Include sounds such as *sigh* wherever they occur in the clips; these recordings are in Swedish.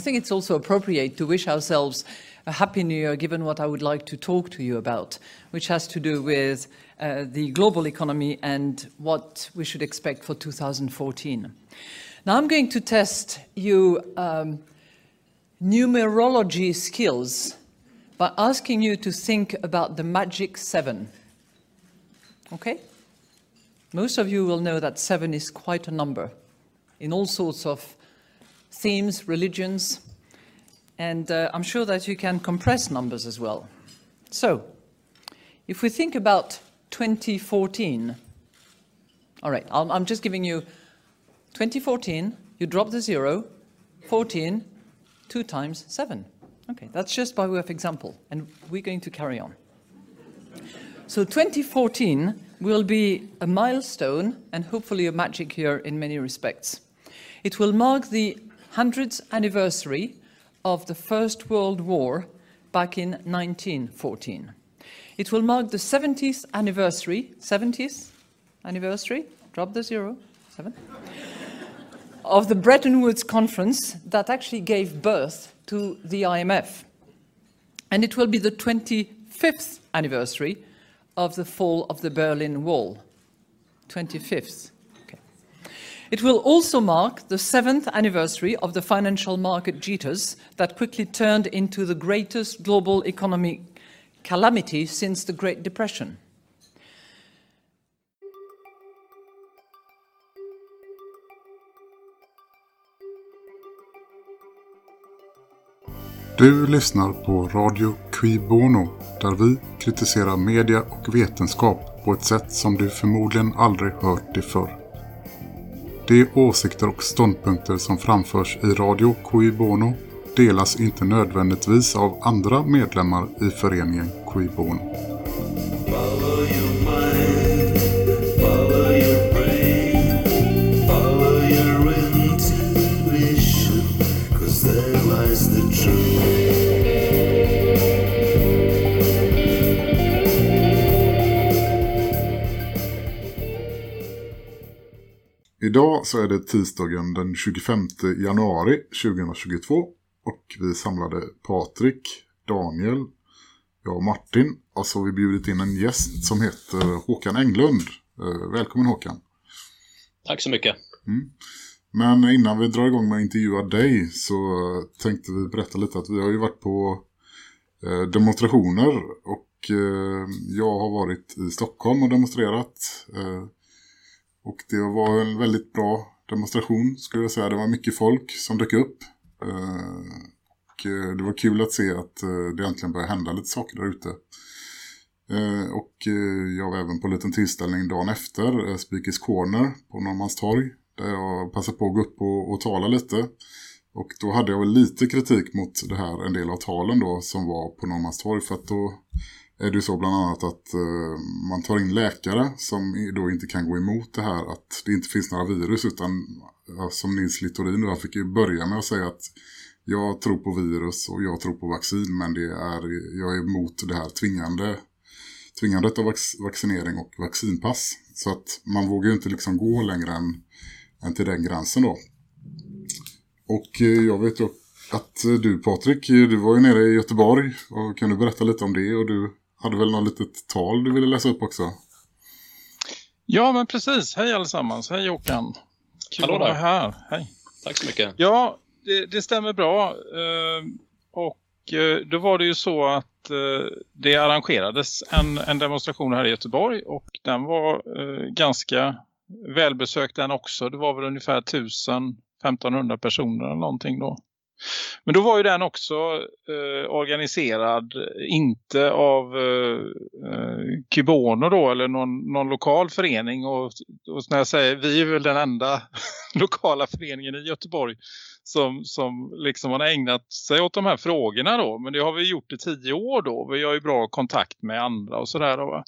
I think it's also appropriate to wish ourselves a happy new year given what I would like to talk to you about, which has to do with uh, the global economy and what we should expect for 2014. Now, I'm going to test you um, numerology skills by asking you to think about the magic seven. Okay? Most of you will know that seven is quite a number in all sorts of themes, religions, and uh, I'm sure that you can compress numbers as well. So, if we think about 2014, all right, I'm, I'm just giving you 2014, you drop the zero, 14, 2 times 7. Okay, that's just by way of example, and we're going to carry on. So 2014 will be a milestone and hopefully a magic year in many respects. It will mark the 100th anniversary of the First World War back in 1914. It will mark the 70th anniversary, 70th anniversary, drop the zero, seven, of the Bretton Woods Conference that actually gave birth to the IMF. And it will be the 25th anniversary of the fall of the Berlin Wall. 25th. It will also mark the seventh anniversary of the financial market jitters that quickly turned into the greatest global economic calamity since the Great Depression. Du lyssnar på Radio Qui Bono där vi kritiserar media och vetenskap på ett sätt som du förmodligen aldrig hört det förr. De åsikter och ståndpunkter som framförs i Radio Cui Bono delas inte nödvändigtvis av andra medlemmar i föreningen Cui Bono. Idag så är det tisdagen den 25 januari 2022 och vi samlade Patrik, Daniel, jag och Martin och så har vi bjudit in en gäst som heter Håkan Englund. Eh, Välkommen Håkan. Tack så mycket. Men innan vi drar igång med att intervjua dig så tänkte vi berätta lite att vi har ju varit på eh, demonstrationer och eh, jag har varit i Stockholm och demonstrerat. Och det var en väldigt bra demonstration skulle jag säga. Det var mycket folk som dök upp. Eh, och eh, det var kul att se att eh, det äntligen började hända lite saker där ute. Och jag var även på en liten tillställning dagen efter, Speakers Corner på Norrmalmstorg. Där jag passade på att gå upp och, och tala lite. Och då hade jag väl lite kritik mot det här, en del av talen då som var på Norrmalmstorg. För att då är det ju så bland annat att eh, man tar in läkare som då inte kan gå emot det här att det inte finns några virus. Utan som Nils Littorin då, fick ju börja med att säga att jag tror på virus och jag tror på vaccin. Men det är, jag är emot det här tvingande tvingandet av vac vaccinering och vaccinpass. Så att man vågar ju inte liksom gå längre än, än till den gränsen då. Och eh, jag vet ju att du Patrik, du var ju nere i Göteborg och kan du berätta lite om det och du hade väl något litet tal du ville läsa upp också? Ja, men precis. Hej allesammans. Hej Håkan. Kul Hallå att vara här. Hej. Tack så mycket. Ja, det, det stämmer bra. Eh, och eh, då var det ju så att eh, det arrangerades en, en demonstration här i Göteborg och den var eh, ganska välbesökt den också. Det var väl ungefär 1000-1500 personer eller någonting då. Men då var ju den också eh, organiserad inte av eh, eh, Kibono då eller någon, någon lokal förening och, och när jag säger vi är väl den enda *laughs* lokala föreningen i Göteborg som, som liksom har ägnat sig åt de här frågorna då. Men det har vi gjort i tio år då. Vi har ju bra kontakt med andra och sådär då.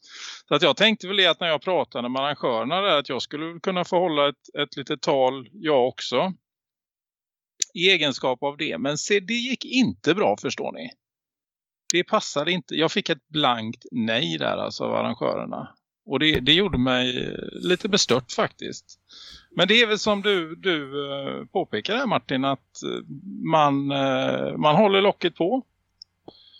Så att jag tänkte väl det att när jag pratade med arrangörerna där att jag skulle kunna få hålla ett, ett litet tal jag också i egenskap av det. Men se, det gick inte bra förstår ni. Det passade inte. Jag fick ett blankt nej där alltså av arrangörerna. Och det, det gjorde mig eh, lite bestört faktiskt. Men det är väl som du, du eh, påpekar här Martin att eh, man, man håller locket på.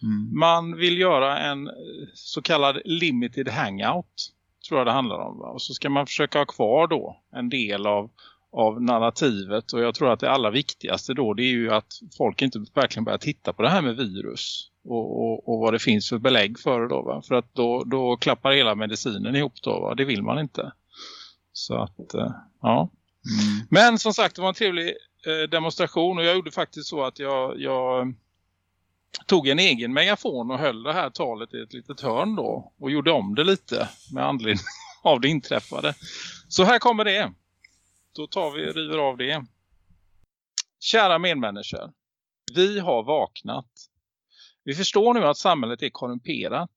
Mm. Man vill göra en så kallad limited hangout tror jag det handlar om. Va? Och så ska man försöka ha kvar då en del av, av narrativet. Och jag tror att det allra viktigaste då det är ju att folk inte verkligen börjar titta på det här med virus. Och, och, och vad det finns för belägg för det då. Va? För att då, då klappar hela medicinen ihop då. Va? Det vill man inte. Så att, eh, ja. Mm. Men som sagt, det var en trevlig eh, demonstration och jag gjorde faktiskt så att jag, jag tog en egen megafon och höll det här talet i ett litet hörn då och gjorde om det lite med anledning *laughs* av det inträffade. Så här kommer det. Då tar vi och river av det. Kära medmänniskor, vi har vaknat. Vi förstår nu att samhället är korrumperat.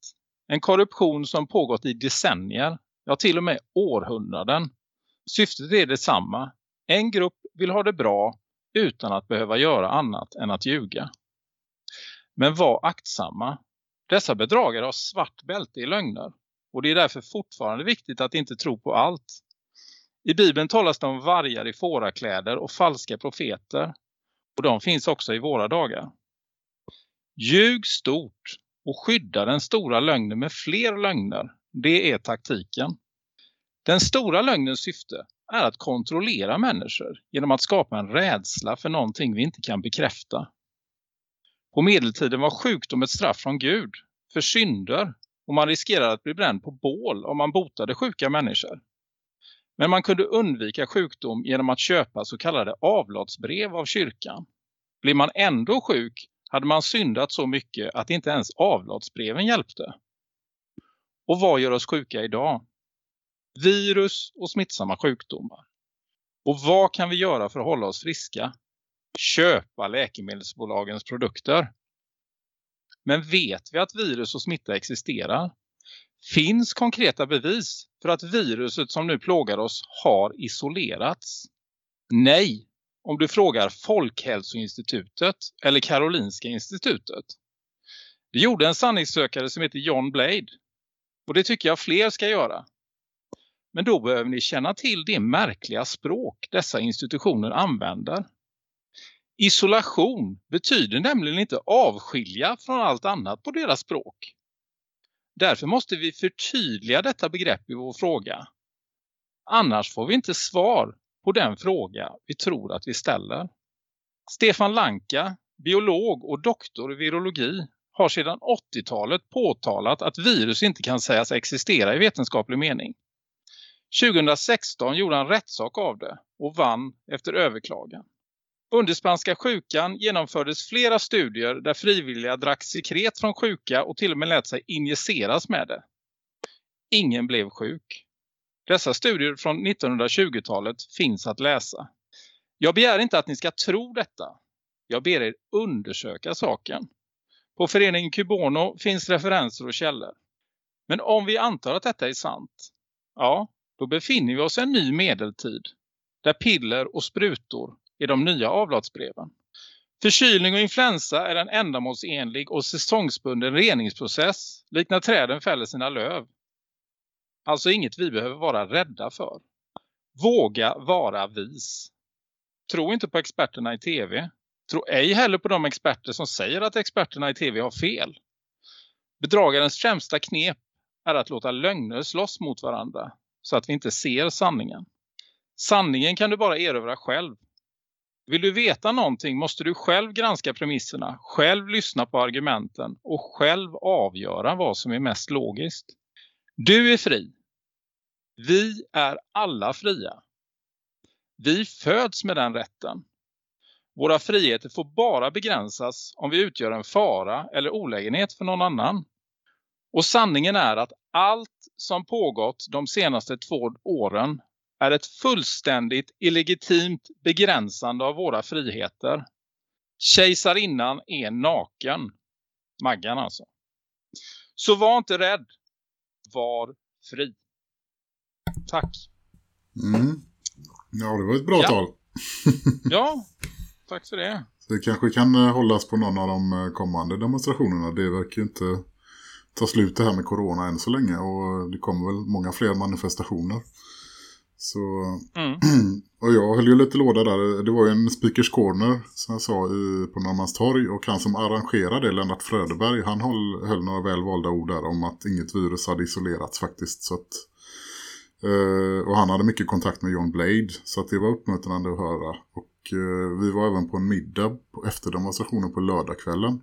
En korruption som pågått i decennier, ja till och med århundraden. Syftet är detsamma. En grupp vill ha det bra utan att behöva göra annat än att ljuga. Men var aktsamma. Dessa bedragare har svart bälte i lögner. Och det är därför fortfarande viktigt att inte tro på allt. I Bibeln talas det om vargar i fårakläder och falska profeter. Och de finns också i våra dagar. Ljug stort och skydda den stora lögnen med fler lögner. Det är taktiken. Den stora lögnens syfte är att kontrollera människor genom att skapa en rädsla för någonting vi inte kan bekräfta. På medeltiden var sjukdom ett straff från Gud för synder och man riskerade att bli bränd på bål om man botade sjuka människor. Men man kunde undvika sjukdom genom att köpa så kallade avlatsbrev av kyrkan. Blir man ändå sjuk hade man syndat så mycket att inte ens avlatsbreven hjälpte. Och vad gör oss sjuka idag? Virus och smittsamma sjukdomar. Och vad kan vi göra för att hålla oss friska? Köpa läkemedelsbolagens produkter. Men vet vi att virus och smitta existerar? Finns konkreta bevis för att viruset som nu plågar oss har isolerats? Nej, om du frågar Folkhälsoinstitutet eller Karolinska institutet. Det gjorde en sanningssökare som heter John Blade. Och det tycker jag fler ska göra. Men då behöver ni känna till det märkliga språk dessa institutioner använder. Isolation betyder nämligen inte avskilja från allt annat på deras språk. Därför måste vi förtydliga detta begrepp i vår fråga. Annars får vi inte svar på den fråga vi tror att vi ställer. Stefan Lanka, biolog och doktor i virologi, har sedan 80-talet påtalat att virus inte kan sägas existera i vetenskaplig mening. 2016 gjorde han rättssak av det och vann efter överklagan. Under spanska sjukan genomfördes flera studier där frivilliga drack sekret från sjuka och till och med lät sig injiceras med det. Ingen blev sjuk. Dessa studier från 1920-talet finns att läsa. Jag begär inte att ni ska tro detta. Jag ber er undersöka saken. På föreningen Cubono finns referenser och källor. Men om vi antar att detta är sant, ja, då befinner vi oss i en ny medeltid. Där piller och sprutor i de nya avlatsbreven. Förkylning och influensa är en ändamålsenlig och säsongsbunden reningsprocess, liknar när träden fäller sina löv. Alltså inget vi behöver vara rädda för. Våga vara vis. Tro inte på experterna i tv. Tro ej heller på de experter som säger att experterna i tv har fel. Bedragarens främsta knep är att låta lögner slåss mot varandra så att vi inte ser sanningen. Sanningen kan du bara erövra själv. Vill du veta någonting måste du själv granska premisserna, själv lyssna på argumenten och själv avgöra vad som är mest logiskt. Du är fri. Vi är alla fria. Vi föds med den rätten. Våra friheter får bara begränsas om vi utgör en fara eller olägenhet för någon annan. Och sanningen är att allt som pågått de senaste två åren är ett fullständigt illegitimt begränsande av våra friheter. Kejsarinnan är naken. Maggan alltså. Så var inte rädd. Var fri. Tack. Mm. Ja, det var ett bra Ja. tal. *laughs* Ja, tack för det. Det kanske kan eh, hållas på någon av de eh, kommande demonstrationerna. Det verkar ju inte ta slut det här med corona än så länge och det kommer väl många fler manifestationer. Så, Mm. *clears throat* och jag höll ju lite låda där. Det var ju en speakers corner som jag sa i, på Norrmalmstorg och han som arrangerade Lennart Fröderberg, han höll, höll några väl valda ord där om att inget virus hade isolerats faktiskt. Så att, eh, och han hade mycket kontakt med John Blade så att det var uppmuntrande att höra. Och eh, vi var även på en middag på, efter demonstrationen på lördagskvällen.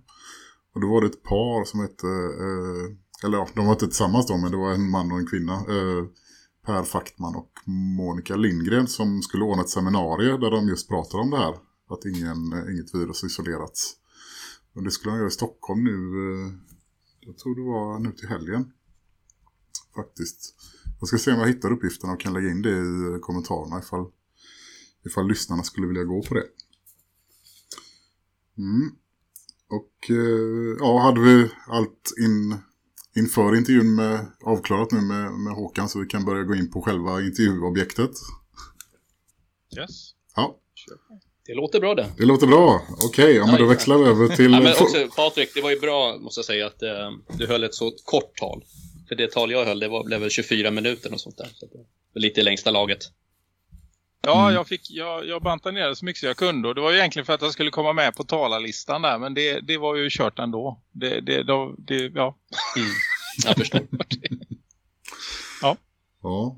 Och då var det ett par som hette, eh, eller ja, de var inte tillsammans då men det var en man och en kvinna. Eh, Per Fackman och Monica Lindgren som skulle ordna ett seminarium där de just pratade om det här. Att ingen, eh, inget virus isolerats. Och det skulle de göra i Stockholm nu, eh, jag tror det var nu till helgen. Faktiskt. Jag ska se om jag hittar uppgifterna och kan lägga in det i eh, kommentarerna ifall, ifall lyssnarna skulle vilja gå på det. Mm. Och ja, hade vi allt in, inför intervjun med, avklarat nu med, med Håkan så vi kan börja gå in på själva intervjuobjektet. Yes. Ja, Det låter bra det. det låter bra. Okej, ja, men då växlar vi över till... Ja, men också, Patrik, det var ju bra, måste jag säga, att eh, du höll ett så kort tal. För det tal jag höll, det var, blev väl 24 minuter och sånt där. Så det var lite i längsta laget. Ja, Mm. jag, fick, jag, jag bantade ner det så mycket som jag kunde. Och det var ju egentligen för att jag skulle komma med på talarlistan där. Men det, det var ju kört ändå. Det, det, då, det, ja. Mm. *laughs* Jag förstår. Ja. Ja,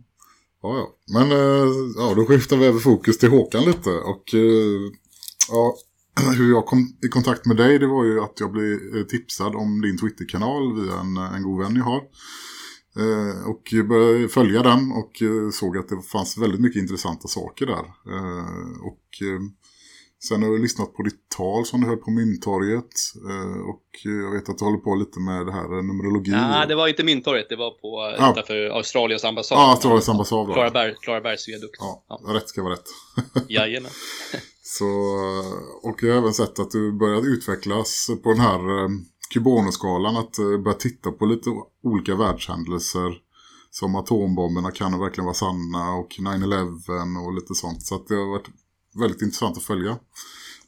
ja. Men eh, ja, då skiftar vi över fokus till Håkan lite. Och eh, ja, *clears throat* hur jag kom i kontakt med dig det var ju att jag blev eh, tipsad om din Twitterkanal via en, en god vän jag har. Eh, och började följa den och eh, såg att det fanns väldigt mycket intressanta saker där. Eh, och sen har jag lyssnat på ditt tal som du höll på Mynttorget. Eh, och jag vet att du håller på lite med det här numerologi. Nej, det var inte Myntorget, det var på Ja. utanför Australiens ambassad. Ja, Australiens ambassad. Klaraberg, Klarabergsviadukt. Ja, Ja. rätt ska vara rätt. *laughs* Jajamän. Så, och jag har även sett att du börjat utvecklas på den här Kubono-skalan. Att eh, börja titta på lite olika världshändelser. Som atombomberna kan verkligen vara sanna och 9-11 och lite sånt. Så det har varit väldigt intressant att följa.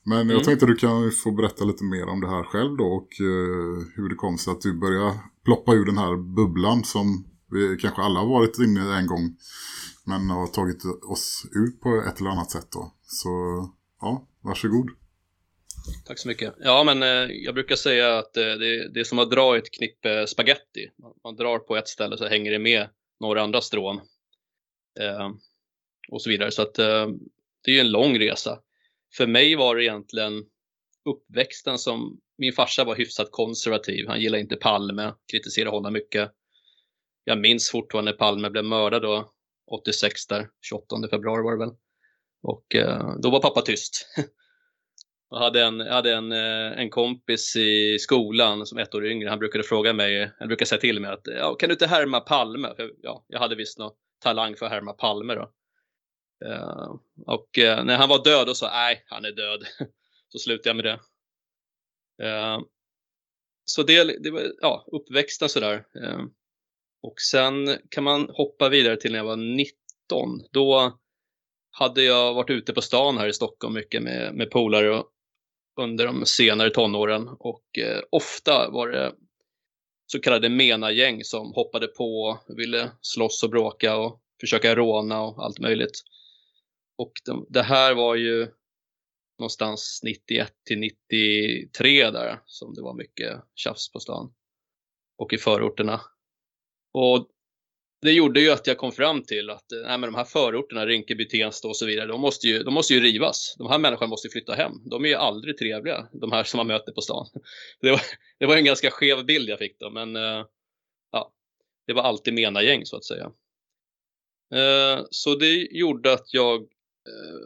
Men jag Mm. tänkte att du kan få berätta lite mer om det här själv då. Och eh, hur det kom sig att du började ploppa ur den här bubblan som vi kanske alla har varit inne i en gång. Men har tagit oss ut på ett eller annat sätt då. Så ja, varsågod. Tack så mycket. Ja, men eh, jag brukar säga att eh, det, det är som att dra ett knippe spaghetti. Man, man drar på ett ställe så hänger det med några andra strån. Eh, och så vidare. Så att eh, det är ju en lång resa. För mig var det egentligen uppväxten som min farsa var hyfsat konservativ. Han gillade inte Palme, kritiserade honom mycket. Jag minns fortfarande när Palme blev mördad då, 86 där, 28 februari var det väl. Och eh, då var pappa tyst. *laughs* Jag hade en, jag hade en, eh, en kompis i skolan som ett år yngre. Han brukade fråga mig, han brukade säga till mig att ja, kan du inte härma Palme? För, ja, jag hade visst någon talang för att härma Palme då. Uh, och uh, när han var död och sa nej, han är död. *laughs* så slutade jag med det. Uh, så det, det var ja, uppväxten sådär. Och sen kan man hoppa vidare till när jag var 19. Då hade jag varit ute på stan här i Stockholm mycket med, med polare och- under de senare tonåren och eh, ofta var det så kallade MENA-gäng som hoppade på, ville slåss och bråka och försöka råna och allt möjligt. Och de, det här var ju någonstans 91 till 93 där som det var mycket tjafs på stan och i förorterna. Och det gjorde ju att jag kom fram till att eh, nej, men de här förorterna, Rinkeby, Tensta och så vidare, de måste, ju, de måste ju rivas. De här människorna måste flytta hem. De är ju aldrig trevliga, de här som man möter på stan. *laughs* Det var, det var en ganska skev bild jag fick då, men eh, ja, det var alltid mena-gäng så att säga. Eh, så det gjorde att jag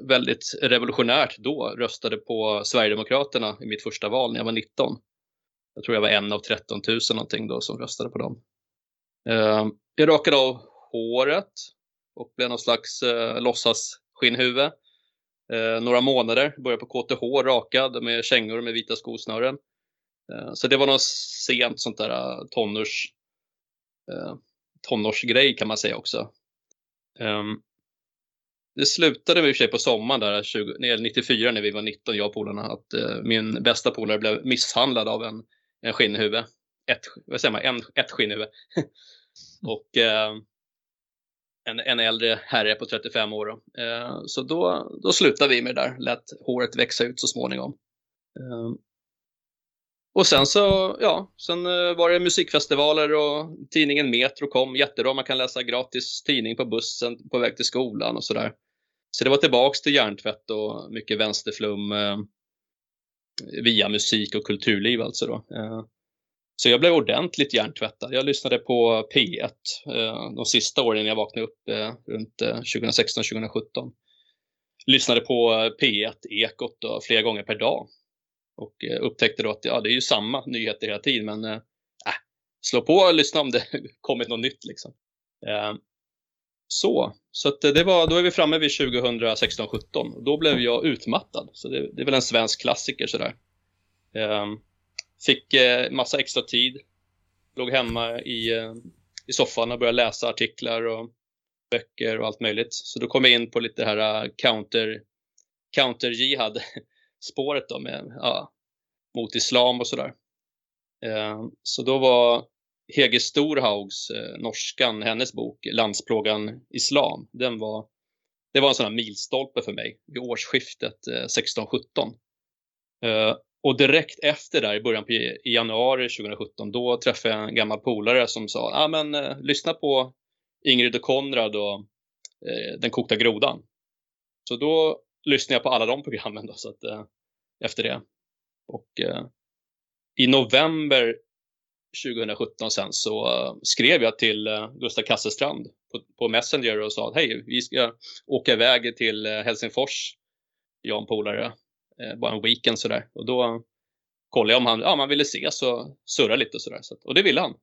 väldigt revolutionärt då röstade på Sverigedemokraterna i mitt första val när jag var 19. Jag tror jag var en av 13 000 någonting då som röstade på dem. Jag rakade av håret och blev någon slags eh, låtsas skinnhuvud. Eh, några månader, började på KTH rakad med kängor med vita skosnören. Eh, så det var något sent sånt där eh, tonårs, eh, tonårsgrej kan man säga också. Ehm, det slutade i och för sig på sommaren där, eh, 20, nej, 94 när vi var 19, jag och polarna, att eh, min bästa polare blev misshandlad av en, en skinnhuvud ett, vad säger man, en, ett skinnhuvud. *laughs* och eh, en, en äldre herre på 35 år. Eh, så då, då slutade vi med det där, lät håret växa ut så småningom. Eh, och sen så, ja, sen eh, var det musikfestivaler och tidningen Metro kom, jättebra, man kan läsa gratis tidning på bussen på väg till skolan och sådär. Så det var tillbaks till hjärntvätt och mycket vänsterflum eh, via musik och kulturliv alltså då. Eh, så jag blev ordentligt hjärntvättad. Jag lyssnade på P1 eh, de sista åren jag vaknade upp eh, runt eh, 2016-2017. Lyssnade på eh, P1 Ekot då, flera gånger per dag. Och eh, upptäckte då att ja, det är ju samma nyheter hela tiden men äh, slå på och lyssna om det *laughs* kommit något nytt liksom. Så, så att det var, då är vi framme vid 2016-17. Då blev jag utmattad. Så det, det är väl en svensk klassiker sådär. Um, fick eh, massa extra tid. Låg hemma i, eh, i soffan och började läsa artiklar och böcker och allt möjligt. Så då kom jag in på lite här uh, counter, counter jihad *laughs* spåret då med, ja, mot islam och sådär. Eh, så då var Hege Storhaugs, eh, norskan, hennes bok Landsplågan Islam, den var, det var en sån här milstolpe för mig vid årsskiftet eh, 16-17. Och direkt efter där, i början på i januari 2017, då träffade jag en gammal polare som sa, ah, men eh, lyssna på Ingrid och Konrad och eh, Den kokta grodan. Så då lyssnade jag på alla de *laughs* programmen då, så att, eh, efter det. Och eh, i november 2017 sen så eh, skrev jag till eh, Gustav Kasselstrand på, på, Messenger och sa hej, vi ska åka iväg till eh, Helsingfors, jag och en polare, Eh, bara en weekend sådär. Och då kollade jag om han, ja, man ville ses och surra lite och sådär. Så, och det ville han.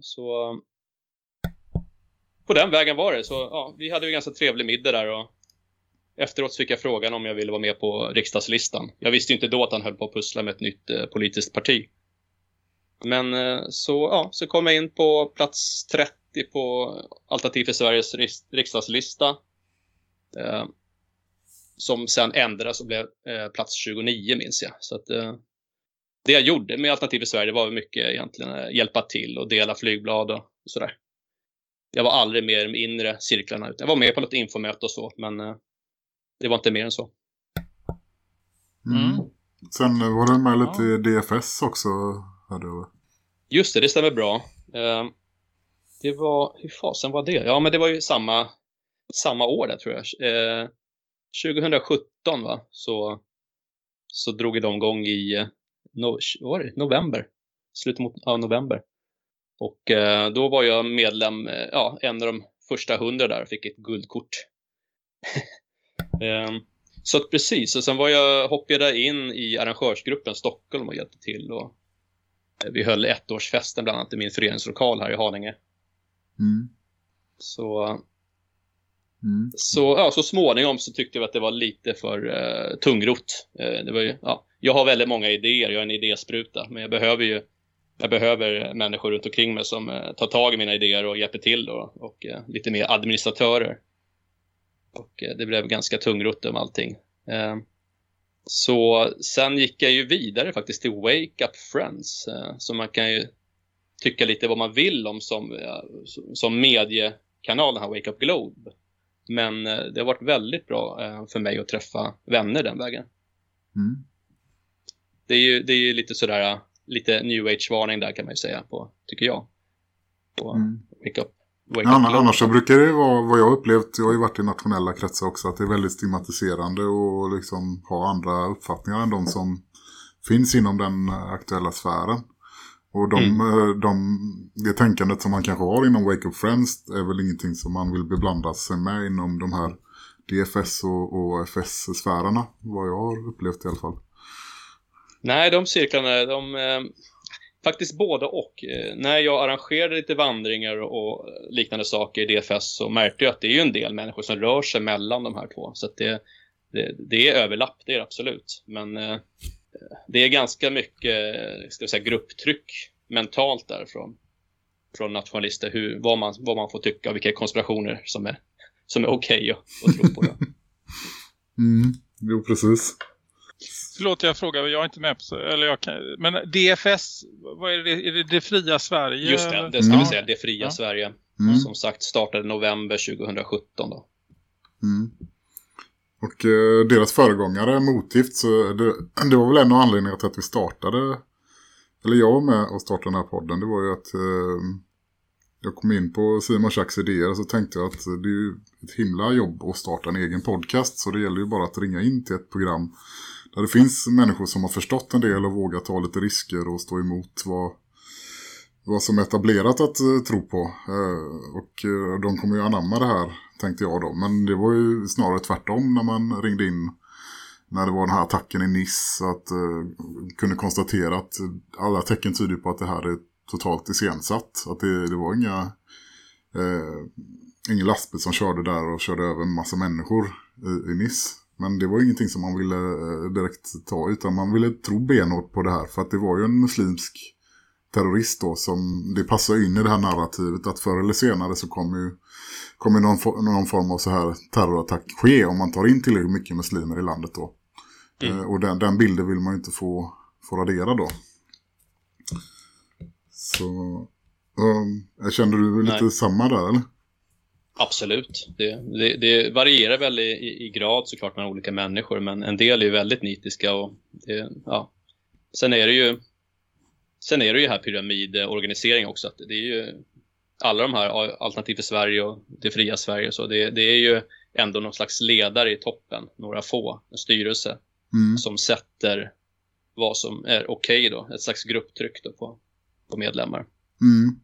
Så på den vägen var det. Så ja, vi hade en ganska trevlig middag där och efteråt fick jag frågan om jag ville vara med på riksdagslistan. Jag visste inte då att han höll på att pussla med ett nytt eh, politiskt parti. Men eh, så, ja, så kom jag in på plats 30 på Alternativ för Sveriges riksdagslista. Eh, som sen ändrades och blev eh, plats 29 minns jag. Så att, eh, det jag gjorde med Alternativ för Sverige var mycket egentligen eh, hjälpa till och dela flygblad och, och sådär. Jag var aldrig med i de inre cirklarna. Utan jag var med på något infomöte och så, men eh, det var inte mer än så. Mm. Sen var du med lite i DFS också, hade du? Just det, det stämmer bra. Uh, det var, hur fasen var det? Ja, men det var ju samma, samma år där tror jag. Uh, 2017 va, så, så drog de igång i uh, no, var det? november. Slutet mot, av november. Och eh, då var jag medlem, ja, en av de första hundra där och fick ett guldkort. *laughs* Ehm, så att precis, och sen var jag, hoppade in i arrangörsgruppen Stockholm och hjälpte till och vi höll ettårsfesten bland annat i min föreningslokal här i Haninge. Mm. Så, mm. så, ja, så småningom så tyckte vi att det var lite för eh, tungrot. Eh, det var ju, ja, jag har väldigt många idéer, jag är en idéspruta, men jag behöver ju jag behöver människor runt omkring mig som eh, tar tag i mina idéer och hjälper till då, och eh, lite mer administratörer. Och eh, det blev ganska tungrot om allting. Eh, så sen gick jag ju vidare faktiskt till Wake Up Friends. Eh, så man kan ju tycka lite vad man vill om som, eh, som mediekanal, den här Wake Up Globe. Men eh, det har varit väldigt bra eh, för mig att träffa vänner den vägen. Mm. Det, är ju, det är ju lite sådär, lite new age-varning där kan man ju säga på, tycker jag. På mm. Wake Up. Ja, annars så brukar det vara vad jag upplevt, jag har ju varit i nationella kretsar också, att det är väldigt stigmatiserande att liksom ha andra uppfattningar än de som finns inom den aktuella sfären. Och de, mm. Eh, de, det tänkandet som man kanske har inom Wake Up Friends är väl ingenting som man vill beblanda sig med inom de här DFS och, och FS-sfärerna, vad jag har upplevt i alla fall. Nej, de cirklarna, de, eh, faktiskt både och. Eh, när jag arrangerade lite vandringar och liknande saker i DFS så märkte jag att det är ju en del människor som rör sig mellan de här två. Så det, det, det, är överlapp, det är det absolut. Men eh, det är ganska mycket ska säga, grupptryck mentalt där från, nationalister. Hur, vad, man, vad man får tycka och vilka konspirationer som är, som är okej okay att, att tro på. *laughs* mm, jo, precis. Förlåt jag frågar, jag är inte med på så, eller jag kan, men DFS, vad är det, är det det fria Sverige? Just det, det ska Mm. vi säga. Det fria Ja. Sverige. Mm. Som sagt startade november 2017 då. Mm. Och eh, deras föregångare, Motgift, så det, det var väl en av anledningarna till att vi startade, eller jag var med och startade den här podden, det var ju att eh, jag kom in på Simon Schacks idéer och så tänkte jag att det är ju ett himla jobb att starta en egen podcast, så det gäller ju bara att ringa in till ett program där det finns människor som har förstått en del och vågar ta lite risker och stå emot vad, vad som är etablerat att eh, tro på. Eh, och eh, de kommer ju anamma det här, tänkte jag då. Men det var ju snarare tvärtom när man ringde in när det var den här attacken i Nice. Att uh, kunde konstatera att alla tecken tyder på att det här är totalt iscensatt. Att det, det var inga... uh, ingen lastbil som körde där och körde över en massa människor i, i Nice. Men det var ingenting som man ville uh, direkt ta utan man ville tro benhårt på det här. För att det var ju en muslimsk terrorist då som det passar in i det här narrativet att förr eller senare så kommer ju kommer någon, någon form av så här terrorattack ske om man tar in tillräckligt mycket muslimer i landet då. Mm. Eh, och den, den bilden vill man ju inte få, få radera då. Så um, kände du lite Nej. samma där eller? Absolut. Det, det, det varierar väl i, i, i grad såklart mellan olika människor, men en del är ju väldigt nitiska och det, ja. Sen är det ju Sen är det ju här pyramidorganisering också, att det är ju alla de här Alternativ för Sverige och Det fria Sverige, så det, det är ju ändå någon slags ledare i toppen, några få, en styrelse Mm. som sätter vad som är okej då, ett slags grupptryck då på, på medlemmar. Mm.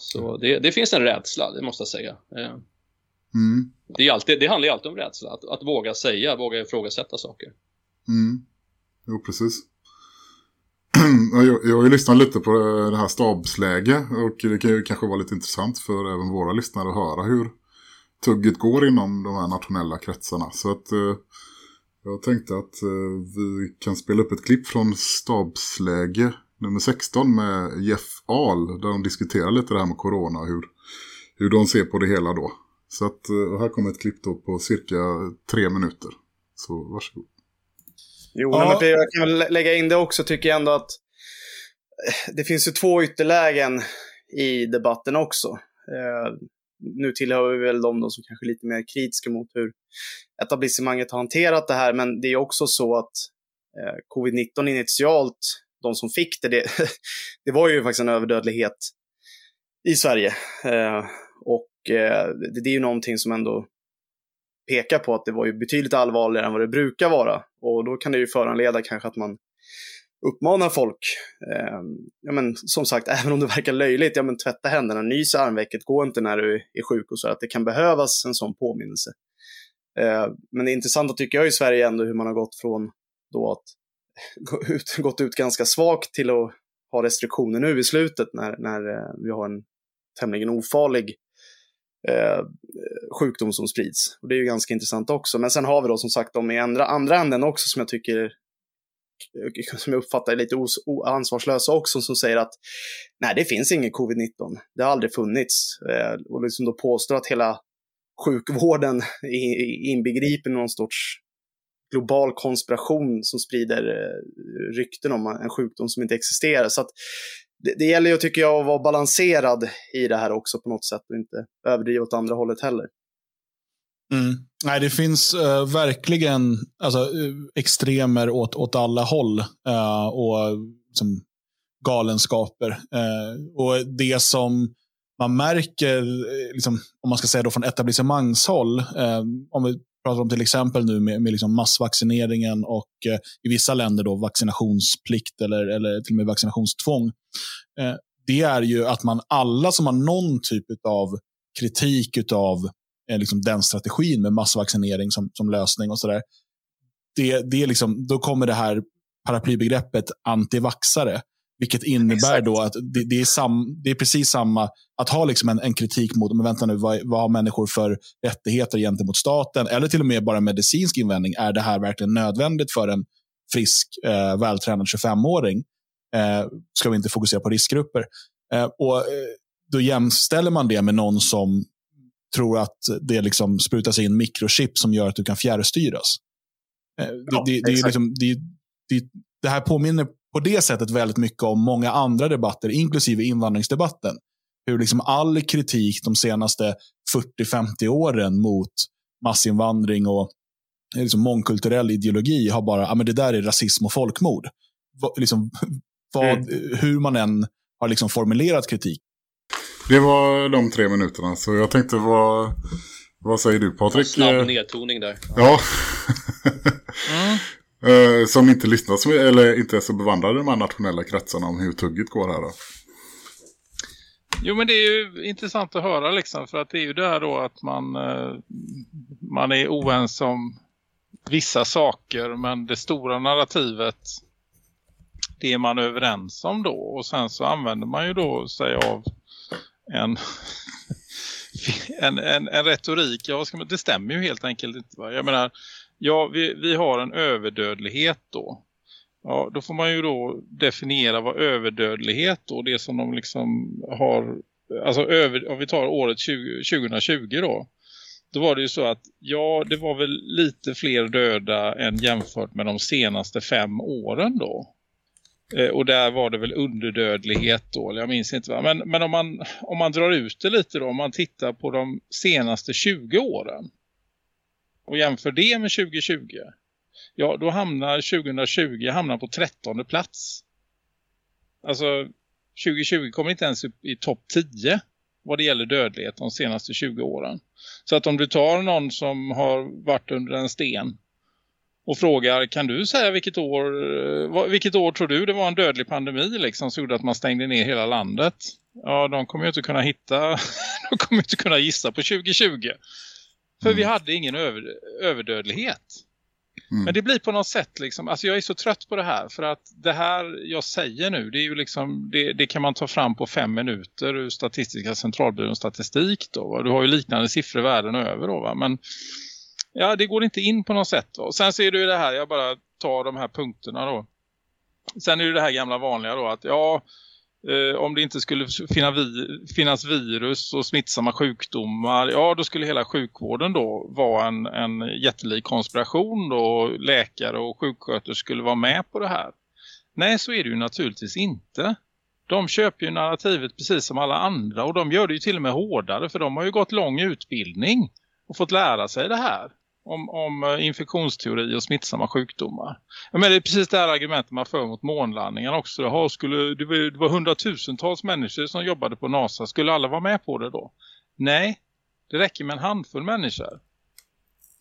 Så det, det finns en rädsla, det måste jag säga. Eh, Mm. Det, är alltid, det handlar ju alltid om rädsla, att, att våga säga, våga ifrågasätta saker. Mm. Jo, precis. *clears throat* Jag, jag har ju lyssnat lite på det här stabsläge och det kan ju kanske vara lite intressant för även våra lyssnare att höra hur tugget går inom de här nationella kretsarna. Så att eh, jag tänkte att eh, vi kan spela upp ett klipp från stabsläge nummer 16 med Jeff Ahl där de diskuterar lite det här med corona och hur, hur de ser på det hela då. Så att eh, här kommer ett klipp då på cirka tre minuter. Så varsågod. Jo, Ja. men jag kan väl lägga in det också, tycker jag ändå att eh, det finns ju två ytterlägen i debatten också. Eh, nu tillhör vi väl de som kanske är lite mer kritiska mot hur etablissemanget har hanterat det här, men det är också så att eh, covid-19 initialt, de som fick det, det, *laughs* det var ju faktiskt en överdödlighet i Sverige. Eh, och det, det är ju någonting som ändå pekar på att det var ju betydligt allvarligare än vad det brukar vara. Och då kan det ju föranleda kanske att man uppmanar folk, eh, ja men som sagt, *laughs* även om det verkar löjligt, ja men tvätta händerna, nys i armvecket, gå inte när du är sjuk och så, att det kan behövas en sån påminnelse. Eh, men det intressanta tycker jag i Sverige ändå hur man har gått från då att *laughs* gå ut, gått ut ganska svagt till att ha restriktioner nu i slutet när, när eh, vi har en tämligen ofarlig eh, sjukdom som sprids. Och det är ju ganska intressant också. Men sen har vi då som sagt de i andra, andra änden också som jag tycker *laughs* som jag uppfattar är lite ansvarslösa också, som säger att nej, det finns ingen covid-19. Det har aldrig funnits. Eh, och liksom då påstår att hela sjukvården *laughs* inbegriper någon sorts global konspiration som sprider eh, rykten om en sjukdom som inte existerar. Så att det, det gäller ju, tycker jag, att vara balanserad i det här också på något sätt och inte överdriva åt andra hållet heller. Mm. Nej, det finns uh, verkligen alltså, eh, extremer åt, åt alla håll uh, och liksom, galenskaper. Uh, och det som man märker, liksom, om man ska säga då från etablissemangshåll, eh, om vi pratar om till exempel nu med, med liksom massvaccineringen och eh, i vissa länder då vaccinationsplikt eller, eller till och med vaccinationstvång. Eh, det är ju att man alla som har någon typ av kritik av eh, liksom den strategin med massvaccinering som, som lösning och sådär. Det, det är liksom, då kommer det här paraplybegreppet antivaxare. Vilket innebär Exakt. då att det, det, är sam, det är precis samma, att ha liksom en, en kritik mot, men vänta nu, vad, vad har människor för rättigheter gentemot staten? Eller till och med bara medicinsk invändning. Är det här verkligen nödvändigt för en frisk, eh, vältränad 25-åring? Eh, ska vi inte fokusera på riskgrupper? Eh, och eh, Då jämställer man det med någon som tror att det liksom sprutas in mikrochip som gör att du kan fjärrstyras. Eh, Det, Ja, det, det, är exakt. liksom, det här påminner på det sättet väldigt mycket om många andra debatter, inklusive invandringsdebatten. Hur liksom all kritik de senaste 40-50 åren mot massinvandring och eh, liksom mångkulturell ideologi har bara, ja men det där är rasism och folkmord. Va, liksom, *laughs* vad, Hur man än har liksom formulerat kritik. Det var de tre minuterna. Så jag tänkte, vad, vad säger du Patrik? Snabb nedtoning där. Ja. *laughs* Eh, Som inte lyssnar så, eller inte är så bevandrade i de här nationella kretsarna om hur tugget går här då. Jo men det är ju intressant att höra liksom för att det är ju det här då att man, eh, man är oense om vissa saker men det stora narrativet det är man överens om då och sen så använder man ju då sig av en, *laughs* en, en, en retorik, ja, ska man, det stämmer ju helt enkelt inte va? Jag menar, ja vi, vi har en överdödlighet då Ja, då får man ju då definiera vad överdödlighet och det som de liksom har, alltså över, om vi tar året 20, 2020 då. Då var det ju så att, ja det var väl lite fler döda än jämfört med de senaste fem åren då. Eh, och där var det väl underdödlighet då, eller jag minns inte va. Men, men om, man, om man drar ut det lite då, om man tittar på de senaste 20 åren. Och jämför det med 2020 ja då hamnar 2020 hamnar på 13 plats. Alltså 2020 kommer inte ens upp i topp 10 vad det gäller dödlighet de senaste 20 åren. Så att om du tar någon som har varit under en sten och frågar, kan du säga vilket år, vilket år tror du det var en dödlig pandemi liksom som gjorde att man stängde ner hela landet? Ja, de kommer ju inte kunna hitta, *laughs* de kommer inte kunna gissa på 2020. För vi hade ingen över, överdödlighet. Mm. Men det blir på något sätt liksom, alltså jag är så trött på det här för att det här jag säger nu det är ju liksom, det, det kan man ta fram på fem minuter ur Statistiska centralbyråns statistik då. va. Du har ju liknande siffror världen över då va, men ja det går inte in på något sätt då. Sen ser du det här, jag bara tar de här punkterna då. Sen är det det här gamla vanliga då att ja eh, om det inte skulle finna vi, finnas virus och smittsamma sjukdomar, ja då skulle hela sjukvården då vara en, en jättelik konspiration då läkare och sjuksköterskor skulle vara med på det här. Nej, så är det ju naturligtvis inte. De köper ju narrativet precis som alla andra och de gör det ju till och med hårdare för de har ju gått lång utbildning och fått lära sig det här om, om eh, infektionsteori och smittsamma sjukdomar. Ja, men det är precis det här argumentet man för mot månlandningen också. Jaha, skulle, det, var, det var hundratusentals människor som jobbade på NASA. Skulle alla vara med på det då? Nej, det räcker med en handfull människor.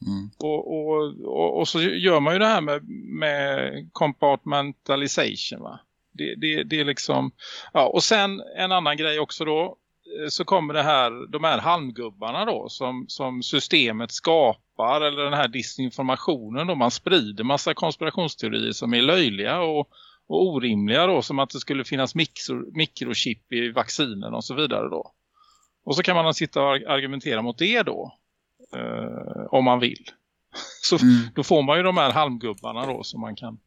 Mm. Och, och, och, och så gör man ju det här med, med compartmentalization va. Det, det, det är liksom, ja och sen en annan grej också då eh, så kommer det här, de här halmgubbarna då som, som systemet skapar eller den här disinformationen då man sprider massa konspirationsteorier som är löjliga och, och orimliga då som att det skulle finnas mikro, mikrochip i vaccinen och så vidare då. Och så kan man sitta och argumentera mot det då eh, om man vill. *laughs* Så Mm. då får man ju de här halmgubbarna då som man kan.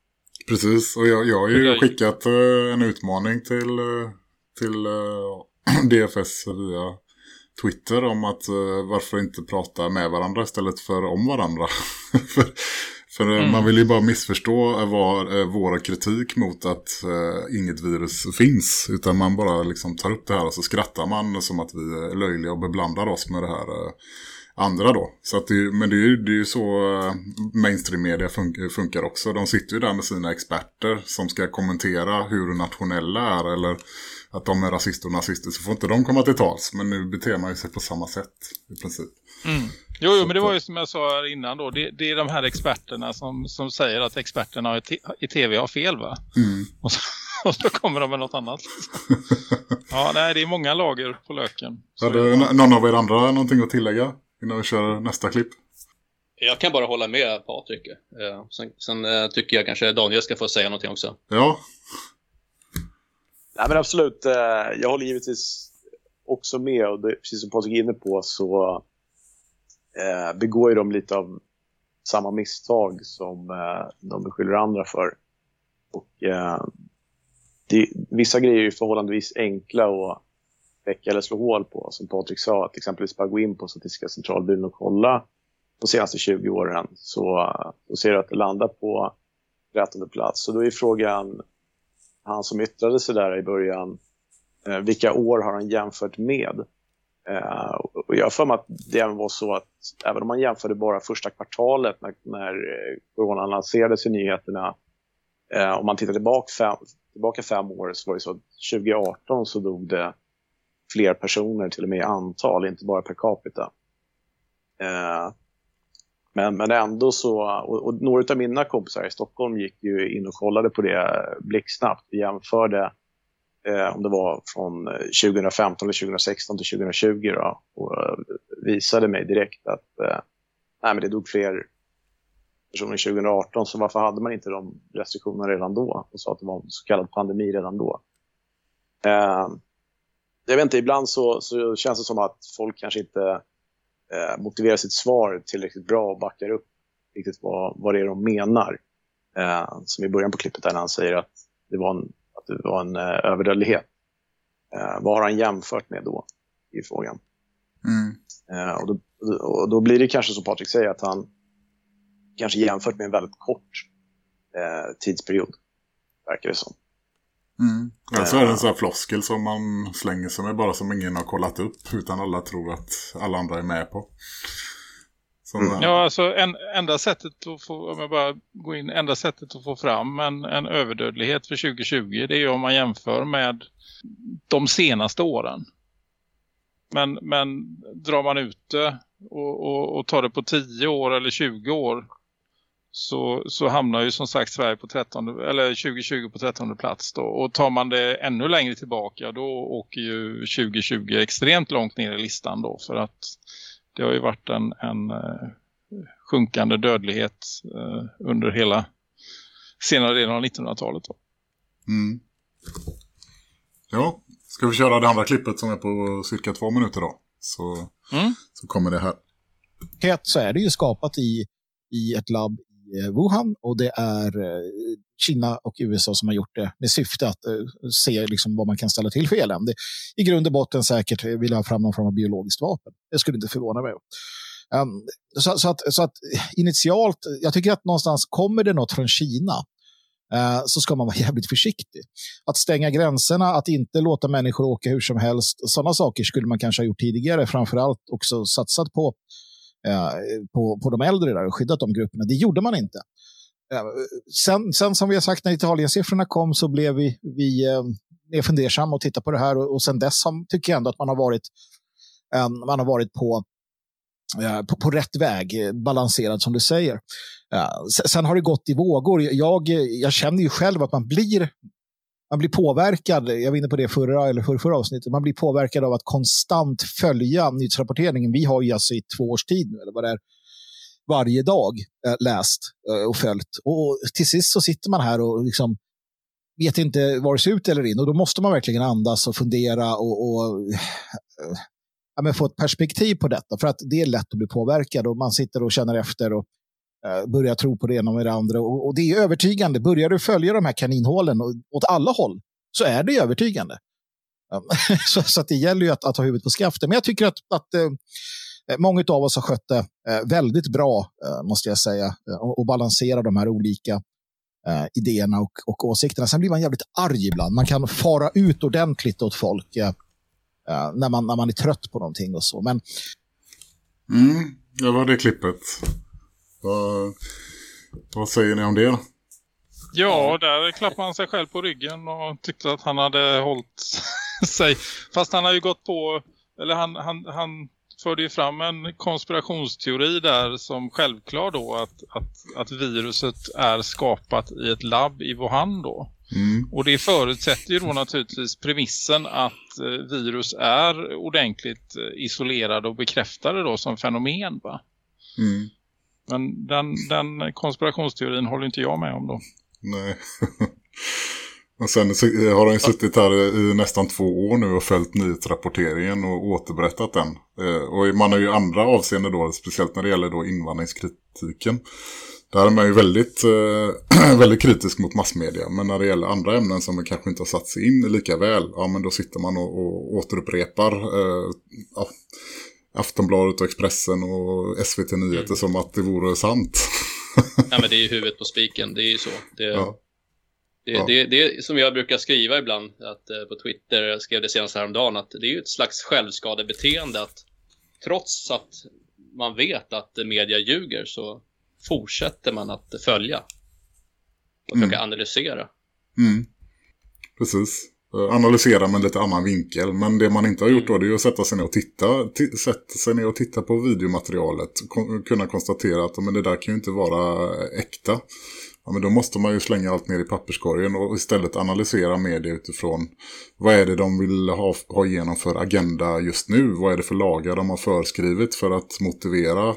Precis, och jag, jag har ju skickat eh, en utmaning till, eh, till eh, *clears throat* DFS via Twitter om att eh, varför inte prata med varandra istället för om varandra. *laughs* för för eh, Mm. man vill ju bara missförstå eh, eh, våra kritik mot att eh, inget virus finns. Utan man bara liksom tar upp det här och så skrattar man som att vi är löjliga och beblandar oss med det här eh, andra då. Så att det, men det är ju, det är ju så eh, mainstream-media fun- funkar också. De sitter ju där med sina experter som ska kommentera hur nationella är eller att de är rasister och nazister så får inte de komma till tals. Men nu beter man ju sig på samma sätt i princip. Jo, jo men det var ju som jag sa här innan då. Det, det är de här experterna som, som säger att experterna i, tv har fel va? Mm. Och så, *laughs* och så kommer de med något annat. *laughs* Ja, nej det är många lager på löken. Det. n- någon av er andra någonting att tillägga innan vi kör nästa klipp? Jag kan bara hålla med Patrik. Eh, sen sen eh, tycker jag kanske Daniel ska få säga någonting också. Ja, Nej, men absolut. Eh, jag håller givetvis också med och det, precis som Patrik är inne på så eh, begår ju de lite av samma misstag som eh, de beskyller andra för. Och eh, det, vissa grejer är ju förhållandevis enkla att väcka eller slå hål på. Som Patrik sa, att exempelvis bara gå in på Statistiska centralbyrån och kolla de senaste 20 åren så, eh, så ser du att det landar på 13 plats. Så då är frågan, han som yttrade sig där i början, eh, vilka år har han jämfört med? Eh, och jag har för mig att det även var så att även om man jämförde bara första kvartalet när, när eh, corona lanserades i nyheterna, eh, om man tittar tillbaka fem, tillbaka fem år så var det så att 2018 så dog det fler personer till och med i antal, inte bara per capita. Eh, men, men ändå så, och, och några av mina kompisar i Stockholm gick ju in och kollade på det blixtsnabbt och jämförde eh, om det var från eh, 2015 eller 2016 till 2020 då, och eh, visade mig direkt att eh, nej, men det dog fler personer 2018 så varför hade man inte de restriktionerna redan då och sa att det var en så kallad pandemi redan då. Eh, jag vet inte, ibland så, så känns det som att folk kanske inte eh, motiverar sitt svar tillräckligt bra och backar upp riktigt vad, vad det är de menar. Eh, som i början på klippet där han säger att det var en, att det var en eh, överdödlighet. Eh, vad har han jämfört med då i frågan? Mm. Eh, och, då, och då blir det kanske som Patrik säger att han kanske jämfört med en väldigt kort eh, tidsperiod, verkar det som. Mm. Ja, så är det en sån här floskel som man slänger sig med bara som ingen har kollat upp utan alla tror att alla andra är med på. Mm. Ja, alltså en, enda sättet att få, om jag bara går in, enda sättet att få fram en, en överdödlighet för 2020 det är ju om man jämför med de senaste åren. Men, men drar man ut det och, och, och tar det på 10 år eller 20 år så, så hamnar ju som sagt Sverige på 13, eller 2020 på 13 plats då. Och tar man det ännu längre tillbaka då åker ju 2020 extremt långt ner i listan då för att det har ju varit en, en eh, sjunkande dödlighet eh, under hela senare delen av 1900-talet. Då. Mm. Ja, ska vi köra det andra klippet som är på cirka två minuter då? Så, Mm. så kommer det här. Het så är det ju skapat i, i ett labb Eh, Wuhan och det är eh, Kina och USA som har gjort det med syfte att eh, se liksom vad man kan ställa till för elände. I grund och botten säkert vill ha fram någon form av biologiskt vapen. Det skulle inte förvåna mig. Um, så, så, att, så att initialt, jag tycker att någonstans kommer det något från Kina så ska man vara *laughs* jävligt försiktig. Att stänga gränserna, att inte låta människor åka hur som helst, sådana saker skulle man kanske ha gjort tidigare. Framförallt också satsat på Eh, på, på de äldre där och skyddat de grupperna. Det gjorde man inte. Eh, sen, sen som vi har sagt när Italien-siffrorna kom så blev vi, vi eh, mer fundersamma och tittade på det här och, och sen dess som, tycker jag ändå att man har varit, eh, man har varit på, eh, på, på rätt väg, eh, balanserad som du säger. Eh, sen, sen har det gått i vågor. Jag, jag känner ju själv att man blir man blir påverkad, jag var inne på det förra eller förra, förra avsnittet, man blir påverkad av att konstant följa nyhetsrapporteringen. Vi har ju alltså i två års tid nu, eller vad det är, varje dag eh, läst eh, och följt. Och till sist så sitter man här och liksom vet inte var det ser ut eller in. Och då måste man verkligen andas och fundera och, och eh, ja, men få ett perspektiv på detta. För att det är lätt att bli påverkad och man sitter och känner efter och Eh, börjar tro på det ena med det andra. Och, och det är övertygande. Börjar du följa de här kaninhålen och, åt alla håll så är det övertygande. *laughs* Så, så att det gäller ju att, att ha huvudet på skaftet. Men jag tycker att, att eh, många av oss har skött det eh, väldigt bra, eh, måste jag säga, eh, och, och balansera de här olika eh, idéerna och, och åsikterna. Sen blir man jävligt arg ibland. Man kan fara ut ordentligt åt folk eh, eh när, man, när man är trött på någonting och så. Men Mm, det var det klippet. Vad, vad säger ni om det? Ja, där klappade han sig själv på ryggen och tyckte att han hade hållit *laughs* sig. Fast han har ju gått på, eller han, han, han förde ju fram en konspirationsteori där som självklar då att, att, att viruset är skapat i ett labb i Wuhan då. Mm, Och det förutsätter ju då naturligtvis premissen att eh, virus är ordentligt eh, isolerade och bekräftade då som fenomen va. mm, Men den, den konspirationsteorin håller inte jag med om då. nej. *laughs* Och sen si- har han ju suttit här i nästan två år nu och följt nyhetsrapporteringen och återberättat den. Eh, Och man har ju andra avseenden då, speciellt när det gäller då invandringskritiken. Där är man ju väldigt, eh, *clears throat* väldigt kritisk mot massmedia. Men när det gäller andra ämnen som man kanske inte har satt sig in lika väl, ja men då sitter man och, och återupprepar eh, ja, Aftonbladet och Expressen och SVT Nyheter Mm. som att det vore sant. Ja, men det är ju huvudet på spiken, det är ju så. Det, Ja. det, Ja. det, det är som jag brukar skriva ibland att, eh, på Twitter, jag skrev det senast häromdagen, att det är ju ett slags självskadebeteende att trots att man vet att media ljuger så fortsätter man att följa och Mm. försöka analysera. Mm. Precis. Eh, analysera med lite annan vinkel. Men det man inte har gjort då det är att sätta sig ner och titta, sätta sig ner och titta på videomaterialet. Kon- kunna konstatera att men det där kan ju inte vara äkta. Ja, men då måste man ju slänga allt ner i papperskorgen och istället analysera media utifrån vad är det de vill ha, ha igenom för agenda just nu? Vad är det för lagar de har förskrivit för att motivera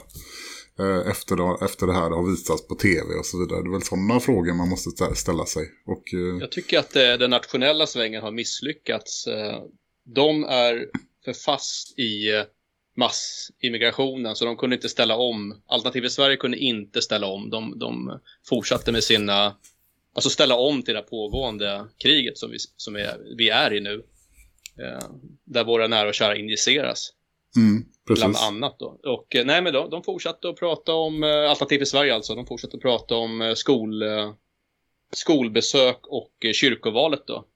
eh, efter, då, efter det här har visats på tv och så vidare. Det är väl sådana frågor man måste stä- ställa sig. Och, eh, Jag tycker att eh, den nationella svängen har misslyckats. Eh, de är för fast i massimmigrationen så de kunde inte ställa om. Alternativ för Sverige kunde inte ställa om. De, de fortsatte med sina, alltså ställa om till det pågående kriget som vi, som är, vi är i nu. Eh, där våra nära och kära injiceras, mm, bland precis. annat. Då. Och eh, nej, men de, de fortsatte att prata om, eh, Alternativ för Sverige alltså, de fortsatte att prata om eh, skol, eh, skolbesök och eh, kyrkovalet då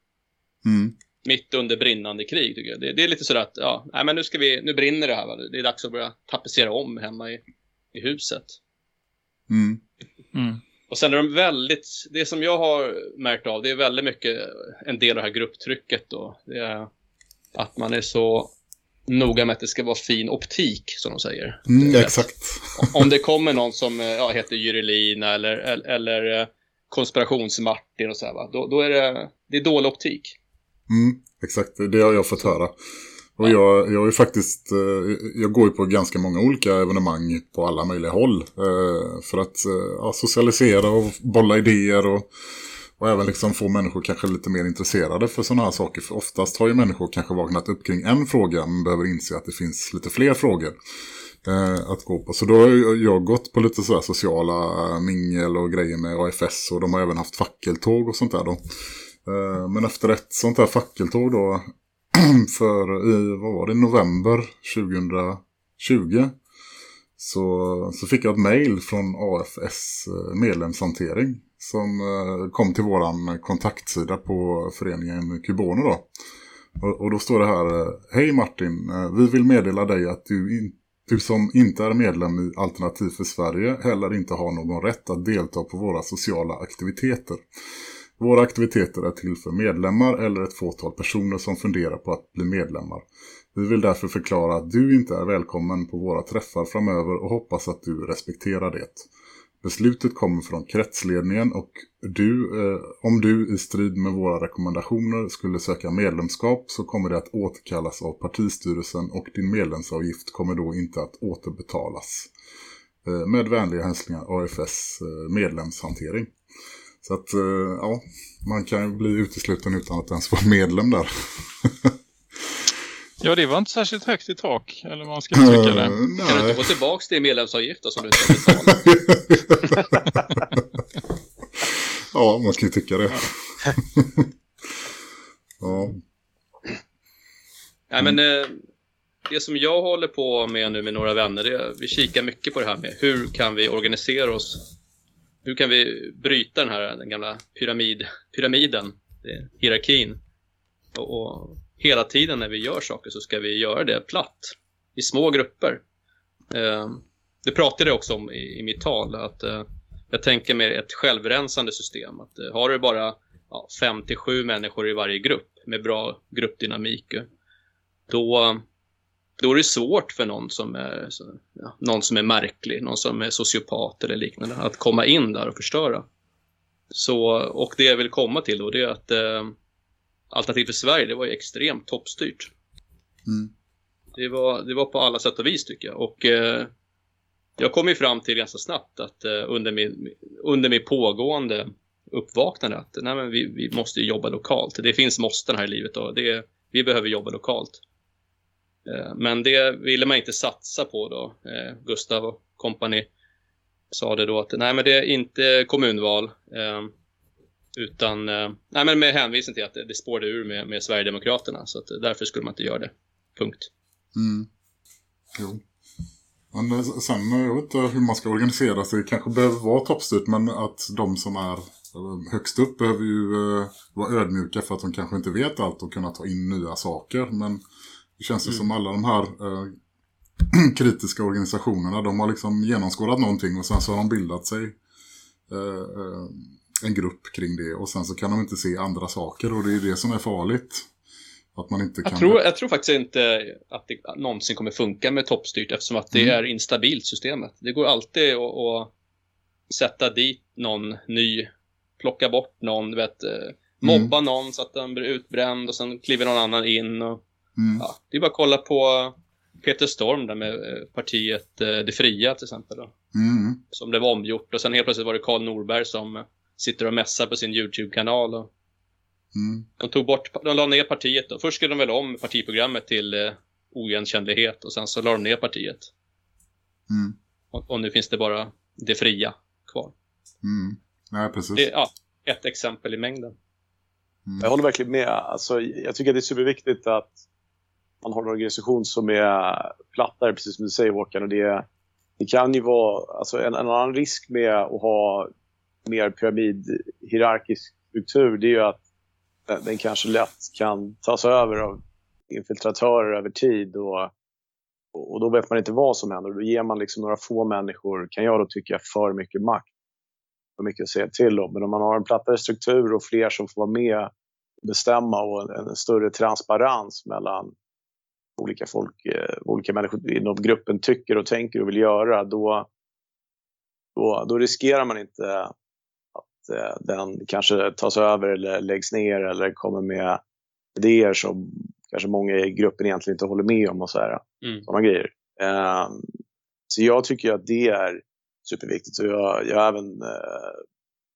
Mm, mitt under brinnande krig tycker jag. Det, det är lite sådär att, ja, nej men nu ska vi, nu brinner det här va? Det är dags att börja tapetsera om hemma i, i huset. mm, Mm. Och sen är de väldigt, det som jag har märkt av, det är väldigt mycket en del av det här grupptrycket då. Det är att man är så noga med att det ska vara fin optik, som de säger. mm, exakt. Om det kommer någon som eh, ja, heter Jyrelina eller, eller, eh, konspirationsmartin och så här, va? Då, då är det, det är dålig optik. Mm, exakt, det har jag fått höra. Och jag, jag är faktiskt, eh, jag går ju på ganska många olika evenemang på alla möjliga håll. För att ja, socialisera och bolla idéer och, och även liksom få människor kanske lite mer intresserade för sådana här saker. För oftast har ju människor kanske vaknat upp kring en fråga men behöver inse att det finns lite fler frågor eh, att gå på. Så då har jag, gått på lite sådär sociala eh, mingel och grejer med AFS och de har även haft fackeltåg och sånt där då. Eh, Men efter ett sånt här fackeltåg då *clears throat* för i, vad var det, november 2020 så, så fick jag ett mejl från AFS eh, medlemshantering som eh, kom till våran kontaktsida på föreningen Kubono då. Och, då står det här, eh, hej Martin, eh, vi vill meddela dig att du, in, du som inte är medlem i Alternativ för Sverige heller inte har någon rätt att delta på våra sociala aktiviteter. Våra aktiviteter är till för medlemmar eller ett fåtal personer som funderar på att bli medlemmar. Vi vill därför förklara att du inte är välkommen på våra träffar framöver och hoppas att du respekterar det. Beslutet kommer från kretsledningen och du, eh, om du i strid med våra rekommendationer skulle söka medlemskap så kommer det att återkallas av partistyrelsen och din medlemsavgift kommer då inte att återbetalas. Eh, med vänliga hälsningar AFS eh, medlemshantering. Så att, eh, ja, man kan ju bli utesluten utan att ens vara medlem där. *laughs* Ja, det var inte särskilt högt i tak, eller man ska uttrycka det. Eh, Kan du inte gå tillbaka till medlemsavgiften som du inte har *laughs* betalat? ja, man kan ju tycka det. *laughs* ja. Nej, men eh, det som jag håller på med nu med några vänner, det är, vi kikar mycket på det här med hur kan vi organisera oss? Hur kan vi bryta den här den gamla pyramid, pyramiden, hierarkin? Och, och hela tiden när vi gör saker så ska vi göra det platt, i små grupper. Eh, det pratade jag också om i, i mitt tal, att eh, jag tänker mig ett självrensande system. Att, eh, har du bara ja, 5-7 människor i varje grupp med bra gruppdynamik, då, då är det svårt för någon som, är, så- ja, någon som är märklig, någon som är sociopat eller liknande, att komma in där och förstöra. Så, och det jag vill komma till då, det är att eh, Alternativ för Sverige, det var ju extremt toppstyrt. Mm. Det, var, det var på alla sätt och vis tycker jag. Och eh, jag kom ju fram till ganska snabbt att eh, under, min, under min pågående uppvaknande att nej, men vi, vi måste ju jobba lokalt. Det finns måsten här i livet och det, vi behöver jobba lokalt. Eh, Men det ville man inte satsa på då. Eh, Gustav och kompani sa det då att nej men det är inte kommunval. Eh, Utan eh, nej men med hänvisning till att det, det spårade ur med, med Sverigedemokraterna. Så att därför skulle man inte göra det. Punkt. Mm. Jo. Men eh, sen, eh, jag vet inte hur man ska organisera sig. Det kanske behöver vara toppstyrt, men att de som är eh, högst upp behöver ju eh, vara ödmjuka för att de kanske inte vet allt och kunna ta in nya saker. Men det känns ju som alla de här eh, *clears throat* kritiska organisationerna, de har liksom genomskådat någonting och sen så har de bildat sig eh, eh, en grupp kring det och sen så kan de inte se andra saker och det är det som är farligt. Att man inte kan... Jag tror, jag tror faktiskt inte att det någonsin kommer funka med toppstyrt eftersom att det Mm. är instabilt systemet. Det går alltid att, att sätta dit någon ny, plocka bort någon, vet, eh, mobba någon så att den blir utbränd och sen kliver någon annan in. Och, Mm. ja, det är bara att kolla på Peter Storm där med eh, partiet eh, Det Fria till exempel. Då, Mm. som blev omgjort och sen helt plötsligt var det Karl Norberg som sitter och mässar på sin YouTube-kanal. Och, Mm. de tog bort, de la ner partiet då. Först skulle de väl om partiprogrammet till eh, oigenkännlighet och sen så la de ner partiet. Mm. Och, och nu finns det bara det fria kvar. Mm. Nej, precis. Det är ja, ett exempel i mängden. Jag håller verkligen med. Alltså, jag tycker att det är superviktigt att man har en organisation som är plattare, precis som du säger Håkan. Och det, det kan ju vara alltså, en, en annan risk med att ha mer pyramidhierarkisk struktur. Det är ju att den, kanske lätt kan tas över av infiltratörer över tid. Och, och då vet man inte vad som händer. Då ger man liksom några få människor, kan jag då tycka, för mycket makt. och mycket att säga till om. Men om man har en plattare struktur och fler som får vara med och bestämma och en, en större transparens mellan olika folk, eh, olika människor inom gruppen tycker och tänker och vill göra, då, då, då riskerar man inte den kanske tas över eller läggs ner eller kommer med idéer som kanske många i gruppen egentligen inte håller med om och så här, Mm. sådana grejer. Eh, så jag tycker att det är superviktigt. Så jag, jag har även eh,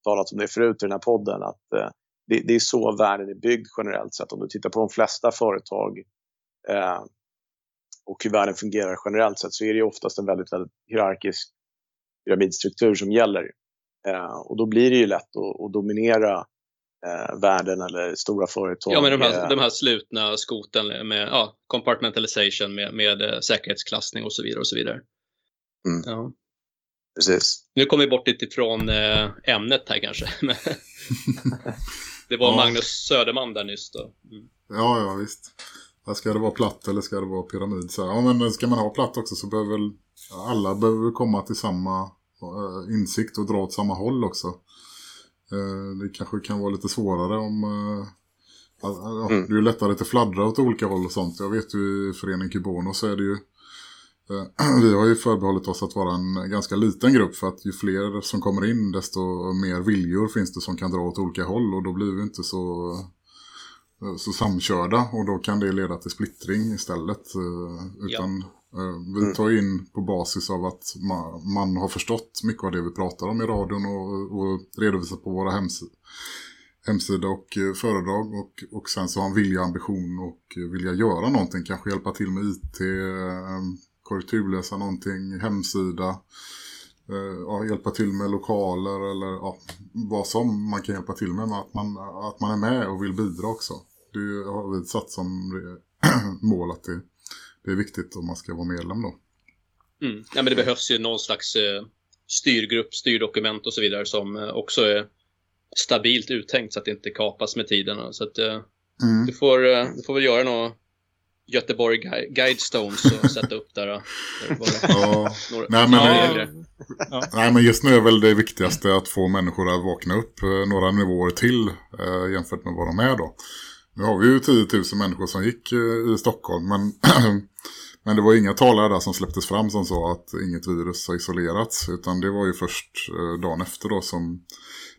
talat om det förut i den här podden, att eh, det, det är så världen är byggd generellt sett. Om du tittar på de flesta företag eh, och hur världen fungerar generellt sett så är det oftast en väldigt, väldigt hierarkisk pyramidstruktur som gäller. Eh, och då blir det ju lätt att, att dominera eh, världen eller stora företag. Ja, men de eh, här, de här slutna skoten med ja, compartmentalization med, med eh, säkerhetsklassning och så vidare och så vidare. Mm. Ja. Precis. Nu kommer vi bort lite ifrån eh, ämnet här kanske. *laughs* *laughs* Det var Ja. Magnus Söderman där nyss då. Mm. Ja, ja, visst. Ska det vara platt eller ska det vara pyramid? Så, här, ja, men ska man ha platt också så behöver väl alla behöver komma till samma eh, insikt och dra åt samma håll också. Eh, det kanske kan vara lite svårare om... Eh, ja, ja, Mm. Det är ju lättare att fladdra åt olika håll och sånt. Jag vet ju i Förening Kubono så är det ju... Eh, *clears throat* vi har ju förbehållit oss att vara en ganska liten grupp för att ju fler som kommer in desto mer viljor finns det som kan dra åt olika håll och då blir vi inte så så samkörda och då kan det leda till splittring istället. eh, Utan eh, vi Mm. tar in på basis av att man, man har förstått mycket av det vi pratar om i radion och, och redovisar på våra hems hemsida och eh, föredrag och, och sen så har en vilja, ambition och eh, vilja göra någonting, kanske hjälpa till med IT, eh, korrekturläsa någonting, hemsida, eh, ja, hjälpa till med lokaler eller ja, vad som man kan hjälpa till med, men att man, att man är med och vill bidra också. Det har vi satt som eh, *clears throat* mål att det, det är viktigt om man ska vara medlem då. Mm. Ja, men det behövs ju någon slags eh, styrgrupp, styrdokument och så vidare som eh, också är stabilt uttänkt så att det inte kapas med tiden. Så att, eh, Mm. du, får, eh, du får väl göra något Göteborg Gui- Guidestones och *laughs* sätta upp där. Ja, några, men. Nej, men just nu är väl det viktigaste att få människor att vakna upp eh, några nivåer till eh, jämfört med vad de är då. Nu har vi ju 10 000 människor som gick eh, i Stockholm, men, *clears throat* men det var inga talare där som släpptes fram som sa att inget virus har isolerats, utan det var ju först eh, dagen efter då som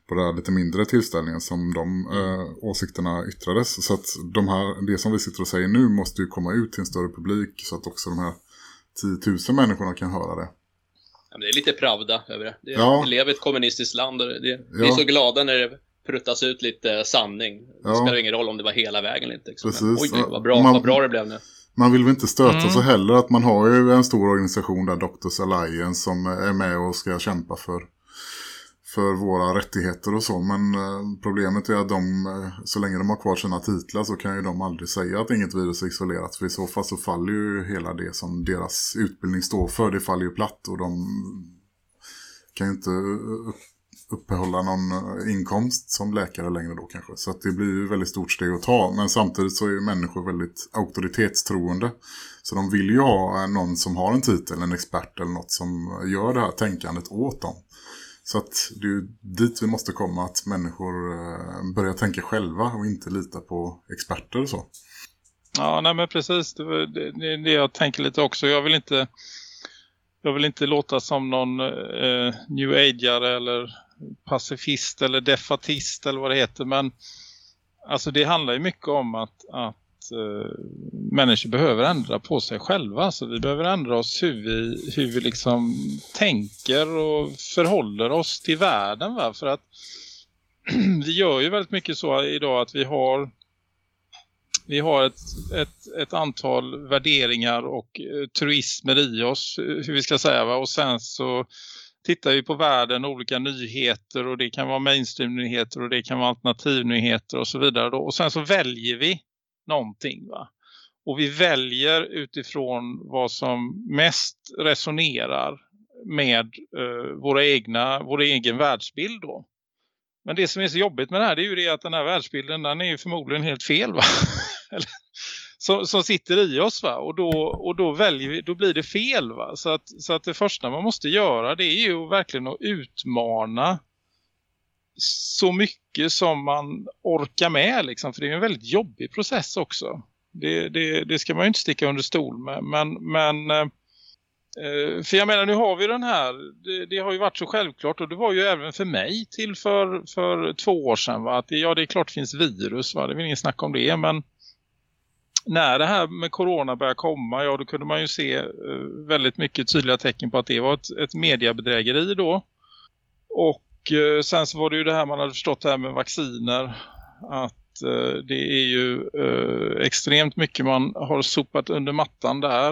på den här lite mindre tillställningen som de eh, åsikterna yttrades. Så att de här, det som vi sitter och säger nu måste ju komma ut till en större publik så att också de här 10 000 människorna kan höra det. Ja, men det är lite Pravda över det. det Ja. Vi lever ett kommunistiskt land och det, det, vi är Ja. så glada när det pruttas ut lite sanning. Det Ja. spelar ingen roll om det var hela vägen eller inte. Liksom. Men, Precis. oj, oj, vad bra, Man- vad bra det blev nu. Man vill väl inte stöta Mm. sig heller att man har ju en stor organisation där Doctors Alliance som är med och ska kämpa för, för våra rättigheter och så. Men eh, problemet är att de, eh, så länge de har kvar sina titlar så kan ju de aldrig säga att inget virus är isolerat. För i så fall så faller ju hela det som deras utbildning står för. Det faller ju platt och de kan ju inte upp- uppehålla någon eh, inkomst som läkare längre då kanske. Så att det blir ju ett väldigt stort steg att ta. Men samtidigt så är ju människor väldigt auktoritetstroende. Så de vill ju ha eh, någon som har en titel, en expert eller något som gör det här tänkandet åt dem. Så att det är ju dit vi måste komma att människor eh, börjar tänka själva och inte lita på experter och så. Ja, nej men precis. Det det det är det jag tänker lite också. Jag vill inte, jag vill inte låta som någon eh, new ageare eller pacifist eller defatist eller vad det heter. Men alltså det handlar ju mycket om att, att eh, människor behöver ändra på sig själva. Så vi behöver ändra oss hur vi, hur vi liksom tänker och förhåller oss till världen. Va? För att *clears throat* vi gör ju väldigt mycket så idag att vi har vi har ett, ett, ett antal värderingar och eh, truismer i oss, hur vi ska säga va? Och sen så tittar vi på världen, olika nyheter och det kan vara mainstream-nyheter och det kan vara alternativnyheter och så vidare. Då. Och sen så väljer vi någonting va. Och vi väljer utifrån vad som mest resonerar med eh, våra egna, vår egen världsbild då. Men det som är så jobbigt med det här det är ju det att den här världsbilden den är ju förmodligen helt fel va. *laughs* Eller, som, som sitter i oss va. Och då, och då väljer vi, då blir det fel va. Så att, så att det första man måste göra det är ju verkligen att utmana så mycket som man orkar med liksom. För det är en väldigt jobbig process också. Det, det, det ska man ju inte sticka under stol med. Men, men eh, eh För jag menar nu har vi den här, det, det har ju varit så självklart och det var ju även för mig till för, för två år sedan va? att det, ja det är klart det finns virus va, det vill ingen snacka om det men när det här med corona började komma, ja då kunde man ju se eh, väldigt mycket tydliga tecken på att det var ett, ett mediebedrägeri då och eh, sen så var det ju det här man hade förstått det här med vacciner att eh, det är ju eh, extremt mycket man har sopat under mattan där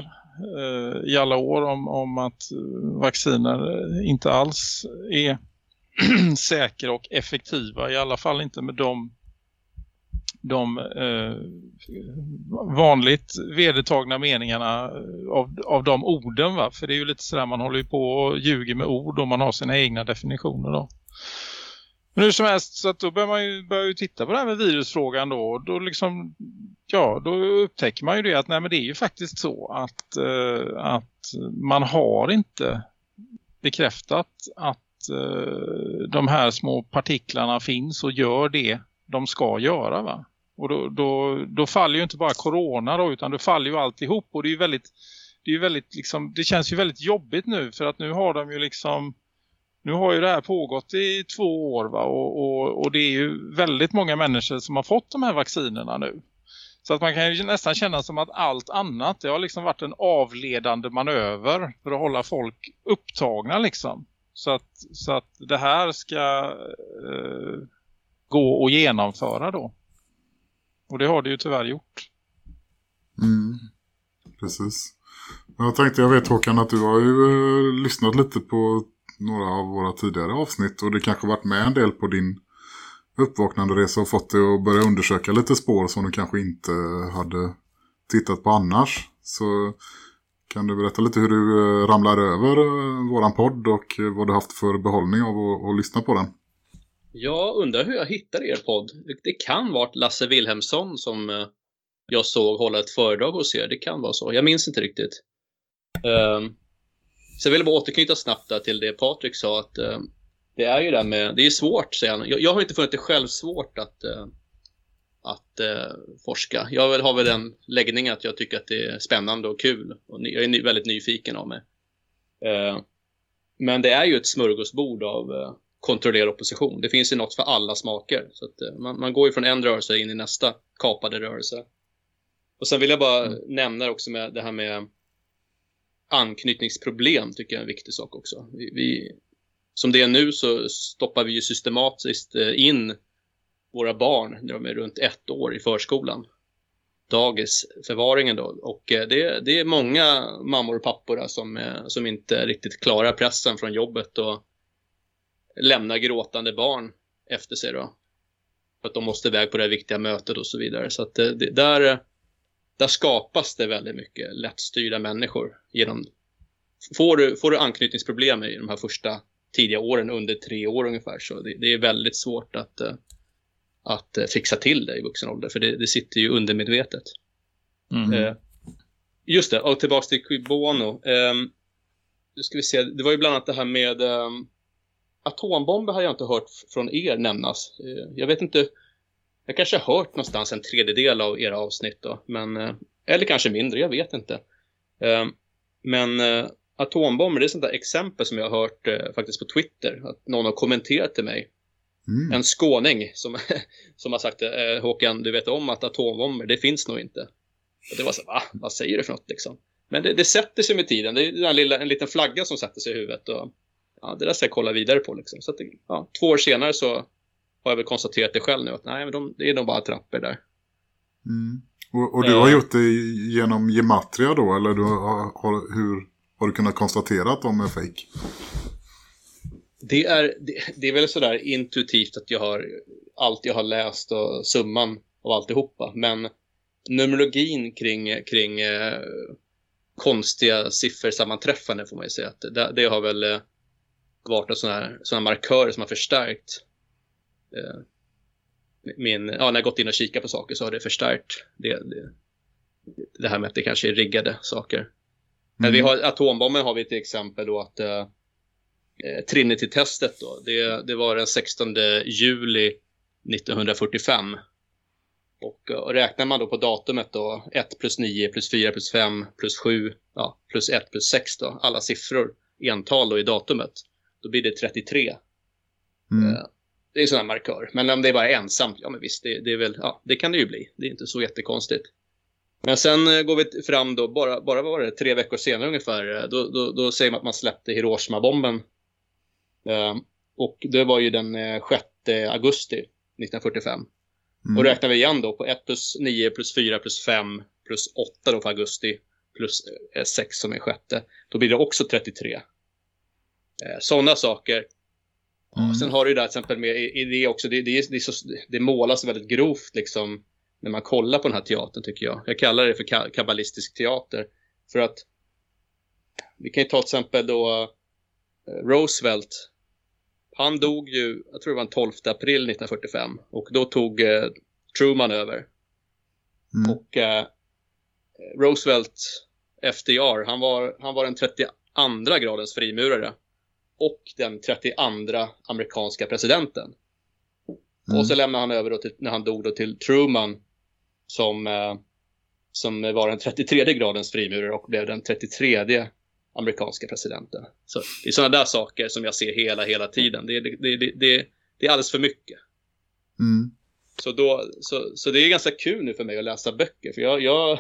eh, i alla år om, om att eh, vacciner inte alls är *clears throat* säkra och effektiva. I alla fall inte med de, de eh, vanligt vedertagna meningarna av, av de orden. Va? För det är ju lite sådär man håller ju på och ljuger med ord och man har sina egna definitioner då. Men hur som helst så att då börjar man ju, börjar ju titta på det här med virusfrågan då. Och då liksom, ja då upptäcker man ju det att nej men det är ju faktiskt så att, eh, att man har inte bekräftat att eh, de här små partiklarna finns och gör det de ska göra va. Och då, då, då faller ju inte bara corona då utan då faller ju alltihop och det är ju väldigt, det är väldigt liksom, det känns ju väldigt jobbigt nu för att nu har de ju liksom nu har ju det här pågått i två år va? Och, och, och det är ju väldigt många människor som har fått de här vaccinerna nu. Så att man kan ju nästan känna som att allt annat det har liksom varit en avledande manöver för att hålla folk upptagna liksom. Så att, så att det här ska eh, gå och genomföra då. Och det har det ju tyvärr gjort. Mm. Precis. Jag tänkte, jag vet Håkan att du har ju eh, lyssnat lite på några av våra tidigare avsnitt och det kanske varit med en del på din uppvaknande resa och fått dig att börja undersöka lite spår som du kanske inte hade tittat på annars. Så kan du berätta lite hur du eh, ramlar över eh, våran podd och eh, vad du haft för behållning av att, att lyssna på den? Jag undrar hur jag hittade er podd. Det kan vara Lasse Wilhelmsson som eh, jag såg hålla ett föredrag hos er. Det kan vara så. Jag minns inte riktigt. Um, så jag vill bara återknyta snabbt där till det Patrik sa att um, det är ju det med, det är svårt säger han. Jag, jag har inte funnit det själv svårt att, uh, att uh, forska. Jag har väl den läggningen att jag tycker att det är spännande och kul. Och jag är ny, väldigt nyfiken av mig. Uh, men det är ju ett smörgåsbord av kontrollerad opposition. Det finns ju något för alla smaker. Så att, eh, man, man går ju från en rörelse in i nästa kapade rörelse. Och sen vill jag bara nämna också med det här med anknytningsproblem tycker jag är en viktig sak också. Vi, vi, som det är nu så stoppar vi ju systematiskt eh, in våra barn när de är runt ett år i förskolan. Dagisförvaringen då. Och eh, det, det är många mammor och pappor som, som inte riktigt klarar pressen från jobbet och lämnar gråtande barn efter sig då. För att de måste iväg på det här viktiga mötet och så vidare. Så att det, det, där, där skapas det väldigt mycket lättstyrda människor. Genom, får, du, får du anknytningsproblem i de här första tidiga åren, under tre år ungefär, så det, det är väldigt svårt att, eh, att eh, fixa till det i vuxen ålder. För det, det sitter ju undermedvetet. Mm. Eh, just det, och tillbaks till Quibono. Eh, nu ska vi se, det var ju bland annat det här med eh, atombomber har jag inte hört från er nämnas. Eh, jag vet inte, jag kanske har hört någonstans en tredjedel av era avsnitt då, men, eh, eller kanske mindre, jag vet inte. Eh, men atombomber, det är sånt där exempel som jag har hört faktiskt på Twitter, att någon har kommenterat till mig. Mm. En skåning som, *laughs* som har sagt Håkan, du vet om att atombomber, det finns nog inte. Och det var så, va? Vad säger du för något liksom? Men det, det sätter sig med tiden. Det är den lilla, en liten flagga som sätter sig i huvudet. Och, ja, det där ska jag kolla vidare på. Liksom. Så att ja, två år senare så har jag väl konstaterat det själv nu. Att nej, men de, det är nog bara trappor där. Mm. Och, och du har Eh. gjort det genom gematria då? Eller du har, har, hur har du kunnat konstatera att de är fake? Det är, det, det är väl sådär intuitivt att jag har allt jag har läst och summan av alltihopa. Men numerologin kring, kring eh, konstiga siffersammanträffanden får man ju säga att det, det har väl eh, varit sådana här, såna markörer som har förstärkt eh, min, ja, när jag gått in och kikat på saker så har det förstärkt det, det, det här med att det kanske är riggade saker. Men vi har, atombomben har vi till exempel då att eh, eh, Trinity-testet då, det, det var den 16 juli 1945. Och, eh, och räknar man då på datumet då 1 plus 9 plus 4 plus 5 plus 7 ja, plus 1 plus 6 då, alla siffror, ental då i datumet, då blir det 33. Mm. Eh, Det är en sån här markör. Men om det är bara ensamt, ja men visst, det, det är väl, ja, det kan det ju bli. Det är inte så jättekonstigt. Men sen eh, går vi fram då, bara, bara var det, tre veckor senare ungefär, eh, då, då, då säger man att man släppte Hiroshima-bomben. Och det var ju den eh, 6 augusti 1945. Mm. Och räknar vi igen då på 1 plus 9 plus 4 plus 5 plus 8 då för augusti plus eh, 6 som är sjätte. Då blir det också 33. Eh, Sådana saker. Mm. Sen har du ju där till exempel med i, det också, det, det, det, så, det målas väldigt grovt liksom när man kollar på den här teatern tycker jag. Jag kallar det för ka kabbalistisk teater. För att vi kan ju ta till exempel då eh, Roosevelt. Han dog ju, jag tror det var den 12 april 1945 och då tog eh, Truman över. Mm. Och eh, Roosevelt, FDR, han var, han var den 32 gradens frimurare och den 32 amerikanska presidenten. Mm. Och så lämnade han över till, när han dog då till Truman som, eh, som var den 33 gradens frimurare och blev den 33 amerikanska presidenten. Så det är sådana där saker som jag ser hela, hela tiden. Det, det, det, det, det, det är alldeles för mycket. Mm. Så, då, så, så det är ganska kul nu för mig att läsa böcker. För jag, jag,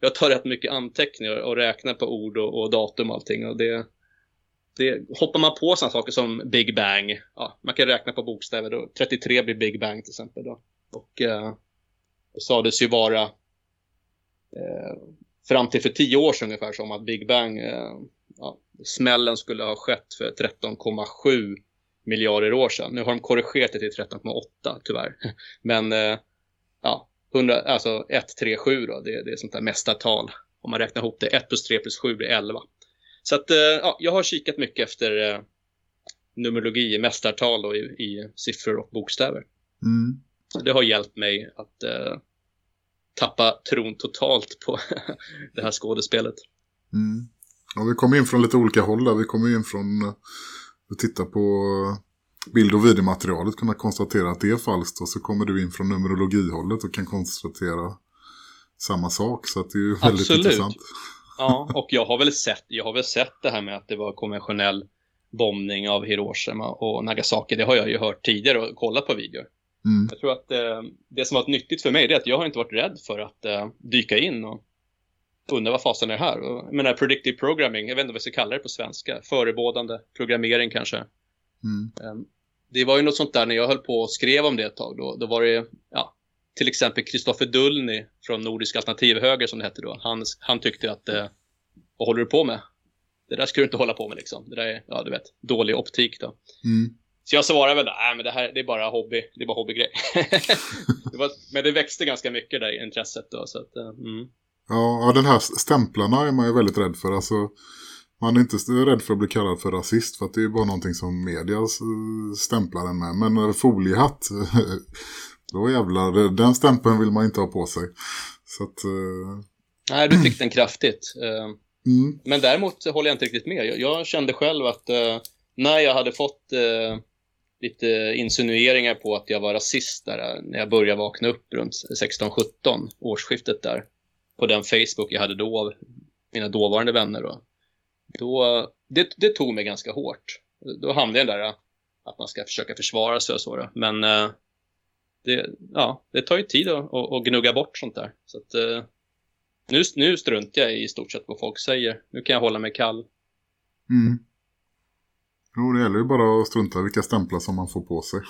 jag tar rätt mycket anteckningar och räknar på ord och, och datum och allting. Och det, det, hoppar man på sådana saker som Big Bang. Ja, man kan räkna på bokstäver. Då. 33 blir Big Bang till exempel. Då. Och eh, det sades ju vara eh, fram till för tio år sedan ungefär som att Big Bang, eh, ja, smällen skulle ha skett för 13,7 miljarder år sedan. Nu har de korrigerat det till 13,8 tyvärr. *laughs* Men eh, ja, 100, alltså 137 då, det, det är sånt där mästartal. Om man räknar ihop det, 1 plus 3 plus 7 blir 11. Så att, eh, ja, jag har kikat mycket efter eh, numerologi, mästartal då, i, i siffror och bokstäver. Mm. Så det har hjälpt mig att eh, tappa tron totalt på *laughs* det här skådespelet. Mm. Ja, vi kommer in från lite olika håll där. Vi kommer in från eh, att titta på eh, bild- och videomaterialet kunna konstatera att det är falskt och så kommer du in från numerologihållet och kan konstatera samma sak. Så det är ju väldigt Absolut. intressant. Ja, och jag har väl sett, jag har väl sett det här med att det var konventionell bombning av Hiroshima och Nagasaki. Det har jag ju hört tidigare och kollat på videor. Mm. Jag tror att eh, det som har varit nyttigt för mig det är att jag har inte varit rädd för att eh, dyka in och undra vad fasen är det här. Och, jag menar, predictive programming, jag vet inte vad jag ska kalla det på svenska. Förebådande programmering kanske. Mm. Ehm, Det var ju något sånt där när jag höll på och skrev om det ett tag. Då, då var det ja, till exempel Kristoffer Dullny från Nordisk alternativhöger som det hette då. Han, han tyckte att, eh, vad håller du på med? Det där ska du inte hålla på med liksom. Det där är, ja du vet, dålig optik då. Mm. Så jag svarade väl, nej men det här det är bara hobby, det är bara hobbygrej. *laughs* det var, men det växte ganska mycket där intresset då, så att, eh, mm. Ja, den här stämplarna är man ju väldigt rädd för. Alltså, man är inte rädd för att bli kallad för rasist för att det är bara någonting som media stämplar en med. Men eh, foliehatt, *laughs* då jävlar, den stämpeln vill man inte ha på sig. Så att... eh, Nej, du fick den kraftigt. Eh, Mm, Men däremot håller jag inte riktigt med. Jag, jag kände själv att eh, när jag hade fått eh, lite insinueringar på att jag var rasist där, eh, när jag började vakna upp runt 16-17, årsskiftet där, på den Facebook jag hade då av mina dåvarande vänner. Då, då, det, det tog mig ganska hårt. Då hamnade jag där eh, att man ska försöka försvara sig och så. Då. Men eh, det, ja, det tar ju tid att, att, att gnugga bort sånt där. Så att, eh, nu, nu struntar jag i stort sett vad folk säger. Nu kan jag hålla mig kall. mm. Jo, det gäller ju bara att strunta vilka stämplar som man får på sig.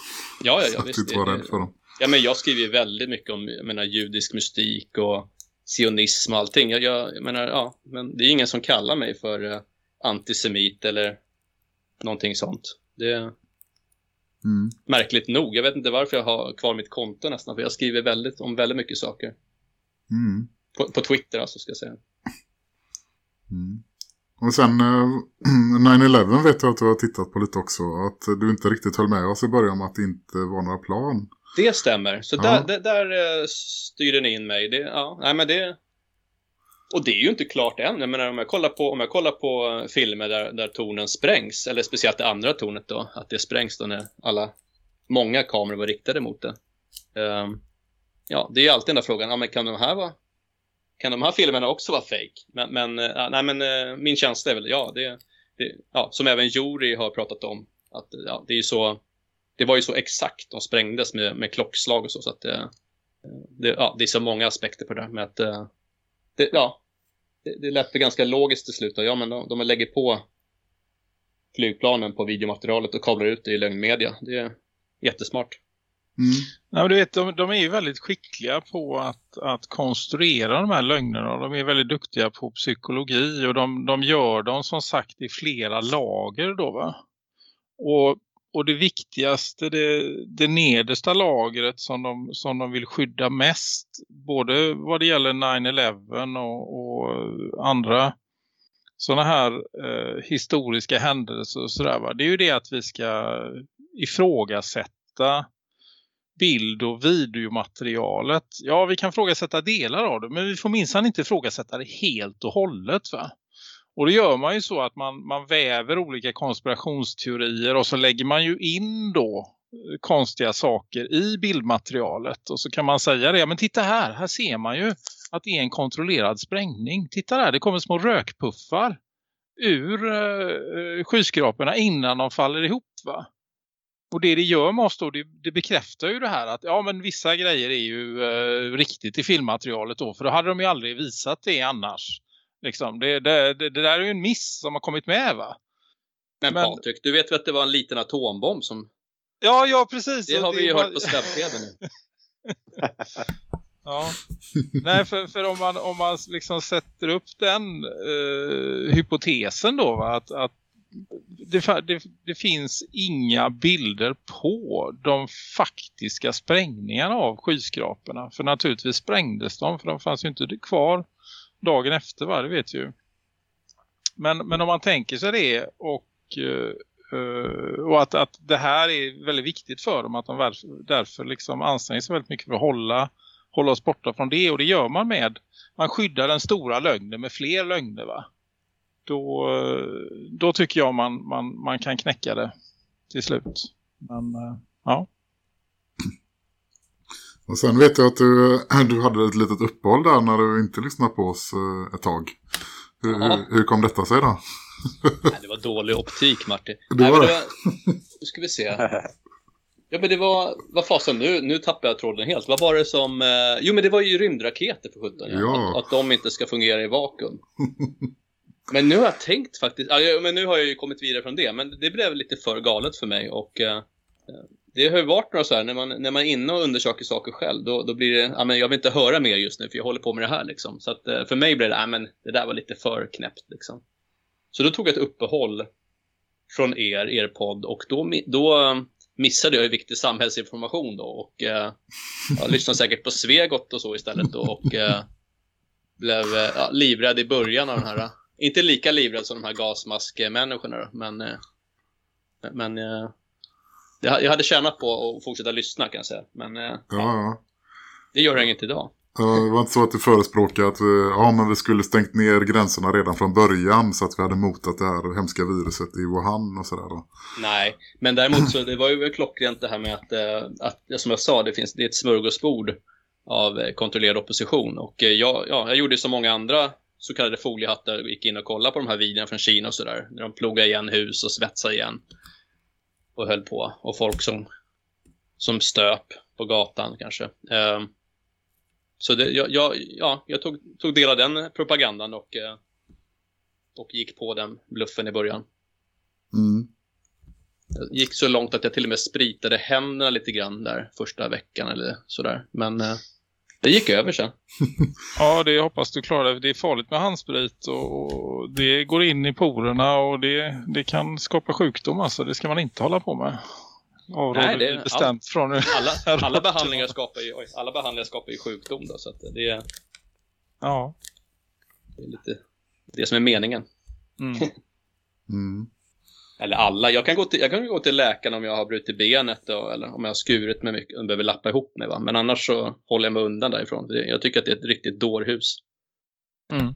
Ja, ja, ja *laughs* visst. inte vara rädd för dem. ja, men jag skriver ju väldigt mycket om jag menar, judisk mystik och sionism och allting. Jag, jag, menar, ja, men det är ingen som kallar mig för eh, antisemit eller någonting sånt. Det Mm. märkligt nog. Jag vet inte varför jag har kvar mitt konto nästan, för jag skriver väldigt, om väldigt mycket saker. Mm. På, på Twitter alltså, ska jag säga. Mm. Och sen eh, *clears throat* 9-11 vet jag att du har tittat på lite också. Att du inte riktigt höll med oss i början om att det inte var några plan. Det stämmer. Så Ja. där, där, där eh, styrde ni in mig. Det, ja, nej, men det... Och det är ju inte klart än. Jag menar, om jag kollar på, om jag kollar på eh, filmer där, där tornen sprängs, eller speciellt det andra tornet då, att det sprängs då när alla, många kameror var riktade mot det. Um, ja, det är ju alltid den där frågan, ja, men kan de här vara kan de här filmerna också vara fake? Men, men, eh, nej, men eh, min känsla är väl, ja, det, det ja, som även Juri har pratat om, att ja, det är så det var ju så exakt, de sprängdes med, med klockslag och så, så att eh, eh det, ja, det är så många aspekter på det här med att eh, det, ja, det, det lät ganska logiskt till slut. Ja, men de, de lägger på flygplanen på videomaterialet och kablar ut det i lögnmedia. Det är jättesmart. Mm. Nej, men du vet, de, de är ju väldigt skickliga på att, att konstruera de här lögnerna. De är väldigt duktiga på psykologi och de, de gör dem som sagt i flera lager då va. Och, och det viktigaste, det, det nedersta lagret som de, som de vill skydda mest, både vad det gäller 9-11 och, och andra sådana här eh, historiska händelser och sådär va. Det är ju det att vi ska ifrågasätta bild- och videomaterialet. Ja, vi kan frågasätta delar av det, men vi får minsann inte ifrågasätta det helt och hållet va. Och det gör man ju så att man, man väver olika konspirationsteorier och så lägger man ju in då eh, konstiga saker i bildmaterialet. Och så kan man säga det, men titta här, här ser man ju att det är en kontrollerad sprängning. Titta där, det kommer små rökpuffar ur eh, skyskraporna innan de faller ihop va. Och det det gör med oss då, det, det bekräftar ju det här att ja men vissa grejer är ju eh, riktigt i filmmaterialet då. För då hade de ju aldrig visat det annars. Liksom, det, det, det, det där är ju en miss som har kommit med va? Men, Men- Patrik, du vet väl att det var en liten atombomb som... Ja, ja precis. Det har vi ju var- hört på släpteden nu. *laughs* *laughs* Ja. Nej, för, för om man, om man liksom sätter upp den eh, hypotesen då va, att, att det, det, det finns inga bilder på de faktiska sprängningarna av skyskraporna. För naturligtvis sprängdes de för de fanns ju inte kvar dagen efter va, det vet vi ju. Men, men om man tänker sig det och, eh, eh, och att, att det här är väldigt viktigt för dem att de därför, liksom anstränger sig väldigt mycket för att hålla hålla oss borta från det. Och det gör man med, man skyddar den stora lögnen med fler lögner va. Då, eh, då tycker jag man, man, man kan knäcka det till slut. Men ja. Och sen vet jag att du, *clears throat* du hade ett litet uppehåll där när du inte lyssnade på oss eh, ett tag. Hur, Ja. hur, hur kom detta sig då? Nej, det var dålig optik, Martin. Det Nej, var det. var... Nu ska vi se. Ja, men det var... Vad fasen, nu, nu tappar jag tråden helt. Vad var det som... Eh... Jo, men det var ju rymdraketer för 17. Ja. Att, att de inte ska fungera i vakuum. *laughs* men nu har jag tänkt faktiskt... Ja, ja, men nu har jag ju kommit vidare från det. Men det blev lite för galet för mig. Och eh, det har ju varit några så här, när man, när man är inne och undersöker saker själv, då, då blir det, ja men jag vill inte höra mer just nu för jag håller på med det här liksom. Så att eh, för mig blev det, ja men det där var lite för knäppt liksom. Så då tog jag ett uppehåll från er, er podd och då, då eh, missade jag ju viktig samhällsinformation då och eh, jag lyssnade säkert på Svegot och så istället då och eh, blev eh, ja, livrädd i början av den här, eh, inte lika livrädd som de här gasmaskmänniskorna då, men eh, men eh, jag, hade tjänat på att fortsätta lyssna kan jag säga, men eh, Ja, ja. det gör jag inget idag. Ja, Det var inte så att du förespråkade att vi, ja, men vi skulle stängt ner gränserna redan från början så att vi hade motat det här hemska viruset i Wuhan och sådär då. Nej, men däremot så det var ju klockrent det här med att, eh, att ja, som jag sa, det finns det är ett smörgåsbord av eh, kontrollerad opposition. Och eh, jag, ja, jag gjorde som många andra så kallade foliehattar gick in och kollade på de här videorna från Kina och sådär. När de plogade igen hus och svetsade igen. Och höll på. Och folk som, som stöp på gatan kanske. Eh, så det, jag, jag, ja, jag tog, tog del av den propagandan och, eh, och gick på den bluffen i början. Mm. Jag gick så långt att jag till och med spritade händerna lite grann där första veckan eller sådär. Men eh, det gick över sen. *laughs* Ja, det hoppas du klarar det. Det är farligt med handsprit och, det går in i porerna och det, det kan skapa sjukdom. Alltså, det ska man inte hålla på med. Avråder Nej, det är bestämt från nu. Alla, *laughs* alla, behandlingar skapar ju, oj, alla behandlingar skapar ju sjukdom då, så att det, är, Ja. det är lite det som är meningen. Mm. *laughs* Mm. Eller alla. Jag kan gå till, jag kan gå till läkaren om jag har brutit benet då, eller om jag har skurit mig mycket och behöver lappa ihop mig. Va? Men annars så håller jag mig undan därifrån. Jag tycker att det är ett riktigt dårhus. Mm.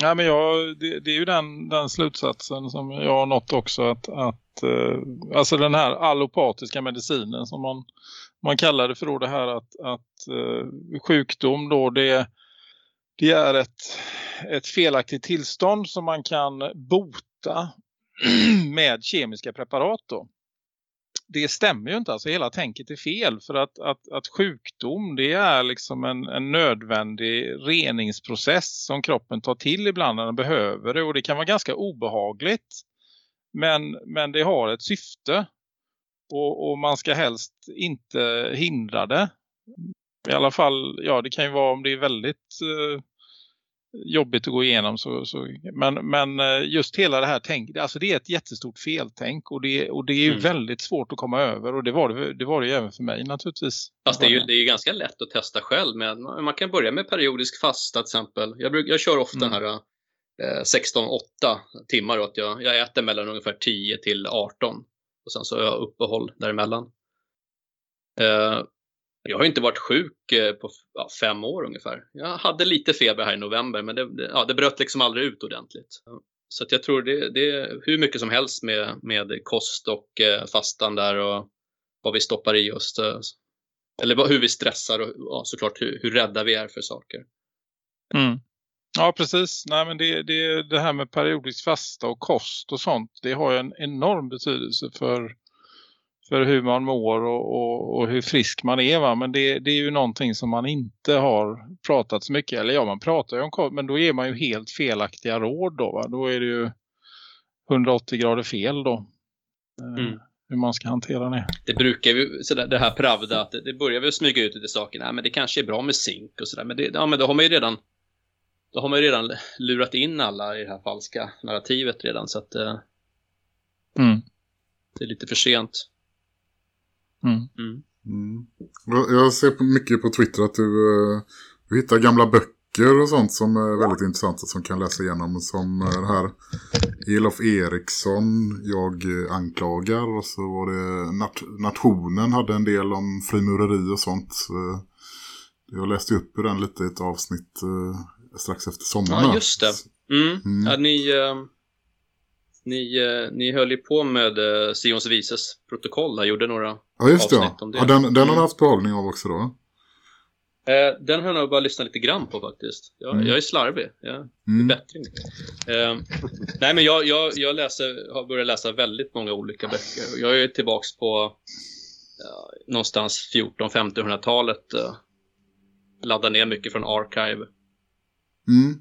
Ja, men jag, det, det är ju den, den slutsatsen som jag har nått också att, att eh, alltså den här allopatiska medicinen som man, man kallar det för då det här att, att eh, sjukdom då det, det är ett, ett felaktigt tillstånd som man kan bota *clears throat* med kemiska preparat då. Det stämmer ju inte, alltså hela tänket är fel för att, att, att sjukdom det är liksom en, en nödvändig reningsprocess som kroppen tar till ibland när den behöver det och det kan vara ganska obehagligt men, men det har ett syfte och, och man ska helst inte hindra det. I alla fall, ja det kan ju vara om det är väldigt eh, jobbigt att gå igenom så, så men, men eh, just hela det här tänk, alltså det är ett jättestort feltänk och det, och det är Mm. väldigt svårt att komma över och det var det, det var det ju även för mig naturligtvis. Fast det är ju det är ju ganska lätt att testa själv. Med, man kan börja med periodisk fasta till exempel. Jag, bruk, jag kör ofta Mm. den här eh, 16-8 timmar. Att jag, jag äter mellan ungefär 10 till 18. Och sen så har jag uppehåll däremellan. Eh, jag har inte varit sjuk eh, på ja, fem år ungefär. Jag hade lite feber här i november men det, det, ja, det bröt liksom aldrig ut ordentligt. Så att jag tror det, det är hur mycket som helst med, med kost och eh, fastan där och vad vi stoppar i oss. Eh, eller hur vi stressar och ja, såklart hur, hur rädda vi är för saker. Mm. Ja, precis. Nej, men det, det, det här med periodisk fasta och kost och sånt, det har ju en enorm betydelse för, för hur man mår och, och, och hur frisk man är. Va? Men det, det är ju någonting som man inte har pratat så mycket. Eller ja, man pratar ju om kost, men då ger man ju helt felaktiga råd då. Va? Då är det ju 180 grader fel då. Eh, Mm. Hur man ska hantera det. Det brukar ju, sådär, det här Pravda, att det, det börjar väl smyga ut lite saker. Nej, men det kanske är bra med zink och sådär. Men, det, ja, men då har man ju redan då har man ju redan lurat in alla i det här falska narrativet redan. Så att eh, Mm. det är lite för sent. Mm. Mm. Jag- ser mycket på Twitter att du, eh, du hittar gamla böcker och sånt som är väldigt intressanta som kan läsa igenom. Som eh, det här Elof Eriksson, Jag anklagar. Och så var det nat- Nationen hade en del om frimureri och sånt. Eh, Jag läste upp ur den lite i ett avsnitt strax efter sommaren. Ja, just det. Mm. Mm. Ja, ni, ni, eh, ni höll ju på med eh, Sions vises protokoll. Jag gjorde några. Ja, just det. avsnitt om det. Ja, den, den har Mm. du haft behållning av också då. Eh, den har jag nog bara lyssnat lite grann på faktiskt. Jag, Mm. jag är slarvig. Jag, Mm. bättring. Eh, nej, men jag, jag, jag läser, har börjat läsa väldigt många olika böcker. Jag är tillbaks på ja, någonstans 14-1500-talet. Eh, laddar ner mycket från Archive Mm.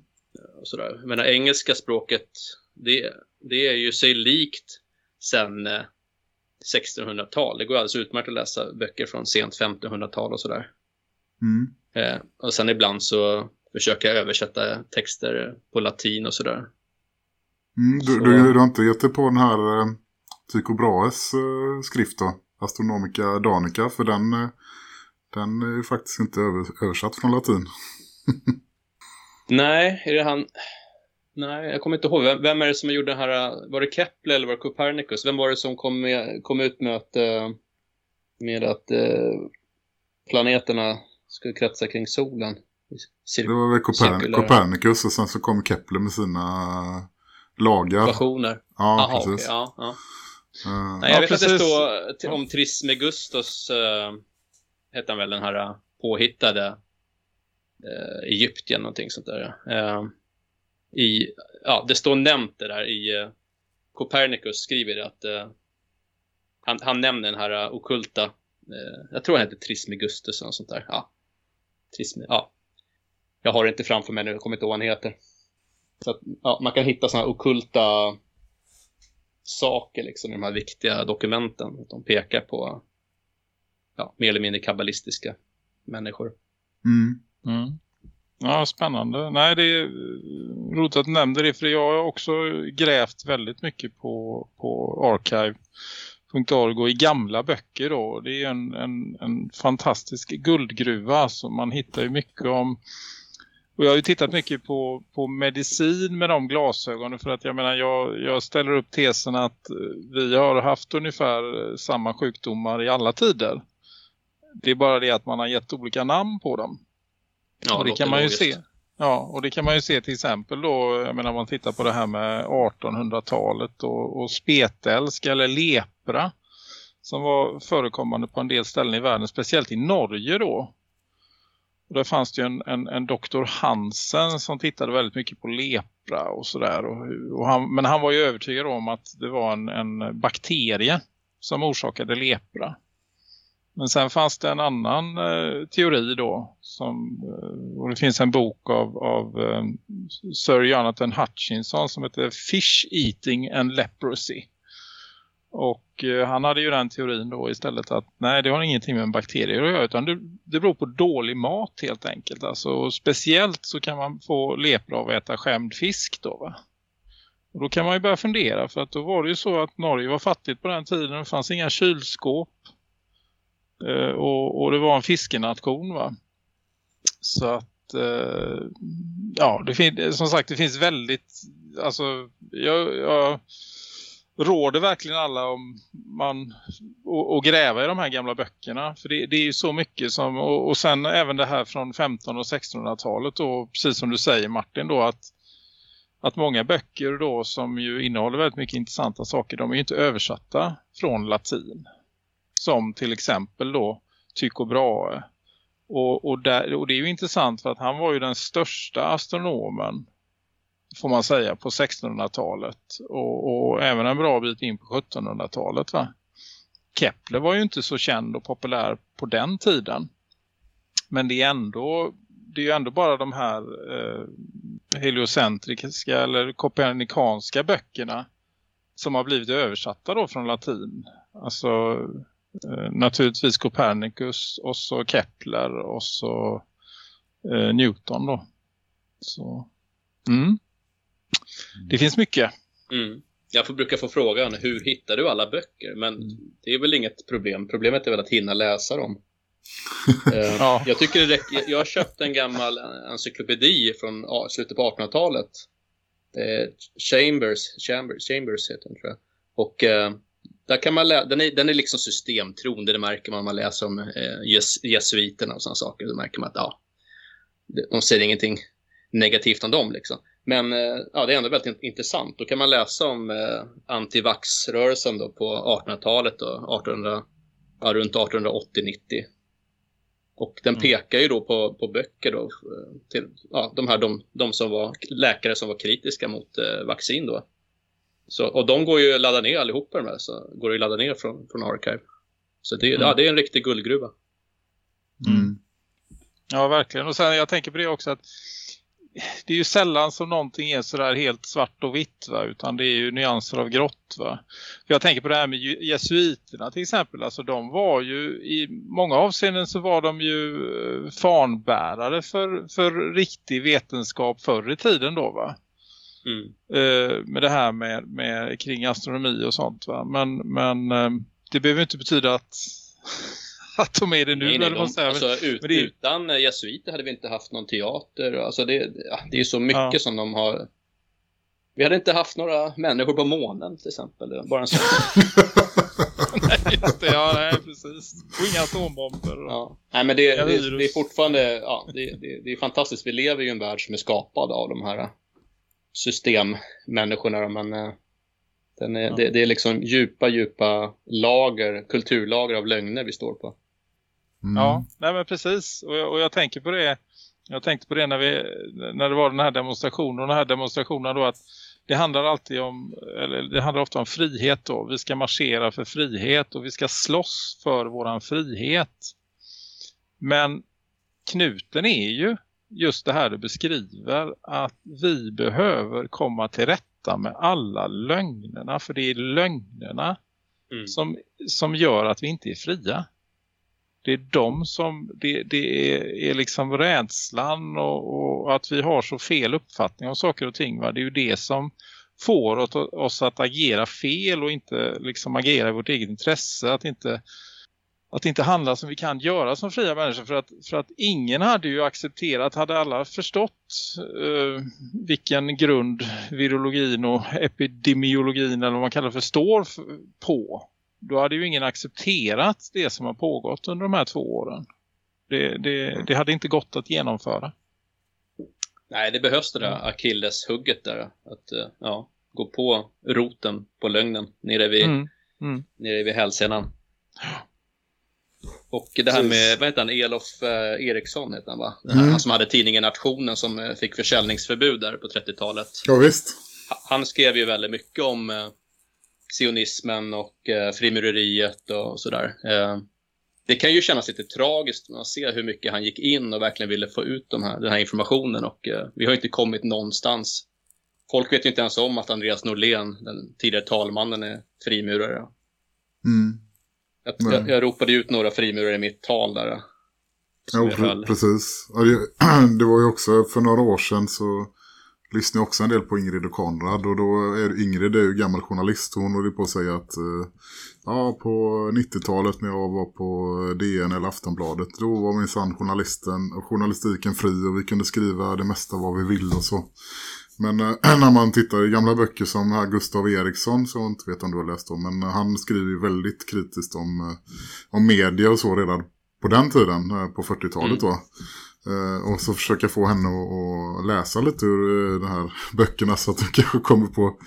och sådär. Jag menar, engelska språket, det, det är ju sig likt sen eh, 1600-tal. Det går alldeles utmärkt att läsa böcker från sent 1500-tal och sådär. Mm. Eh, och sen ibland så försöker jag översätta texter på latin och sådär. Mm, du, Så- du, du har inte gett dig på den här eh, Tycho Brahes eh, skrift då, Astronomica Danica, för den, eh, den är ju faktiskt inte över, översatt från latin. *laughs* Nej, är det han... Nej, jag kommer inte ihåg. Vem, vem är det som gjorde den här... Var det Kepler eller var det Copernicus? Vem var det som kom, med, kom ut med att, eh, med att eh, planeterna skulle kretsa kring solen? Cir- Det var väl Coper cirkulära Copernicus och sen så kom Kepler med sina lagar. ekvationer. Ja, okej. precis. ja, ja. Eh, Nej, jag Ja, vet att det precis. står om Trismegistus, uh, hette han väl den här eh, påhittade uh, Egyptien, någonting sånt där. Eh, i, ja, det står nämnt det där i uh, Copernicus skriver det att eh, han, han nämner den här uh, okulta, eh, jag tror han heter Trismegistus eller något sånt där. Ja. Trisme, ja. Jag har det inte framför mig nu, jag kommer inte ihåg vad han heter. Så att, ja, man kan hitta sådana okulta saker liksom, i de här viktiga dokumenten. Att de pekar på ja, mer eller mindre kabbalistiska människor. mm. Mm. Ja, spännande. Nej, det är eh, roligt att du nämnde det för jag har också grävt väldigt mycket på, på archive.org och i gamla böcker då. Det är en, en, en fantastisk guldgruva som man hittar ju mycket om och jag har ju tittat mycket på, på medicin med de glasögonen för att jag menar jag, jag ställer upp tesen att eh, vi har haft ungefär eh, samma sjukdomar i alla tider. Det är bara det att man har gett olika namn på dem Ja, och det kan man ju logiskt. se. Ja, och det kan man ju se till exempel då, jag menar om man tittar på det här med 1800-talet och, och spetälska eller lepra som var förekommande på en del ställen i världen, speciellt i Norge då. Och där fanns det ju en, en, en doktor Hansen som tittade väldigt mycket på lepra och sådär. Och, och han, men han var ju övertygad om att det var en, en bakterie som orsakade lepra. Men sen fanns det en annan eh, teori då. Som, eh, och det finns en bok av, av eh, Sir Jonathan Hutchinson som heter Fish Eating and Leprosy. Och eh, han hade ju den teorin då istället att nej det har ingenting med bakterier att göra utan det, det beror på dålig mat helt enkelt. Alltså, speciellt så kan man få lepra av att äta skämd fisk då va. Och då kan man ju börja fundera för att då var det ju så att Norge var fattigt på den tiden. Det fanns inga kylskåp. Eh, och, och det var en fiskenation va. Så att eh, ja, det finns som sagt det finns väldigt alltså jag, jag råder verkligen alla om man och, och gräva i de här gamla böckerna för det, det är ju så mycket som och, och sen även det här från 15 och 1600-talet då precis som du säger Martin då att att många böcker då som ju innehåller väldigt mycket intressanta saker de är ju inte översatta från latin som till exempel då Tycho Brahe. Och, och, där, och det är ju intressant för att han var ju den största astronomen får man säga på 1600-talet och, och även en bra bit in på 1700-talet va. Kepler var ju inte så känd och populär på den tiden. Men det är ändå det är ju ändå bara de här eh, heliocentriska eller kopernikanska böckerna som har blivit översatta då från latin. Alltså naturligtvis Copernicus och så Kepler och så eh, Newton då. Så mm. Det finns mycket. Mm. Jag får, brukar få frågan, hur hittar du alla böcker? Men det är väl inget problem. Problemet är väl att hinna läsa dem. *laughs* Eh, Ja. Jag tycker det räcker. Jag har köpt en gammal encyklopedi från slutet på 1800-talet. Eh, Chambers, Chambers, Chambers heter den tror jag. Och eh, där kan man den, är, den är liksom systemtroende, det märker man när man läser om eh, jes jesuiterna och sådana saker. Då märker man att ja, de- säger ingenting negativt om dem liksom. Men eh, ja, det är ändå väldigt in- intressant. Då kan man läsa om eh, antivax-rörelsen då på 1800-talet och 1800, ja, runt 1880-90. Och den pekar ju då på, på böcker då, eh, till ja, de här de, de som var läkare som var kritiska mot eh, vaccin då. Så, och de går ju att ladda ner allihopa de här, så går det att ladda ner från, från Archive. Så det, ja, det är en riktig guldgruva. Mm. Ja, verkligen. Och sen jag tänker på det också att det är ju sällan som någonting är sådär helt svart och vitt va? utan det är ju nyanser av grått va. För jag tänker på det här med jesuiterna till exempel. Alltså de var ju i många avseenden så var de ju eh, fanbärare för, för riktig vetenskap förr i tiden då va. Mm. eh, med det här med, med kring astronomi och sånt. Va? Men, men eh, det behöver inte betyda att, *laughs* att de är det nu. Nej, nej, de, säger. alltså, ut, men det Utan eh, jesuiter hade vi inte haft någon teater. Alltså det, det är så mycket Ja. som de har... Vi hade inte haft några människor på månen till exempel. Bara en sån. *laughs* nej, just det, ja, nej, precis. Och inga atombomber. och- Ja. Nej, men det, det, det är fortfarande ja, det, det, det är fantastiskt. Vi lever i en värld som är skapad av de här systemmänniskorna. Men eh, den är, Ja. det, det är liksom djupa, djupa lager, kulturlager av lögner vi står på. Mm. Ja, nej men precis. Och jag, och jag tänker på det. Jag tänkte på det när, vi, när det var den här demonstrationen. Och den här demonstrationen då att det handlar alltid om, eller det handlar ofta om frihet då. Vi ska marschera för frihet och vi ska slåss för våran frihet. Men knuten är ju just det här du beskriver att vi behöver komma till rätta med alla lögnerna. För det är lögnerna Mm. som, som gör att vi inte är fria. Det är de som, det, det är, är liksom rädslan och, och att vi har så fel uppfattning om saker och ting. Va? Det är ju det som får oss att agera fel och inte liksom agera i vårt eget intresse. Att inte, att inte handla som vi kan göra som fria människor. För att, för att ingen hade ju accepterat, hade alla förstått eh, vilken grund virologin och epidemiologin eller vad man kallar för står på. Då hade ju ingen accepterat det som har pågått under de här två åren. Det, det, det hade inte gått att genomföra. Nej, det behövs det där akilleshugget där. Att eh, ja, gå på roten på lögnen nere vid, Mm. Mm. nere vid hälsenan. Och det här med, vad heter han, Elof eh, Eriksson heter han va? Mm. Han som hade tidningen Nationen som eh, fick försäljningsförbud där på 30-talet. Ja, visst. Ha- Han skrev ju väldigt mycket om eh, sionismen och eh, frimureriet och sådär. Eh, det kan ju kännas lite tragiskt när man ser hur mycket han gick in och verkligen ville få ut de här, den här informationen och eh, vi har inte kommit någonstans. Folk vet ju inte ens om att Andreas Norlén, den tidigare talmannen, är frimurare. Mm. Jag, Nej. jag, jag ropade ut några frimurare i mitt tal där. Jo, pre- precis. *clears throat* Det, var ju också för några år sedan så lyssnade jag också en del på Ingrid och Konrad och då är Ingrid är ju gammal journalist hon håller på att säga att eh, ja på 90-talet när jag var på DN eller Aftonbladet då var minsann journalisten och journalistiken fri och vi kunde skriva det mesta vad vi ville och så. Men eh, *clears throat* när man tittar i gamla böcker som här Gustav Eriksson så jag inte vet om du har läst dem men han skriver väldigt kritiskt om, eh, om media och så redan på den tiden, eh, på 40-talet då. Eh, och så försöka få henne att, läsa lite ur eh, de här *laughs* böckerna så att du *laughs* kanske kommer på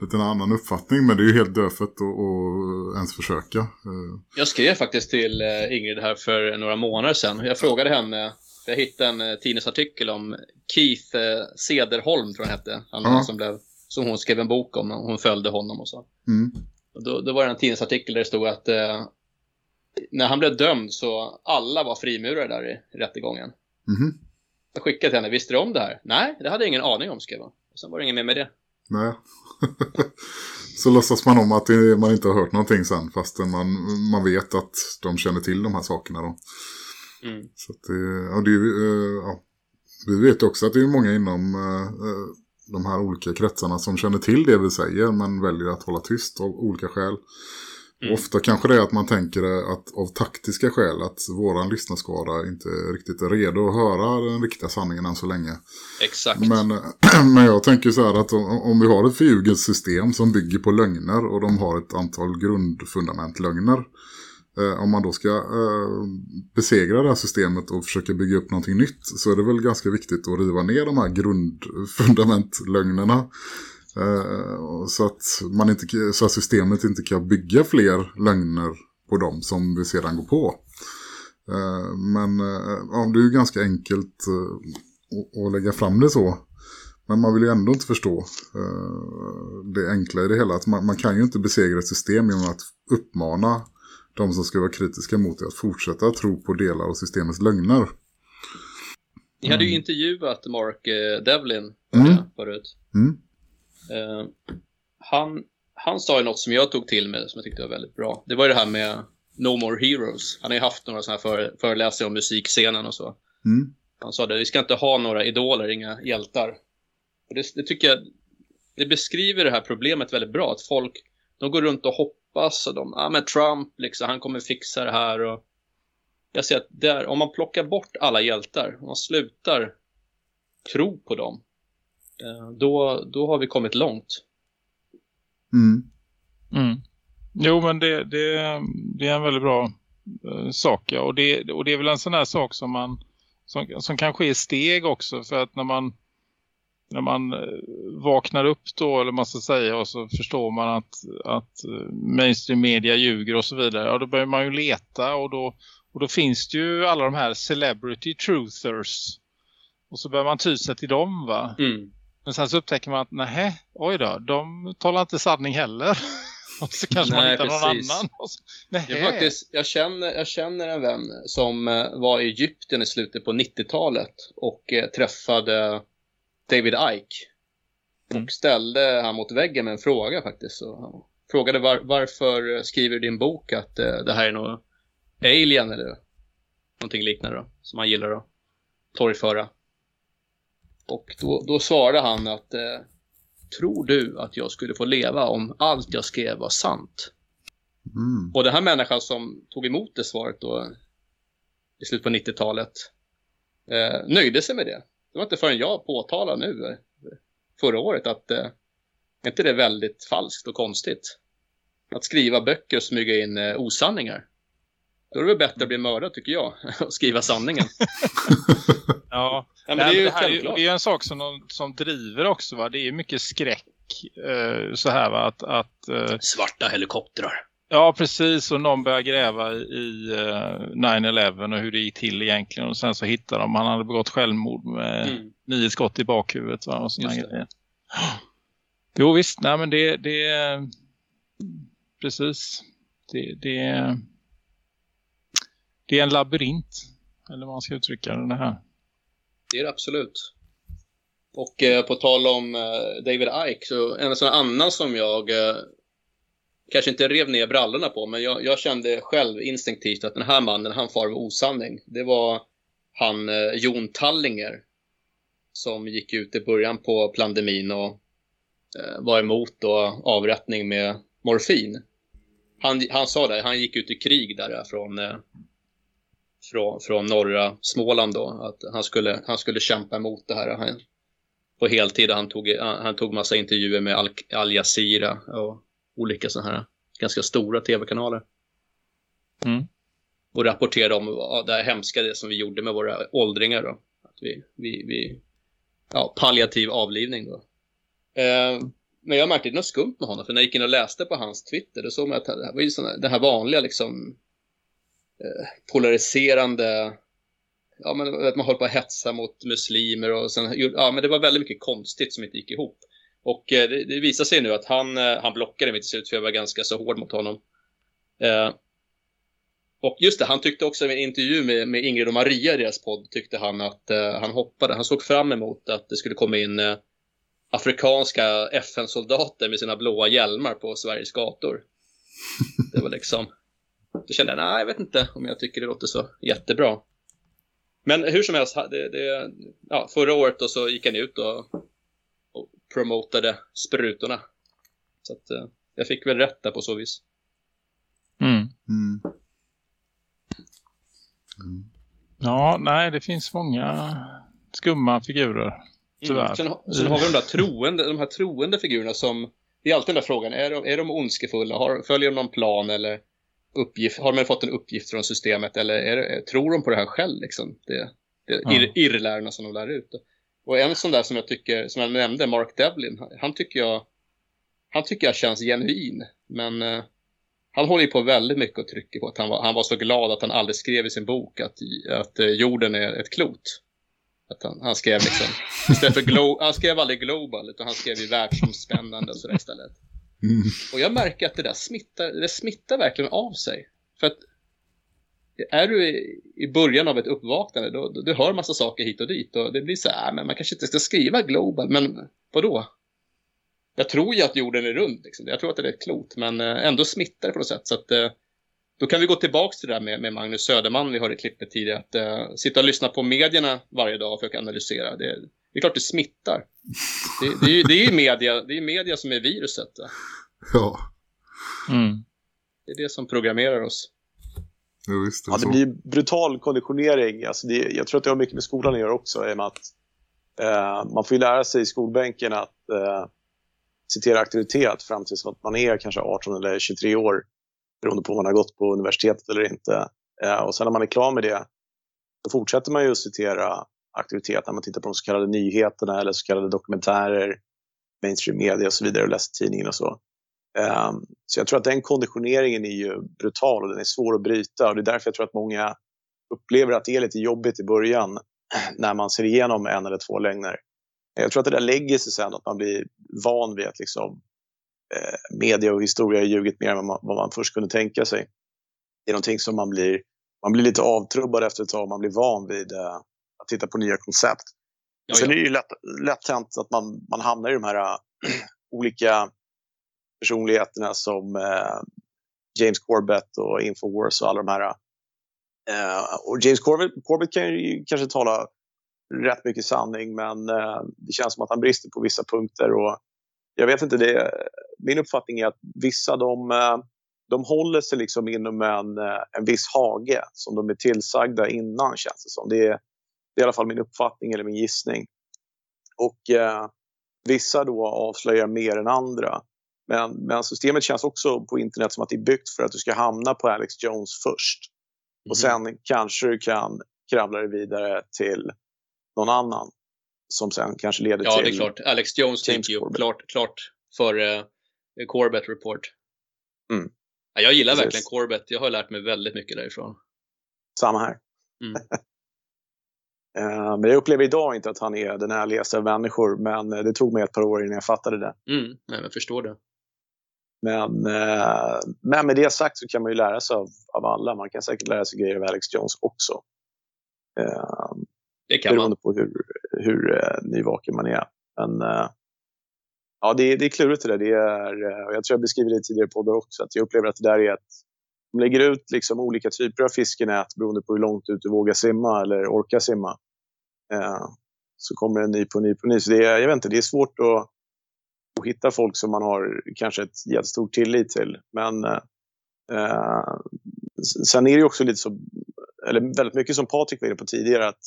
lite en annan uppfattning. Men det är ju helt dödfött att ens försöka. Eh, Jag skrev faktiskt till eh, Ingrid här för några månader sedan. Jag frågade henne, jag hittade en eh, tidningsartikel om Keith eh, Sederholm, tror jag han hette. Han som, blev, som hon skrev en bok om, hon följde honom och så. Mm. Och då, då var det en tidningsartikel där det stod att eh, när han blev dömd så alla var frimurare där i rättegången. Mhm. Jag skickade till henne, visste du om det här? Nej, det hade jag ingen aning om, skrev hon. Och sen var det inget mer med det. Nej. *laughs* så låtsas man om att man inte har hört någonting sen fastän man, man vet att de känner till de här sakerna då. Mm. Så att det, ja, det eh, ja, vi vet också att det är många inom eh, eh, de här olika kretsarna som känner till det vi säger men väljer att hålla tyst av olika skäl. Mm. Ofta kanske det är att man tänker att av taktiska skäl att våran lyssnarskara inte riktigt är redo att höra den riktiga sanningen än så länge. Exakt. Men, *clears throat* men jag tänker så här att om, om vi har ett förljuget system som bygger på lögner och de har ett antal grundfundamentlögner. Eh, om man då ska eh, besegra det här systemet och försöka bygga upp någonting nytt så är det väl ganska viktigt att riva ner de här grundfundamentlögnerna. Eh, så, att man inte, så att systemet inte kan bygga fler lögner på dem som vi sedan går på. Eh, men eh, ja, det är ju ganska enkelt eh, att- att lägga fram det så. Men man vill ju ändå inte förstå eh, det enkla i det hela. Att man, man kan ju inte besegra ett system genom att uppmana de som ska vara kritiska mot det att fortsätta tro på delar av systemets lögner. Ni hade ju intervjuat Mark eh, Devlin Mm. mm. förut. Mm. Eh, han, han sa ju något som jag tog till mig som jag tyckte var väldigt bra. Det var ju det här med No More Heroes. Han har ju haft några sådana här före, föreläsningar om musikscenen och så. Mm. Han sa det, vi ska inte ha några idoler, inga hjältar. Det, det tycker jag, det beskriver det här problemet väldigt bra. Att folk, de går runt och hoppas och de, ja ah, men Trump liksom, han kommer fixa det här och jag ser att där, om man plockar bort alla hjältar, om man slutar tro på dem, eh, då, då har vi kommit långt. Mm. Mm. Jo, men det, det, det är en väldigt bra eh, sak. Ja. Och, det, och det är väl en sån här sak som man som, som kan ske i steg också. För att när man när man eh, vaknar upp då, eller man ska säga, och så förstår man att, att eh, mainstream media ljuger och så vidare. Ja, då börjar man ju leta och då, och då finns det ju alla de här celebrity truthers. Och så börjar man ty sig till dem va? Mm. Men sen så upptäcker man att nej, oj då, de talar inte sanning heller. *laughs* och så kanske man Nej, hittar någon precis. annan. Och så. Jag, faktiskt, jag, känner, jag känner en vän som eh, var i Egypten i slutet på 90-talet och eh, träffade David Icke. Mm. Och ställde han mot väggen med en fråga faktiskt. Så han frågade var, varför skriver din bok att eh, det här är något alien eller någonting liknande då, som han gillar att torgföra. Och då, då svarade han att eh, tror du att jag skulle få leva om allt jag skrev var sant? Mm. Och den här människan som tog emot det svaret då i slutet på 90-talet eh, nöjde sig med det. Det var inte förrän jag påtalade nu eh, förra året att eh, är inte det väldigt falskt och konstigt? Att skriva böcker och smyga in eh, osanningar. Då är det väl bättre att bli mördad tycker jag, *laughs* och skriva sanningen. *laughs* Ja, Ja, men Nej, det är ju det, här är, det är ju en sak som, de, som driver också va. Det är mycket skräck eh, så här va. Att, att eh, Svarta helikoptrar. Ja precis och någon börjar gräva i, i eh, 9-11 och hur det gick till egentligen. Och sen så hittar de han hade begått självmord med Mm. nio skott i bakhuvudet va. Och såna grejer. Jo visst, nej men det, det precis. Det, det, det är en labyrint. Eller vad man ska uttrycka det här. Det är det absolut. Och eh, på tal om eh, David Icke, så en sån annan som jag eh, kanske inte rev ner brallorna på, men jag, jag kände själv instinktivt att den här mannen, han far med osanning. Det var han eh, Jon Tallinger som gick ut i början på pandemin och eh, var emot då avrättning med morfin. Han, han sa det, han gick ut i krig där eh, från eh, från, från norra Småland då, att han skulle, han skulle kämpa emot det här. Han, på heltid han tog, han, han tog massa intervjuer med Al, Al Jazeera och olika sådana här ganska stora tv-kanaler. Mm. Och rapporterade om ja, det här hemska det som vi gjorde med våra åldringar då. Att vi, vi, vi ja, palliativ avlivning då. Eh, men jag märkte något skumt med honom, för när jag gick in och läste på hans Twitter, då såg man att det här var ju såna, den här vanliga liksom eh, polariserande ja men att man håller på att hetsa mot muslimer och sen, ja men det var väldigt mycket konstigt som inte gick ihop. Och eh, det, det visar sig nu att han, eh, han blockade mig till slut för jag var ganska så hård mot honom. Eh, och just det, han tyckte också i en intervju med, med Ingrid och Maria i deras podd tyckte han att eh, han hoppade, han såg fram emot att det skulle komma in eh, afrikanska FN-soldater med sina blåa hjälmar på Sveriges gator. Det var liksom, då kände jag, nej jag vet inte om jag tycker det låter så jättebra. Men hur som helst, det, det, ja, förra året då så gick han ut och promotade sprutorna. Så att eh, jag fick väl rätt där på så vis. Mm. Mm. Ja, nej, det finns många skumma figurer. Tyvärr. Mm. Sen, har- sen har vi de där troende, de här troende figurerna som, det är alltid den där frågan, är de, är de ondskefulla? Har, följer de någon plan eller uppgift, har de fått en uppgift från systemet eller är tror de på det här själv liksom? Det, det Ja. ir, irrlärarna som de lär ut. Och en sån där som jag tycker, som jag nämnde, Mark Devlin, han- tycker jag, han tycker jag känns genuin, men eh, han håller ju på väldigt mycket och trycker på att han var, han var så glad att han aldrig skrev i sin bok att, att eh, jorden är ett klot. Att han, han skrev liksom, istället för glo, han skrev aldrig global, utan han skrev ju världsomspännande och sådär istället. Mm. Och jag märker att det där smittar, det smittar verkligen av sig. För att är du i, i början av ett uppvaknande, då, då, du hör massa saker hit och dit och det blir så här, "Ah, men man kanske inte ska skriva global, men vadå? Jag tror ju att jorden är rund, liksom. jag tror att det är ett klot, men eh, ändå smittar det på något sätt. Så att, eh, då kan vi gå tillbaka till det där med, med Magnus Söderman vi hörde i klippet tidigare, att eh, sitta och lyssna på medierna varje dag och försöka analysera. Det, Det är klart det smittar. Det, det, är, ju, det är ju media, det är media som är viruset. Då. Ja, Mm. Det är det som programmerar oss. Jo, visst. Ja, det så. blir brutal konditionering. Alltså det, jag tror att det har mycket med skolan att göra också. I att, eh, man får ju lära sig i skolbänken att eh, citera auktoritet fram tills att man är kanske 18 eller 23 år. Beroende på om man har gått på universitetet eller inte. Eh, och sen när man är klar med det, då fortsätter man ju att citera auktoritet när man tittar på de så kallade nyheterna eller så kallade dokumentärer, mainstream media och så vidare och läser tidningen och så. Ehm, Så jag tror att den konditioneringen är ju brutal och den är svår att bryta och det är därför jag tror att många upplever att det är lite jobbigt i början *clears throat* när man ser igenom en eller två lögner. Jag tror att det där lägger sig sen, att man blir van vid att liksom, eh, media och historia har ljugit mer än vad man, först kunde tänka sig. Det är någonting som man blir, man blir lite avtrubbad efter ett tag, man blir van vid eh, att titta på nya koncept. Ja, Sen ja. är det ju lätt, lätt hänt att man, man hamnar i de här äh, *clears throat* olika personligheterna som eh, James Corbett och Infowars och alla de här. Eh, och James Corbett, Corbett kan ju kanske tala rätt mycket sanning men eh, det känns som att han brister på vissa punkter. Och jag vet inte, det, min uppfattning är att vissa de, eh, de håller sig liksom inom en, en viss hage som de är tillsagda innan känns det som. Det är, det är i alla fall min uppfattning eller min gissning. Och eh, vissa då avslöjar mer än andra. Men, men systemet känns också på internet som att det är byggt för att du ska hamna på Alex Jones först. Och sen kanske du kan kravla dig vidare till någon annan. Som sen kanske leder Ja, till... det är klart. Alex Jones James dyker ju klart, klart för uh, Corbett Report. Mm. Ja, jag gillar Precis. verkligen Corbett. Jag har lärt mig väldigt mycket därifrån. Samma här. Mm. *laughs* Eh, men jag upplever idag inte att han är den ärligaste av människor. Men eh, det tog mig ett par år innan jag fattade det. Mm. Nej, jag förstår det. Men, eh, men med det sagt så kan man ju lära sig av, av alla. Man kan säkert lära sig grejer av Alex Jones också. Eh, Det kan man. beroende på hur, hur eh, nyvaken man är. Men eh, ja, det, är- det är klurigt det där. Det är, eh, jag tror jag beskriver det i tidigare poddar också. Att jag upplever att det där är att de lägger ut liksom olika typer av fiskenät beroende på hur långt ut du vågar simma eller orkar simma. Eh, så kommer det en ny på ny på ny. Så det är, jag vet inte, det är svårt att, och hitta folk som man har kanske ett jättestor tillit till. Men eh, eh sen är det också lite så, eller väldigt mycket som Patrik var inne på tidigare, att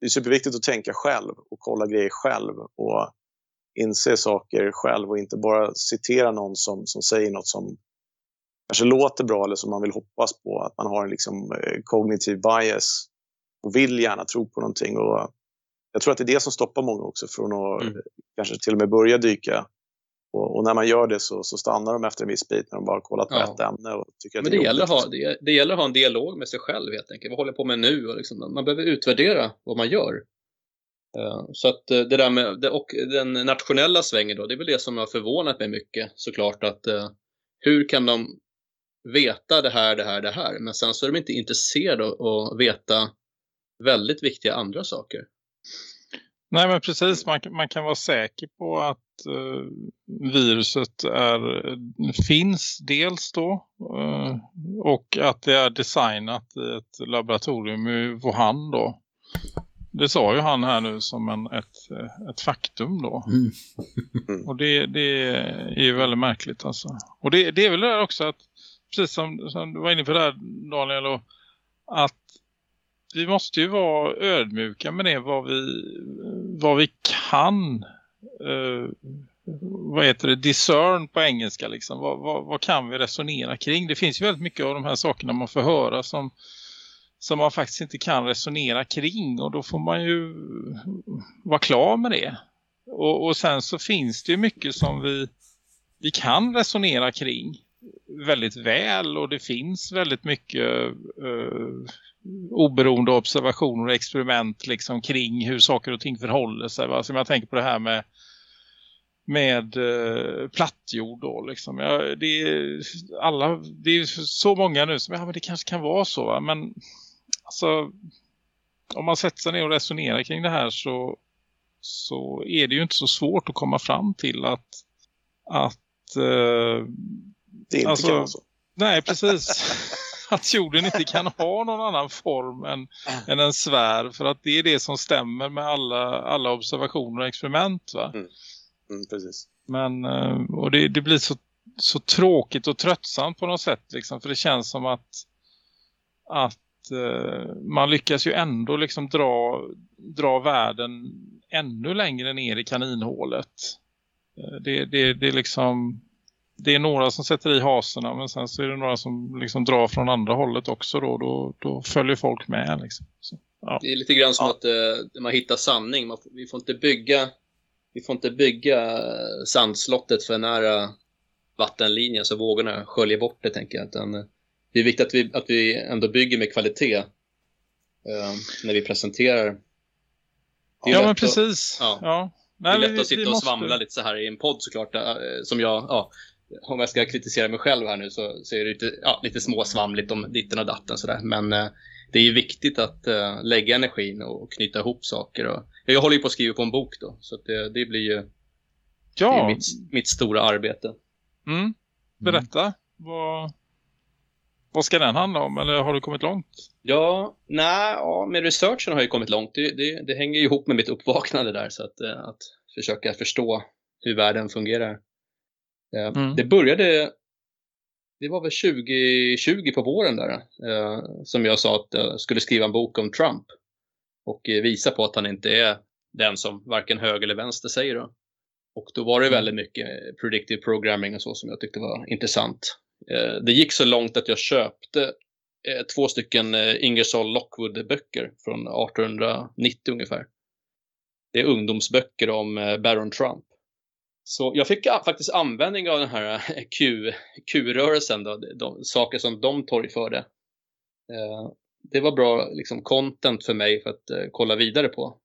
det är superviktigt att tänka själv och kolla grejer själv och inse saker själv och inte bara citera någon som, som säger något som kanske låter bra eller som man vill hoppas på. Att man har en liksom, eh, kognitiv bias och vill gärna tro på någonting. Och jag tror att det är det som stoppar många också från att Mm. kanske till och med börja dyka. Och, och när man gör det så, så stannar de efter en viss bit när de bara kollat på Ja. ett ämne och tycker att Men det det gäller, att ha, det, det gäller att ha en dialog med sig själv helt enkelt. Vad håller jag på med nu? Och liksom, man behöver utvärdera vad man gör. Eh, Så att eh, det där med, och den nationella svängen då, det är väl det som har förvånat mig mycket såklart att eh, hur kan de veta det här, det här, det här, men sen så är de inte intresserade av att veta väldigt viktiga andra saker. Nej men precis, man, kan- man kan vara säker på att eh, viruset är, finns dels då eh, och att det är designat i ett laboratorium i Wuhan då. Det sa ju han här nu som en, ett, ett faktum då. Mm. Och det, det är ju väldigt märkligt alltså. Och det, det är väl det där också att, precis som, som du var inne på där Daniel, och, att vi måste ju vara ödmjuka med det vad vi, vad vi kan eh, vad heter det, discern på engelska liksom. Vad, vad, vad kan vi resonera kring? Det finns ju väldigt mycket av de här sakerna man får höra som, som man faktiskt inte kan resonera kring och då får man ju vara klar med det. Och, och sen så finns det ju mycket som vi, vi kan resonera kring väldigt väl och det finns väldigt mycket eh, oberoende observationer och experiment liksom kring hur saker och ting förhåller sig. Va? Som jag tänker på det här med med eh, plattjord då liksom. Ja, det, är, alla, det är så många nu som ja, men det kanske kan vara så va? men alltså om man sätter sig ner och resonerar kring det här så, så är det ju inte så svårt att komma fram till att att eh, Det inte Alltså, kan vara så. Nej, precis. *laughs* att jorden inte kan ha någon annan form än, än en sfär. För att det är det som stämmer med alla, alla observationer och experiment va? Mm, precis. Men eh, och det, det blir så, så tråkigt och tröttsamt på något sätt liksom. För det känns som att, att eh, man lyckas ju ändå liksom dra, dra världen ännu längre ner i kaninhålet. Eh, Det, det, det är liksom det är några som sätter i haserna men sen så är det några som liksom drar från andra hållet också då. Då, då följer folk med liksom. Så, ja. Det är lite grann som att eh, man hittar sanning. Man vi får inte bygga vi får inte bygga eh, sandslottet för nära vattenlinjen så vågorna sköljer bort det tänker jag. Utan, eh, det är viktigt att vi, att vi ändå bygger med kvalitet eh, när vi presenterar. Ja men att- precis. ja. Ja. Det är Nej, lätt att vi- vi sitta och måste- svamla lite så här i en podd såklart. Som jag, ja, om jag ska kritisera mig själv här nu så, så är det lite, ja, lite småsvamligt om ditten och datten sådär. Men eh, det är ju viktigt att eh, lägga energin och, knyta ihop saker. Och, jag håller ju på att skriva på en bok då, så det, det blir ju det är Ja, mitt, mitt stora arbete. mm. berätta. Vad, vad ska den handla om? Eller har du kommit långt? Ja, nej, ja, med researchen har jag ju kommit långt. Det, det, det hänger ju ihop med mitt uppvaknande där, så att, eh, att försöka förstå hur världen fungerar. Eh, Mm. Det började, det var väl 2020 på våren där, eh, som jag sa att jag skulle skriva en bok om Trump och eh, visa på att han inte är den som varken höger eller vänster säger. Då. Och då var det väldigt mycket predictive programming och så som jag tyckte var intressant. Eh, Det gick så långt att jag köpte eh, två stycken eh, Ingersoll Lockwood-böcker från 1890 ungefär. Det är ungdomsböcker om eh, Baron Trump. Så jag fick faktiskt användning av den här eh, Q-rörelsen, de, de saker som de torgförde. Eh, det var bra liksom, content för mig för att eh, kolla vidare på.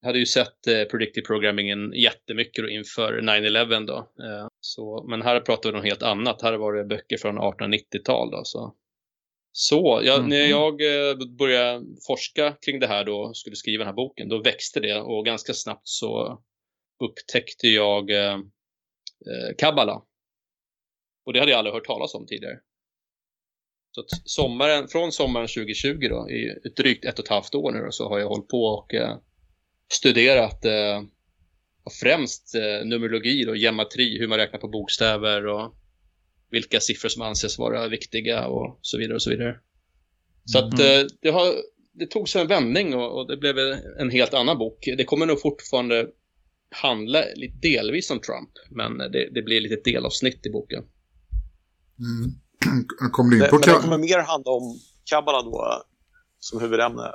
Jag hade ju sett eh, predictive programmingen jättemycket då, inför 9-11 då. Eh, så, men här pratar vi om helt annat. Här var det böcker från 1890-tal då. Så, så Mhm. när jag började forska kring det här då, skulle skriva den här boken, då växte det och ganska snabbt så upptäckte jag eh, eh, Kabbala. Och det hade jag aldrig hört talas om tidigare. Så sommaren, från sommaren 2020 då, i ett drygt ett och ett halvt år nu då, så har jag hållit på och eh, studerat eh, främst eh, numerologi och gematri, hur man räknar på bokstäver och vilka siffror som anses vara viktiga och så vidare och så vidare. Så att Mm. eh, det, har, det tog sig en vändning och, och det blev en helt annan bok. Det kommer nog fortfarande handla lite delvis om Trump, men det, det blir lite delavsnitt i boken. Mm. *clears throat* Kom du in Det, på men det kommer mer handla om Kabbala då som huvudämne.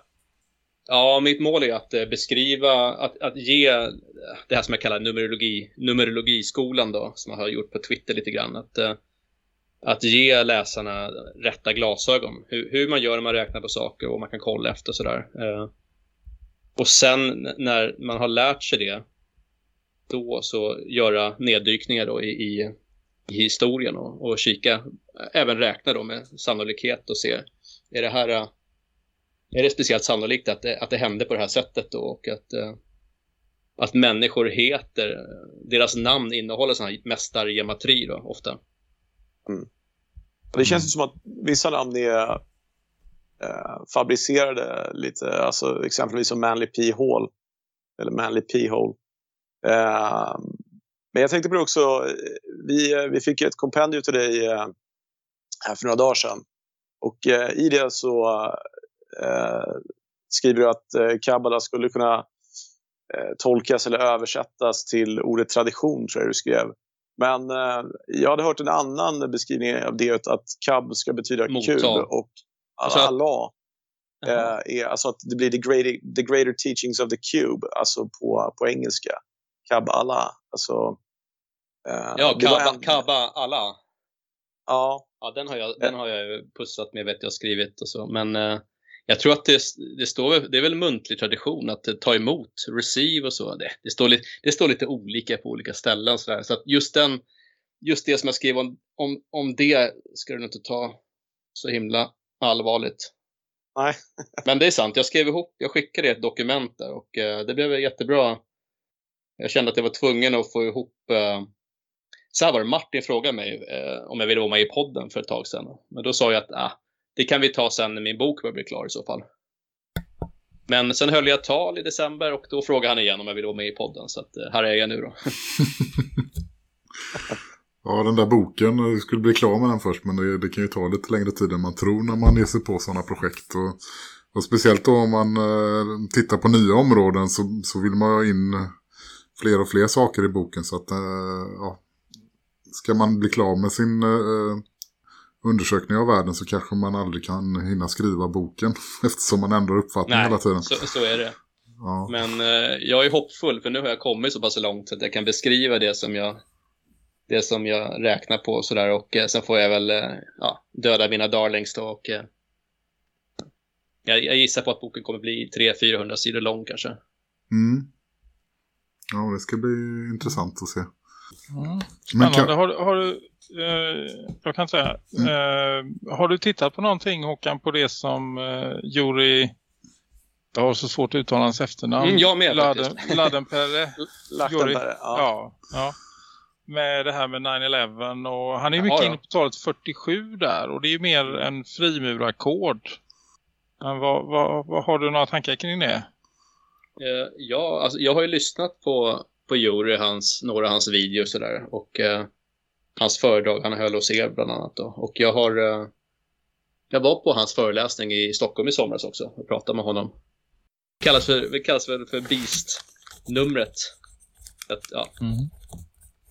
Ja, mitt mål är att eh, beskriva, att, att ge det här som jag kallar numerologi, numerologiskolan då, som jag har gjort på Twitter lite grann. Att, eh, att ge läsarna rätta glasögon. Hur, hur man gör när man räknar på saker och man kan kolla efter och sådär. Eh, Och sen när man har lärt sig det, då så göra neddykningar då i, i, i historien och, och kika, även räkna då med sannolikhet och se, är det här är det speciellt sannolikt att det, att det hände på det här sättet då och att, eh, att människor heter, deras namn innehåller sådana här mästargematri då ofta. Mm. Det känns ju som att vissa namn är eh, fabricerade lite, alltså exempelvis som Manly P. Hall. Eller Manly P. Hall. Eh, men jag tänkte på det också, eh, vi, vi fick ett kompendium till dig eh, här för några dagar sedan. Och eh, i det så eh, skriver du att eh, Kabbala skulle kunna eh, tolkas eller översättas till ordet tradition, tror jag du skrev. Men eh, jag hade hört en annan beskrivning av det, att kab ska betyda Mottag. kub och Alltså Allah eh, är alltså att det blir the greater, the greater teachings of the cube, alltså på, på engelska. Kabbala, alltså. eh, Ja, Kaba, en- Kaba Allah. Ja, Ja, den har jag, den har jag pussat med, vet jag, skrivit och så. Men eh, jag tror att det, det står, det är väl muntlig tradition att eh, ta emot, receive och så. Det, det, står, lite, det står lite olika på olika ställen. Så, där. så att just, den, just det som jag skrev om, om, om det ska du inte ta så himla allvarligt. nej. Men det är sant, jag skrev ihop, jag skickade ett dokument där och eh, det blev jättebra. Jag kände att jag var tvungen att få ihop eh, så här var det, Martin frågade mig eh, om jag ville vara med i podden för ett tag sedan. Men då sa jag att ah, det kan vi ta sen när min bok börjar bli klar i så fall. Men sen höll jag ett tal i december och då frågade han igen om jag ville vara med i podden. Så att, eh, här är jag nu då. *laughs* Ja, den där boken, eh, du skulle bli klar med den först men det, det kan ju ta lite längre tid än man tror när man ger sig på sådana projekt. Och, och speciellt då om man eh, tittar på nya områden så, så vill man ha in fler och fler saker i boken så att eh, ja, ska man bli klar med sin eh, undersökning av världen så kanske man aldrig kan hinna skriva boken *laughs* eftersom man ändrar uppfattning hela tiden. Så, så är det. Ja. Men eh, jag är hoppfull för nu har jag kommit så pass långt att jag kan beskriva det som jag det som jag räknar på sådär och eh, sen får jag väl ja, döda mina darlings då och jag, jag gissar på att boken kommer bli 300-400 sidor lång kanske. Mm. Ja, det ska bli intressant att se. Mm. Men kan, Har, har du, eh, jag kan säga, eh, har du tittat på någonting Håkan på det som eh, Juri, jag har så svårt att uttala hans efternamn. Mm, jag med Laden. *laughs* Ladenperre. Lachtenberg, ja. Ja, ja. Med det här med 9-11 och han är ju mycket ja. inne på talet 47 där och det är ju mer en frimurarkod. Men vad, vad, vad har du några tankar kring det? Eh, ja, alltså, jag har ju lyssnat på, på Juri, hans, några av hans videos och där och eh, hans föredrag han höll hos er bland annat då. Och jag har eh, jag var på hans föreläsning i Stockholm i somras också och pratade med honom. Det kallas, för, det kallas väl för Beast-numret. Att, ja,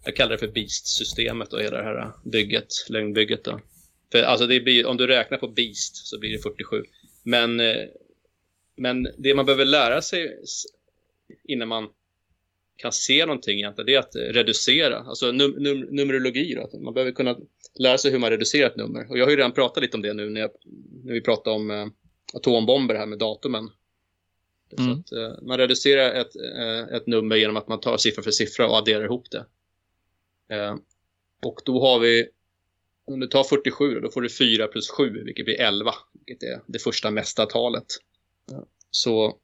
jag kallar det för Beast-systemet och hela det här bygget, lögnbygget då. För alltså det blir, om du räknar på Beast så blir det 47. Men, eh, men det man behöver lära sig innan man kan se någonting egentligen, det är att reducera. Alltså num num numerologi då. Man behöver kunna lära sig hur man reducerar ett nummer. Och jag har ju redan pratat lite om det nu när, jag, när vi pratade om eh, atombomber här med datumen. Mm. Att, eh, man reducerar ett, eh, ett nummer genom att man tar siffra för siffra och adderar ihop det. Eh, och då har vi, om du tar 47 då, då får du 4 plus 7, vilket blir 11, vilket är det första mesta talet. Så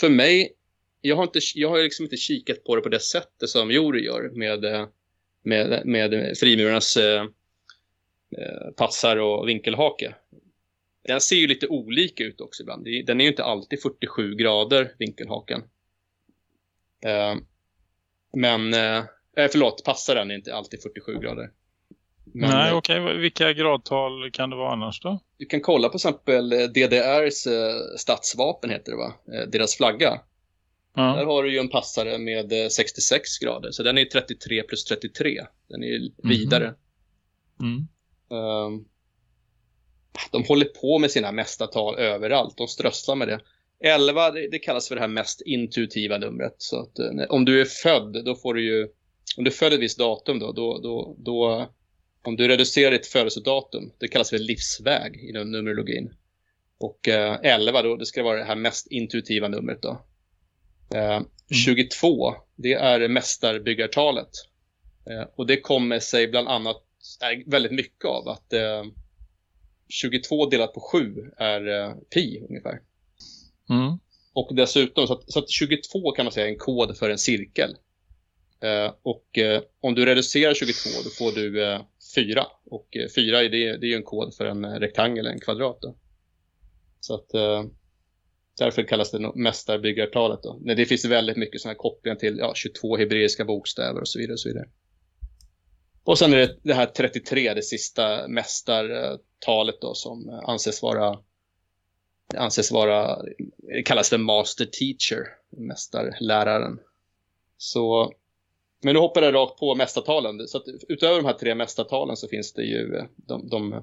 för mig, jag har, inte, jag har liksom inte kikat på det på det sättet som Jori gör med, med, med frimurarnas eh, eh passar och vinkelhake. Den ser ju lite olika ut också ibland. Den är ju inte alltid 47 grader, vinkelhaken. Eh, men, eh, eh, förlåt, passaren är inte alltid 47 grader. Men, Nej, eh, okej. Vilka gradtal kan det vara annars då? du kan kolla på exempel eh, DDRs eh, statsvapen heter det va? Deras flagga. Där Ja. har du ju en passare med eh, 66 grader. Så den är 33 plus 33. Den är ju vidare. Mm. Ehm, de håller på med sina mesta tal överallt. De strösslar med det. 11, det, det kallas för det här mest intuitiva numret. Så att, om du är född, då får du ju... Om du är född ett visst datum då, då, då, då om du reducerar ditt födelsedatum, det kallas för livsväg i den numerologin. Och eh, 11 då, det ska vara det här mest intuitiva numret då. Eh, 22, det är mästarbyggartalet. Eh, och det kommer sig bland annat är väldigt mycket av att eh, 22 delat på 7 är eh, pi ungefär. Mm. Och dessutom, så att, så att 22 kan man säga är en kod för en cirkel. Eh, och eh, om du reducerar 22 då får du Fyra. 4. Och eh, 4 är, det, det är ju en kod för en eh, rektangel, en kvadrat. Då. Så att eh, därför kallas det mästarbyggartalet. Då. Men det finns väldigt mycket sådana här kopplingar till ja, 22 hebreiska bokstäver och så vidare. Och så vidare. Och sen är det det här 33, det sista mästartalet då som anses vara anses vara, det kallas för master teacher, mästarläraren. Så, men nu hoppar jag rakt på mästartalen. Så utöver de här tre mästartalen så finns det ju, eh, de, de,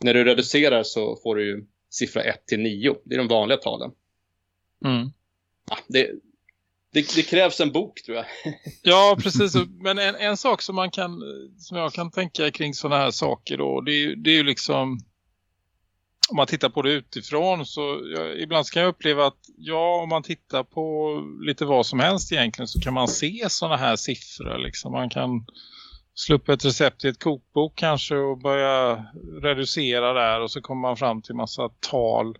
när du reducerar så får du ju siffra 1 till 9. Det är de vanliga talen. Mm. Ja, det, det, det krävs en bok tror jag. *laughs* Ja, precis. Men en, en sak som man kan som jag kan tänka kring sådana här saker då, det det är ju liksom om man tittar på det utifrån så jag, ibland kan jag uppleva att ja, om man tittar på lite vad som helst egentligen så kan man se sådana här siffror liksom. Man kan slå upp ett recept i ett kokbok kanske och börja reducera där och så kommer man fram till massa tal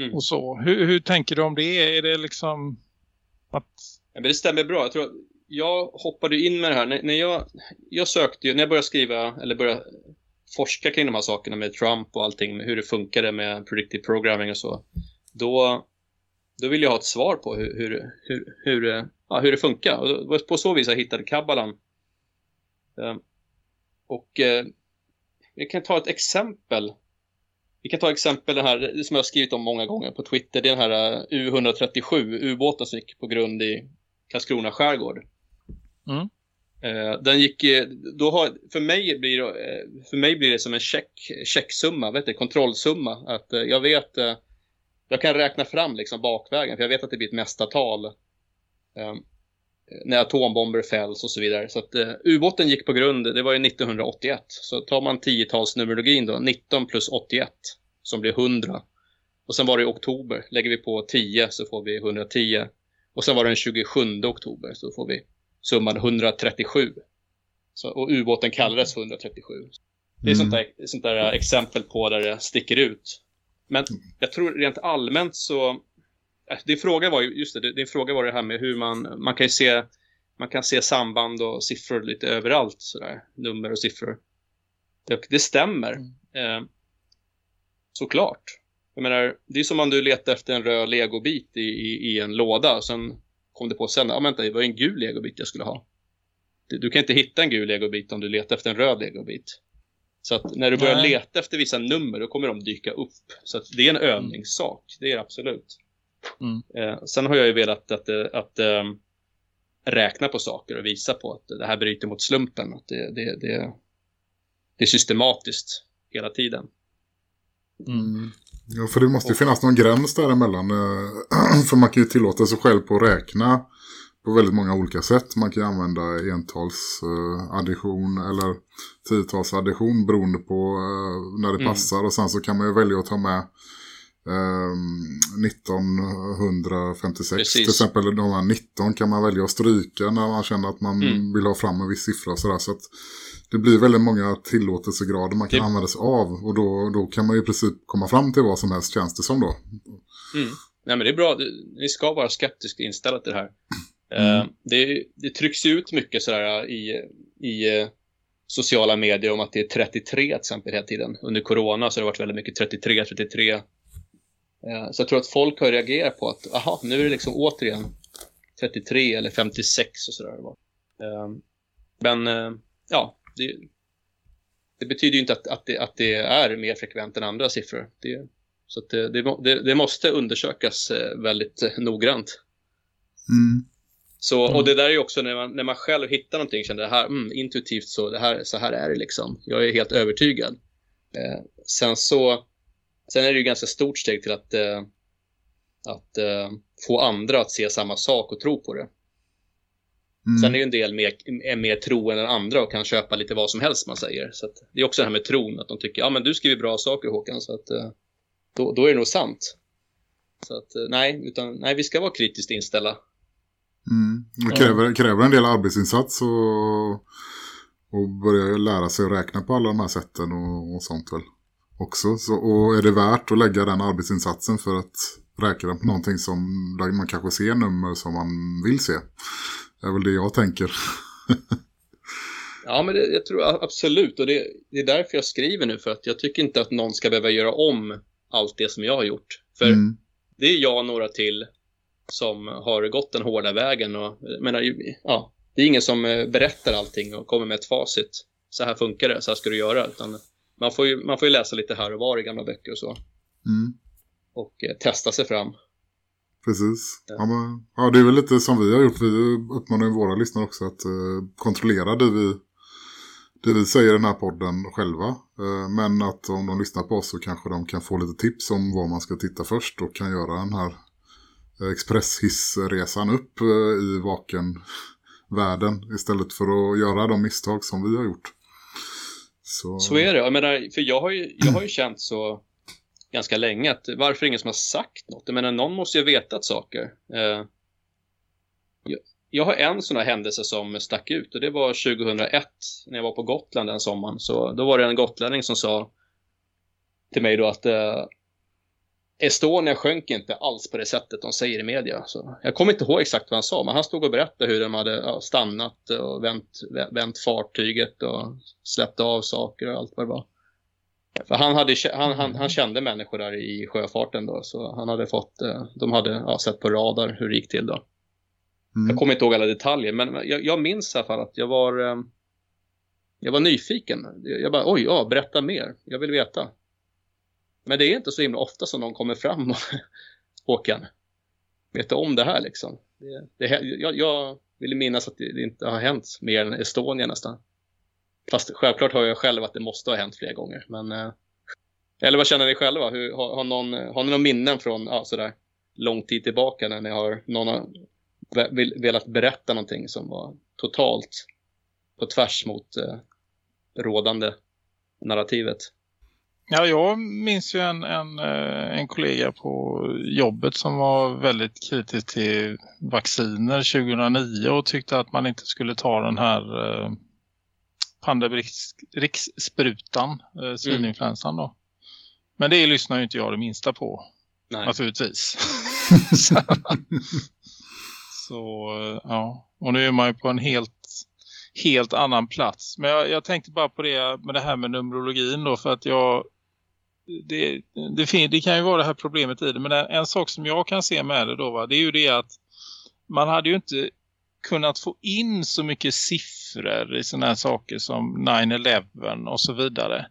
Mm. och så. Hur, hur tänker du om det? Är det liksom att Ja, det stämmer bra. Jag tror att jag hoppade in med det här. När, när jag, jag sökte ju, när jag började skriva eller började forskar kring de här sakerna med Trump och allting, med hur det funkade med predictive programming och så, då, då vill jag ha ett svar på hur, hur, hur, hur, ja, hur det funkar. Och på så vis jag hittade kabbalan. Ehm, och eh, vi kan ta ett exempel. Vi kan ta exempel det här som jag har skrivit om många gånger på Twitter. Det är den här eh, U137, ubåten som gick på grund i Karlskrona skärgård. Mm. Eh, den gick, då har, för, mig blir, det, eh, för mig blir det som en check, checksumma, vet du, kontrollsumma. Att eh, jag vet, jag kan räkna fram liksom bakvägen, för jag vet att det blir ett mästartal. Eh, när atombomber fälls och så vidare. Så att ubåten gick på grund, det var ju 1981. Så tar man tiotalsnumerologin då, 19 plus 81, som blir 100. Och sen var det i oktober, lägger vi på 10 så får vi 110. Och sen var det den 27 oktober så får vi summan 137. Så, och ubåten kallades 137. Det är sånt där, sånt där exempel på där det sticker ut. Men jag tror rent allmänt så... äh, Det fråga var ju, just det, det, det fråga var det här med hur man, man kan ju se, man kan se samband och siffror lite överallt sådär, nummer och siffror. Och det stämmer. Eh, såklart. Jag menar, det är som om du letar efter en röd legobit i, i, i en låda och sen kom det på sen, ja vänta, det var en gul legobit jag skulle ha. Du, du kan inte hitta en gul legobit om du letar efter en röd legobit. Så att när du börjar Nej. leta efter vissa nummer, då kommer de dyka upp. Så att det är en övningssak, det är det absolut. Mm. Eh, sen har jag ju velat att, eh, att eh, räkna på saker och visa på att det här bryter mot slumpen. Att det, det, det, det är systematiskt hela tiden. Mm. Ja, för det måste ju finnas någon gräns däremellan. eh, *clears throat* För man kan ju tillåta sig själv på att räkna på väldigt många olika sätt. Man kan ju använda entalsaddition eller tiotalsaddition beroende på eh, när det Mm. passar. Och sen så kan man ju välja att ta med ehm, 1956 Precis. till exempel. De här 19 kan man välja att stryka när man känner att man Mm. vill ha fram en viss siffra. Sådär. Så att det blir väldigt många tillåtelsegrader man kan Det- använda sig av. Och då, då kan man ju i princip komma fram till vad som helst känns det som då. Mm. Nej men det är bra, ni ska vara skeptiskt inställda till det här. Mm. Eh, det, det trycks ut mycket sådär i, i eh, sociala medier om att det är 33 till exempel hela tiden. Under corona så har det varit väldigt mycket 33, 33. Eh, så jag tror att folk har reagerat på att, aha, nu är det liksom återigen 33 eller 56 och sådär. Eh, men eh, ja, det, det betyder ju inte att, att, det, att det är mer frekvent än andra siffror. Det, så att det, det, det, måste undersökas eh, väldigt eh, noggrant. Mm. Så, Mm. Och det där är ju också när man, när man själv hittar någonting, känner det här mm, intuitivt så, det här, så här är det liksom. Jag är helt övertygad. Eh, sen så, sen är det ju ganska stort steg till att, eh, att eh, få andra att se samma sak och tro på det. Mm. Sen är ju en del mer, är mer troende än andra och kan köpa lite vad som helst man säger. Så att, det är också det här med tron, att de tycker, ja men du skriver bra saker Håkan, så att eh, då, då är det nog sant. Så att eh, nej, utan nej, vi ska vara kritiskt inställda. Mm. Det kräver, kräver en del arbetsinsats och, och börja lära sig att räkna på alla de här sätten och, och sånt väl också. Så, och är det värt att lägga den arbetsinsatsen för att räkna på någonting som där man kanske ser nummer som man vill se. Det är väl det jag tänker. Ja, men det, jag tror absolut. Och det, det är därför jag skriver nu. För att jag tycker inte att någon ska behöva göra om allt det som jag har gjort. För Mm. det är jag och några till som har gått den hårda vägen. Och, menar, ja, det är ingen som eh, berättar allting och kommer med ett facit. Så här funkar det, så här ska du göra. Utan man, får ju, man får ju läsa lite här och var i gamla böcker och så. Mm. Och eh, testa sig fram. Precis. Ja. Men, ja, det är väl lite som vi har gjort. Vi uppmanar ju våra lyssnare också att eh, kontrollera det vi, det vi säger i den här podden själva. Eh, men att om de lyssnar på oss så kanske de kan få lite tips om vad man ska titta först och kan göra den här expresshissresan upp eh, i vakenvärlden istället för att göra de misstag som vi har gjort. Så, Så är det. Jag menar, för jag har ju, jag har ju känt så ganska länge att varför ingen som har sagt något? Jag menar, någon måste ju ha vetat saker. Eh, jag, jag har en sån här händelse som stack ut och det var 2001 när jag var på Gotland den sommaren. Så då var det en gotlänning som sa till mig då att eh, Estonia sjönk inte alls på det sättet de säger i media. Så jag kommer inte ihåg exakt vad han sa, men han stod och berättade hur de hade ja, stannat och vänt, vänt fartyget och släppt av saker och allt vad det var. För han, hade, han, han, han kände människor där i sjöfarten då, så han hade fått, eh, de hade ja, sett på radar hur det gick till då. Mm. Jag kommer inte ihåg alla detaljer, men jag, jag minns i alla fall att jag var, eh, jag var nyfiken. Jag bara, oj, ja, berätta mer, jag vill veta. Men det är inte så himla ofta som någon kommer fram och *laughs* Håkan, vet du om det här liksom? Det, det, jag, jag vill minnas att det, det inte har hänt mer än Estonia nästan. Fast självklart har jag själv att det måste ha hänt flera gånger. Men, eh, eller vad känner ni själva? Hur, har, har, någon, har ni någon minnen från ja, sådär, lång tid tillbaka när ni har, någon har velat berätta någonting som var totalt på tvärs mot eh, rådande narrativet? Ja, jag minns ju en, en, eh, en kollega på jobbet som var väldigt kritisk till vacciner 2009 och tyckte att man inte skulle ta den här eh, pandemirikssprutan, eh, svininfluensan då. Men det lyssnar ju inte jag det minsta på, Nej. naturligtvis. *laughs* så, så, eh, ja, och nu är man ju på en helt helt annan plats. Men jag, jag tänkte bara på det med det här med numerologin då för att jag det, det, det kan ju vara det här problemet i det. Men en, en sak som jag kan se med det då va, det är ju det att man hade ju inte kunnat få in så mycket siffror i sådana här saker som 9-11 och så vidare.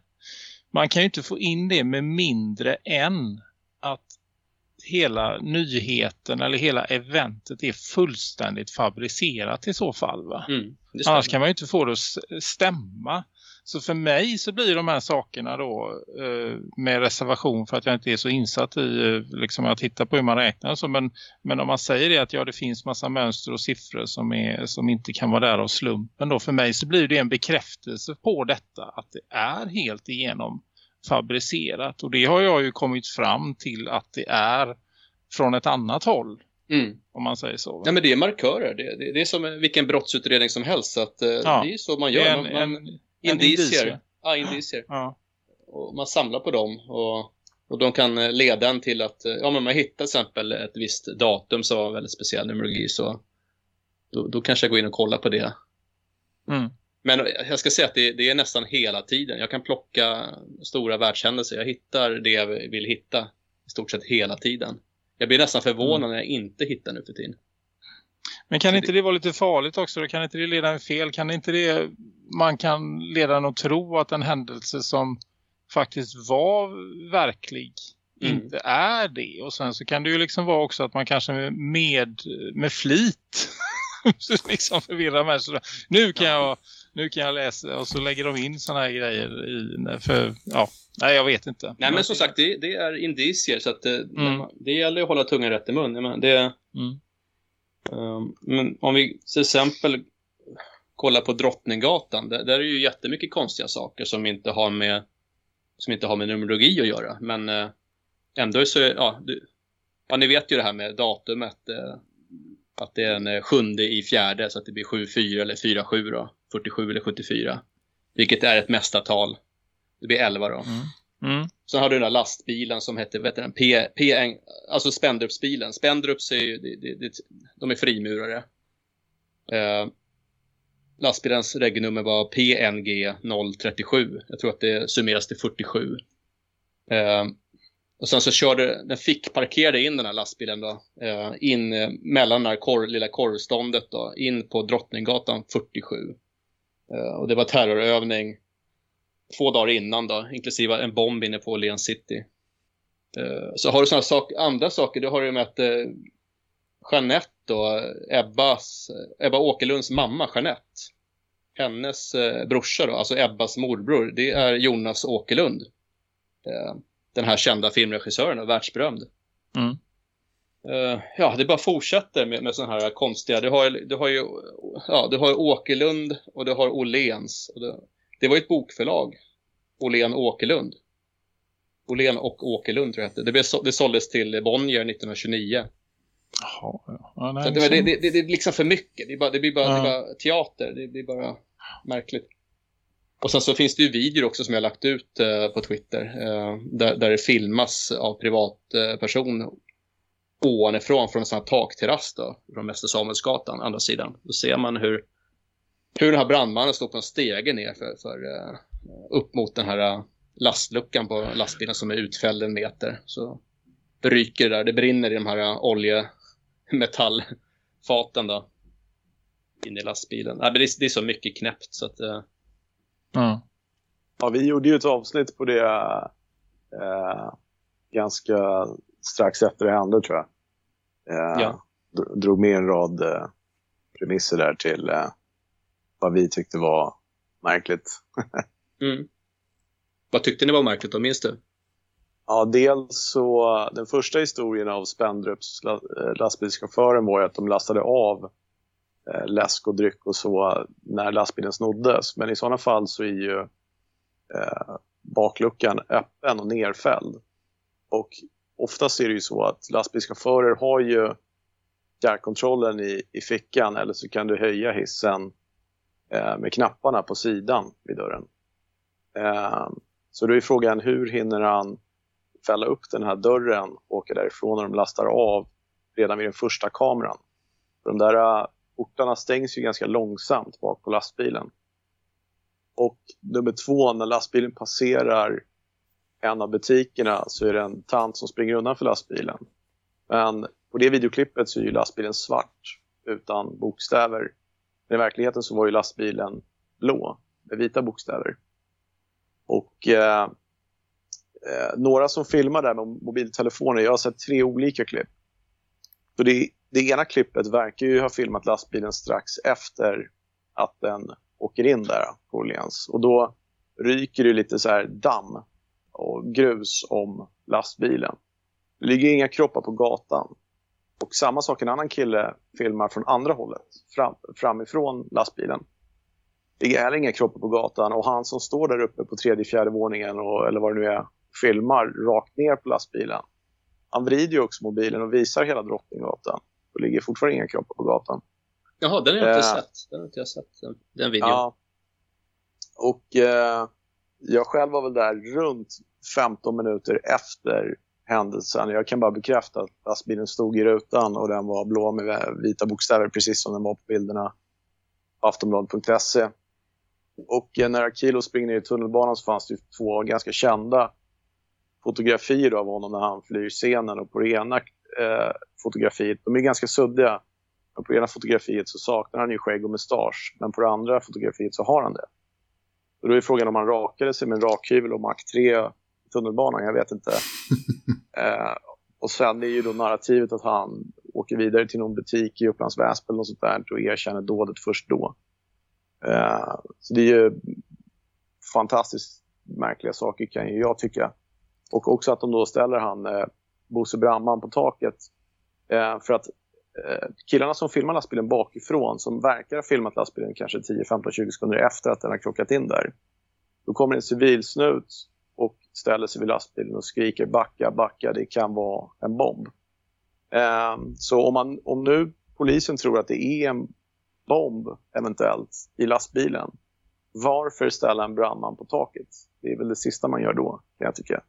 Man kan ju inte få in det med mindre än att hela nyheten eller hela eventet är fullständigt fabricerat i så fall va? Mm. Annars kan man ju inte få det att stämma. Så för mig så blir de här sakerna då eh, med reservation för att jag inte är så insatt i eh, liksom att titta på hur man räknar. Så, men, men om man säger det att ja, det finns massa mönster och siffror som, är, som inte kan vara där av slumpen. Då för mig så blir det en bekräftelse på detta att det är helt igenom fabricerat. Och det har jag ju kommit fram till att det är från ett annat håll Mm. om man säger så. va? Ja, men det är markörer. Det, det, det är som vilken brottsutredning som helst. Att, eh, Ja. Det är så man gör. Man, en, man, en, en indicier. indicie. Ja, indicier. Ja. Och man samlar på dem. Och, och de kan eh, leda en till att eh, ja, men man hittar till exempel ett visst datum som var väldigt speciell numerologi. Så då, då kanske jag går in och kollar på det. Mm. Men jag ska säga att det, det är nästan hela tiden. Jag kan plocka stora världshändelser. Jag hittar det jag vill hitta i stort sett hela tiden. Jag blir nästan förvånad när jag inte hittar nu för tiden. Men kan Så inte det vara lite farligt också? Kan inte det leda en fel? Kan inte det man kan leda en att tro att en händelse som faktiskt var verklig Mm. inte är det? Och sen så kan det ju liksom vara också att man kanske med, med, flit *laughs* liksom förvirrar människor. Nu kan jag nu kan jag läsa och så lägger de in såna här grejer i för ja, nej jag vet inte. Nej men som sagt, det, det är indicier så att det, det gäller att hålla tungan rätt i mun. Det, Mm. Ehm, men om vi till exempel kollar på Drottninggatan, där, där är ju jättemycket konstiga saker som inte har med som inte har med numerologi att göra. Men eh, ändå så, ja, du, ja, ni vet ju det här med datumet. Eh, att det är en eh, sjunde i fjärde så att det blir 7-4 eller 4-7 då. 47 eller 74. Vilket är ett mästartal. Det blir 11 då. Mm. mm. Sen har du den där lastbilen som heter vet du, den, P, P, alltså Spendrupsbilen. Spendrups är ju, det, det, de är frimurare. Eh, lastbilens regnummer var PNG 037. Jag tror att det summeras till 47. Eh, och sen så körde, den fick parkerade in den här lastbilen då, eh, in eh, mellan det här kor, lilla korvståndet då, in på Drottninggatan 47. Eh, och det var terrorövning två dagar innan då, inklusive en bomb inne på Åhléns City. Eh, så har du sådana sak, andra saker, det har du med att eh, Jeanette då, Ebbas, Ebba Åkerlunds mamma Jeanette, hennes eh, brorsa då, alltså Ebbas morbror, det är Jonas Åkerlund. Den här kända filmregissören och världsberömd. Mm. Ja, det bara fortsätter med, med sådana här konstiga, du har, du har ju ja, du har Åkerlund och du har Åhléns. Och det, det var ett bokförlag, Åhlén Åkerlund. Åhlén och Åkerlund tror jag hette. Det, blev, det såldes till Bonnier 1929. Jaha, ja. Ja, nej, det, det, det, det är liksom för mycket. Det, är bara, det, blir bara, Ja. bara teater. Det blir bara märkligt. Och sen så finns det ju videor också som jag har lagt ut eh, på Twitter. Eh, där, där det filmas av privatperson eh, ovanifrån från en sån här takterrass då. Från Mäster Samuelsgatan, andra sidan. Då ser man hur, hur den här brandmannen står på en stege ner för, för, eh, upp mot den här eh, lastluckan på lastbilen som är utfälld en meter. Så det ryker där, det brinner i de här eh, oljemetallfaten då. In i lastbilen. Nej, men det, är, det är så mycket knäppt så att... eh, Ja. Ja, vi gjorde ju ett avsnitt på det eh, ganska strax efter det hände tror jag. Eh, Ja. dro- Drog med en rad eh, premisser där till eh, vad vi tyckte var märkligt. *laughs* Mm. Vad tyckte ni var märkligt då, minns du? Ja, dels så den första historien av Spendrups eh, lastbilschauffören var ju att de lastade av eh, läsk och dryck och så när lastbilen snoddes. Men i sådana fall så är ju eh, bakluckan öppen och nerfälld. Och oftast är det ju så att lastbilschaufförer har ju fjärrkontrollen i, i fickan eller så kan du höja hissen Eh, med knapparna på sidan vid dörren. Eh, så då är frågan hur hinner han fälla upp den här dörren och åka därifrån när de lastar av redan vid den första kameran. De där eh, portarna stängs ju ganska långsamt bak på lastbilen. Och nummer två, när lastbilen passerar en av butikerna så är det en tant som springer undan för lastbilen. Men på det videoklippet så är ju lastbilen svart utan bokstäver. Men i verkligheten så var ju lastbilen blå med vita bokstäver. Och eh, eh, några som filmar där med mobiltelefoner, jag har sett tre olika klipp. Så det, det ena klippet verkar ju ha filmat lastbilen strax efter att den åker in där på Åhléns. Och då ryker det lite så här damm och grus om lastbilen. Det ligger inga kroppar på gatan. Och samma sak, en annan kille filmar från andra hållet, fram, framifrån lastbilen. Det heller inga kroppar på gatan och han som står där uppe på tredje, fjärde våningen och, eller vad det nu är, filmar rakt ner på lastbilen. Han vrider ju också mobilen och visar hela Drottninggatan. Det ligger fortfarande inga kroppar på gatan. Jaha, den har jag inte Eh. sett. Den har inte jag sett, den, den videon. Ja. Och eh, jag själv var väl där runt 15 minuter efter händelsen. Jag kan bara bekräfta att lastbilen stod i rutan och den var blå med vita bokstäver precis som den var på bilderna på aftonbladet.se. Och eh, när Akilo springer ner i tunnelbanan så fanns det ju två ganska kända fotografier av honom när han flyr scenen och på det ena eh, fotografiet, de är ganska suddiga, men på det ena fotografiet så saknar han ju skägg och mustasch, men på det andra fotografiet så har han det. Och då är frågan om han rakade sig med en rakhyvel och Mac 3 tunnelbanan, jag vet inte. *laughs* eh, och sen är ju då narrativet att han åker vidare till någon butik i Upplands Väsby eller något sånt där och erkänner dådet först då. Eh, så det är ju fantastiskt märkliga saker kan ju jag tycka. Och också att de då ställer han eh, Bosse Bramman på taket. Eh, för att eh, killarna som filmar lastbilen bakifrån, som verkar ha filmat lastbilen kanske 10, 15, 20 sekunder efter att den har krockat in där. Då kommer en civilsnut ställer sig vid lastbilen och skriker backa, backa, det kan vara en bomb. Ehm, så om, man, om nu polisen tror att det är en bomb eventuellt i lastbilen, varför ställa en brandman på taket? Det är väl det sista man gör då, kan jag tycka.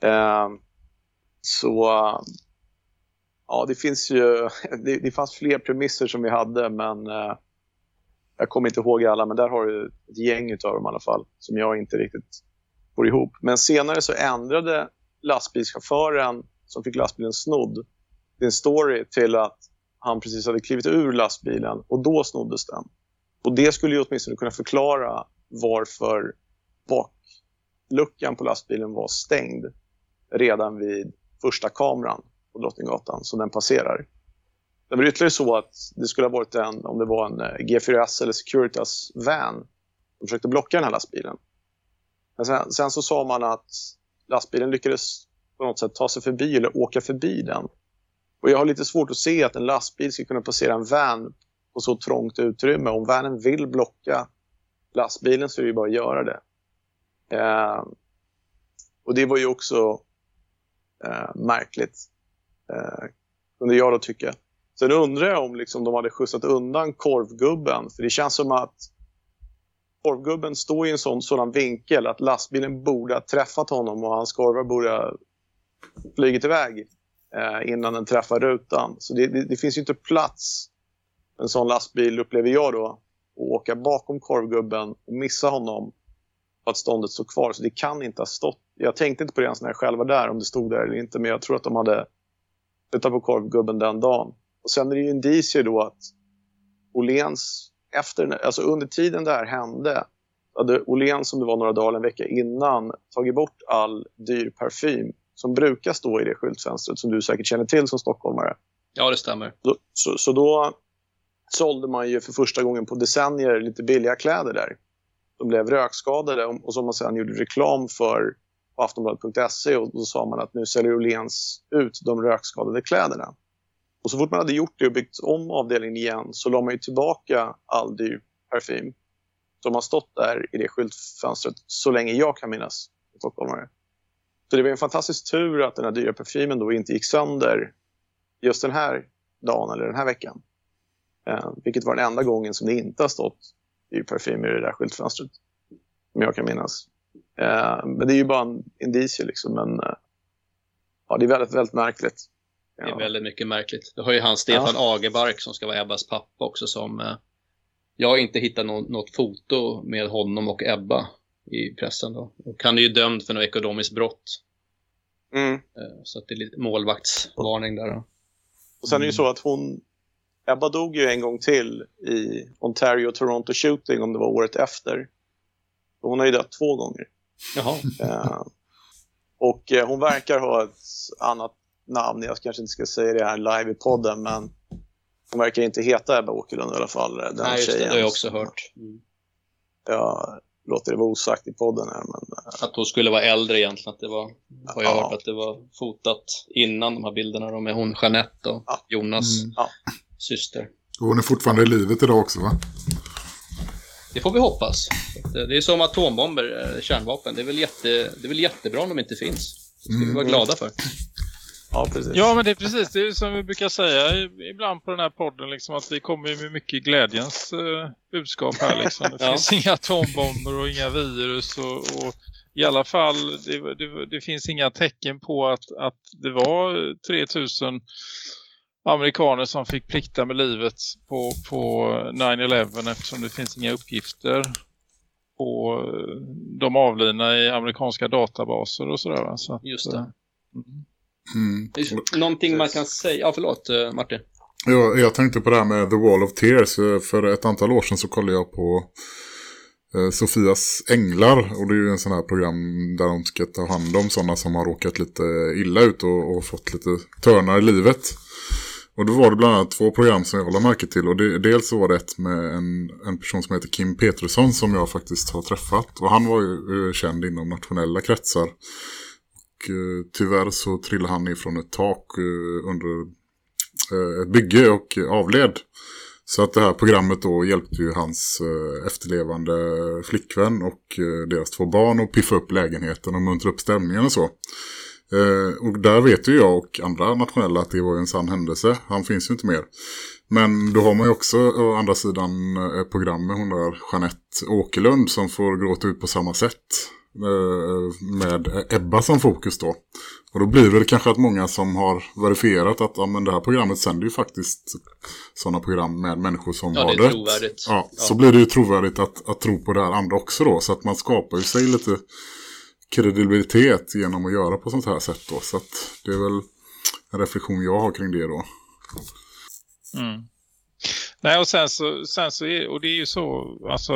Ehm, så ja, det finns ju *laughs* det, det fanns fler premisser som vi hade, men eh, jag kommer inte ihåg alla, men där har du ett gäng av dem i alla fall, som jag inte riktigt går ihop. Men senare så ändrade lastbilschauffören som fick lastbilen snodd sin story till att han precis hade klivit ur lastbilen och då snoddes den. Och det skulle ju åtminstone kunna förklara varför bakluckan på lastbilen var stängd redan vid första kameran på Drottninggatan som den passerar. Det var ytterligare så att det skulle ha varit en, om det var en G4S eller Securitas van som försökte blocka den här lastbilen. Men sen, sen så sa man att lastbilen lyckades på något sätt ta sig förbi eller åka förbi den. Och jag har lite svårt att se att en lastbil ska kunna passera en van på så trångt utrymme. Om vanen vill blocka lastbilen så är det ju bara att göra det. Eh, och det var ju också eh, märkligt, eh, kunde jag då tycka. Sen undrar jag om liksom, de hade skjutsat undan korvgubben. För det känns som att korvgubben står i en sån, sådan vinkel att lastbilen borde ha träffat honom och hans korvar borde ha flugit iväg eh, innan den träffar rutan. Så det, det, det finns ju inte plats en sån lastbil, upplever jag då, att åka bakom korvgubben och missa honom för att ståndet står kvar. Så det kan inte ha stått. Jag tänkte inte på det ens när jag själv var där, om det stod där eller inte. Men jag tror att de hade flyttat på korvgubben den dagen. Och sen är det ju indicier då att Åhléns, efter, alltså under tiden det här hände, hade Åhléns som det var några dagar, en vecka innan, tagit bort all dyr parfym som brukar stå i det skyltfönstret som du säkert känner till som stockholmare. Ja, det stämmer. Då, så, så då sålde man ju för första gången på decennier lite billiga kläder där. De blev rökskadade och, och som man sedan gjorde reklam för på aftonbladet.se och då sa man att nu säljer Åhléns ut de rökskadade kläderna. Och så fort man hade gjort det och byggt om avdelningen igen så la man ju tillbaka all dyr parfym som har stått där i det skyltfönstret så länge jag kan minnas stockholmare. Så det var en fantastisk tur att den här dyra parfymen då inte gick sönder just den här dagen eller den här veckan. Eh, vilket var den enda gången som det inte har stått dyr parfym i det där skyltfönstret. Som jag kan minnas. Eh, men det är ju bara en indicie liksom. Men eh, ja, det är väldigt, väldigt märkligt. Det är Ja. väldigt mycket märkligt. Det har ju han Stefan Agerbark som ska vara Ebbas pappa också som... Eh, jag har inte hittat nå- något foto med honom och Ebba i pressen då. Och han är ju dömd för något ekonomiskt brott. Mm. Eh, så att det är lite målvaktsvarning där då. Och sen är det ju så att hon, Ebba dog ju en gång till i Ontario Toronto shooting om det var året efter. Och hon har ju dött två gånger. Jaha. Eh, och hon verkar ha ett annat namn. Jag kanske inte ska säga det här live i podden, men hon verkar inte heta Ebba Åkerlund i alla fall. Den Nej, just det. tjejen Det har jag också hört. Mm. Jag låter det vara osagt i podden här, men eh, Att hon skulle vara äldre egentligen. Att det var, har jag Ja. hört att det var fotat innan de här bilderna då, med hon Jeanette och Ja. Jonas Mm. Ja. syster. Och hon är fortfarande i livet idag också va? Det får vi hoppas. Det är som atombomber, eh, kärnvapen. Det är väl, jätte, det är väl jättebra om de inte finns. Det ska vi vara glada för. Ja, precis. Ja, men det är precis det är som vi brukar säga ibland på den här podden, liksom, att vi kommer ju med mycket glädjens eh, budskap här. Liksom. Det *laughs* Ja. finns inga atombomber och inga virus och, och i alla fall, det, det, det finns inga tecken på att, att det var 3000 amerikaner som fick plikta med livet på, på 9-11 eftersom det finns inga uppgifter på eh, de avlidna i amerikanska databaser och sådär. Så att, Just det. eh, mm. Mm. Någonting man kan säga. Ja, förlåt eh, Martin. Jag, jag tänkte på det här med The Wall of Tears. Eh, För ett antal år sedan så kollade jag på eh, Sofias Änglar. Och det är ju en sån här program där de ska ta hand om sådana som har råkat lite illa ut och, och fått lite törnar i livet. Och då var det bland annat två program som jag håller märke till. Och det, dels så var det ett med en, en person som heter Kim Petrusson som jag faktiskt har träffat. Och han var ju känd inom nationella kretsar. Och eh, tyvärr så trillade han ifrån ett tak eh, under eh, ett bygge och avled. Så att det här programmet då hjälpte ju hans eh, efterlevande flickvän och eh, deras två barn att piffa upp lägenheten och muntra upp stämningen och så. Eh, och där vet ju jag och andra nationella att det var en sann händelse. Han finns ju inte mer. Men då har man ju också å andra sidan eh, ett program med hon där Jeanette Åkerlund som får gråta ut på samma sätt eh, Med Ebba som fokus då. Och då blir det kanske att många som har verifierat att ja, men det här programmet sänder ju faktiskt sådana program med människor som Ja, har det trovärdigt. Ja, Ja. så blir det ju trovärdigt att, att tro på det här andra också då. Så att man skapar ju sig lite kredibilitet genom att göra på sånt här sätt då. Så att det är väl en reflektion jag har kring det då. Mm. Nej, och sen så, sen så är, och det är ju så, alltså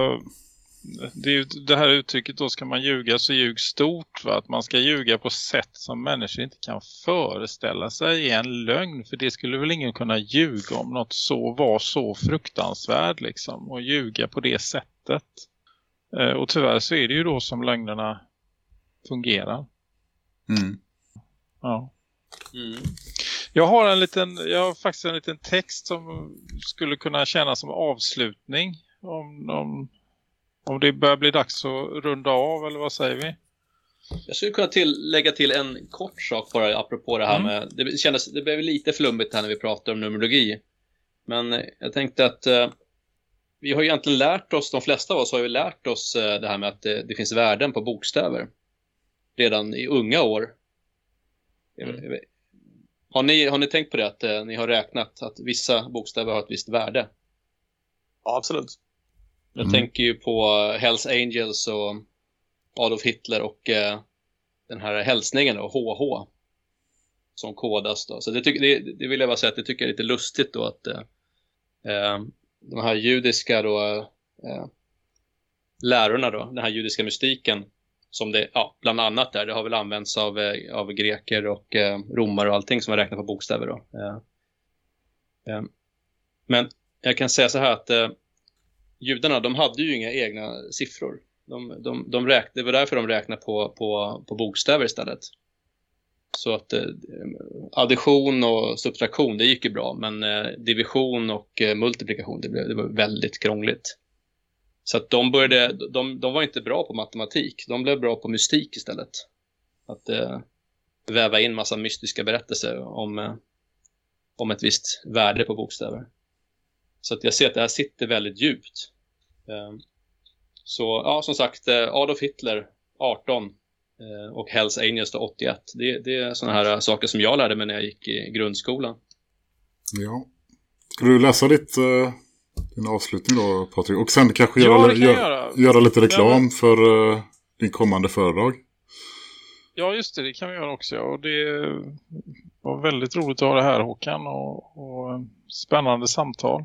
det, är ju, det här uttrycket då ska man ljuga så ljug stort va? att man ska ljuga på sätt som människor inte kan föreställa sig är en lögn för det skulle väl ingen kunna ljuga om något så var så fruktansvärd liksom och ljuga på det sättet eh, och tyvärr så är det ju då som lögnerna fungerar Mm. ja Mm. Jag har en liten, jag har faktiskt en liten text som skulle kunna tjäna som avslutning om, om, om det börjar bli dags att runda av eller vad säger vi? Jag skulle kunna till, lägga till en kort sak bara apropå det här Mm. med, det kändes, det blev lite flummigt här när vi pratade om numerologi. Men eh, jag tänkte att eh, vi har ju egentligen lärt oss, de flesta av oss har ju lärt oss eh, det här med att eh, det finns värden på bokstäver. Redan i unga år. Jag- Mm. vet- Har, ni, har ni tänkt på det att eh, ni har räknat att vissa bokstäver har ett visst värde? Ja, absolut. Jag Mm. tänker ju på Hells Angels och Adolf Hitler och eh, den här hälsningen då, HH som kodas då. Så det, tycker, det, det vill jag bara säga att det tycker jag är lite lustigt då att eh, eh, de här judiska då eh, lärorna då, den här judiska mystiken som det, ja, bland annat där, det har väl använts av, eh, av greker och eh, romare och allting som har räknat på bokstäver då. Eh, eh, men jag kan säga så här att eh, judarna, de hade ju inga egna siffror. De, de, de räknade, det var därför de räknade på, på, på bokstäver istället. Så att eh, addition och subtraktion, det gick ju bra, men eh, division och eh, multiplikation, det, blev, det var väldigt krångligt. Så att de började, de, de var inte bra på matematik, de blev bra på mystik istället. Att eh, väva in massa mystiska berättelser om, eh, om ett visst värde på bokstäver. Så att jag ser att det här sitter väldigt djupt. Eh, så ja, som sagt, eh, Adolf Hitler 18 eh, och Hells Angels då 81. Det, det är sådana här saker som jag lärde mig när jag gick i grundskolan. Ja. Ska du läsa ditt, eh, din avslutning då, Patrik? Och sen kanske Ja, göra, jag göra, göra. lite reklam Ja, men- för eh, din kommande föredrag. Ja, just det. Det kan vi göra också. Och det var väldigt roligt att ha det här, Håkan. Och, och eh, spännande samtal.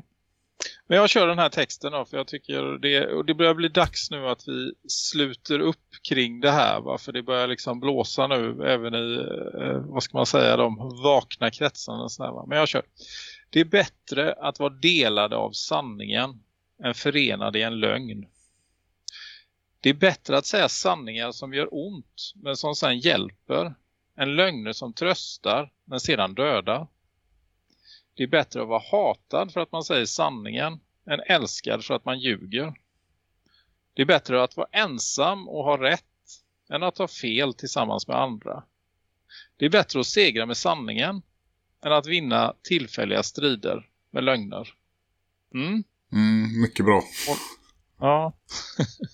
Men jag kör den här texten då, för jag tycker det, och det börjar bli dags nu att vi sluter upp kring det här. Va? För det börjar liksom blåsa nu även i, eh, vad ska man säga, de vakna kretsarna. sådär, va? Men jag kör. Det är bättre att vara delade av sanningen än förenade i en lögn. Det är bättre att säga sanningar som gör ont men som sedan hjälper än lögner som tröstar men sedan dödar. Det är bättre att vara hatad för att man säger sanningen än älskad för att man ljuger. Det är bättre att vara ensam och ha rätt än att ha fel tillsammans med andra. Det är bättre att segra med sanningen än att vinna tillfälliga strider med lögner. Mm, Mm, mycket bra. ja.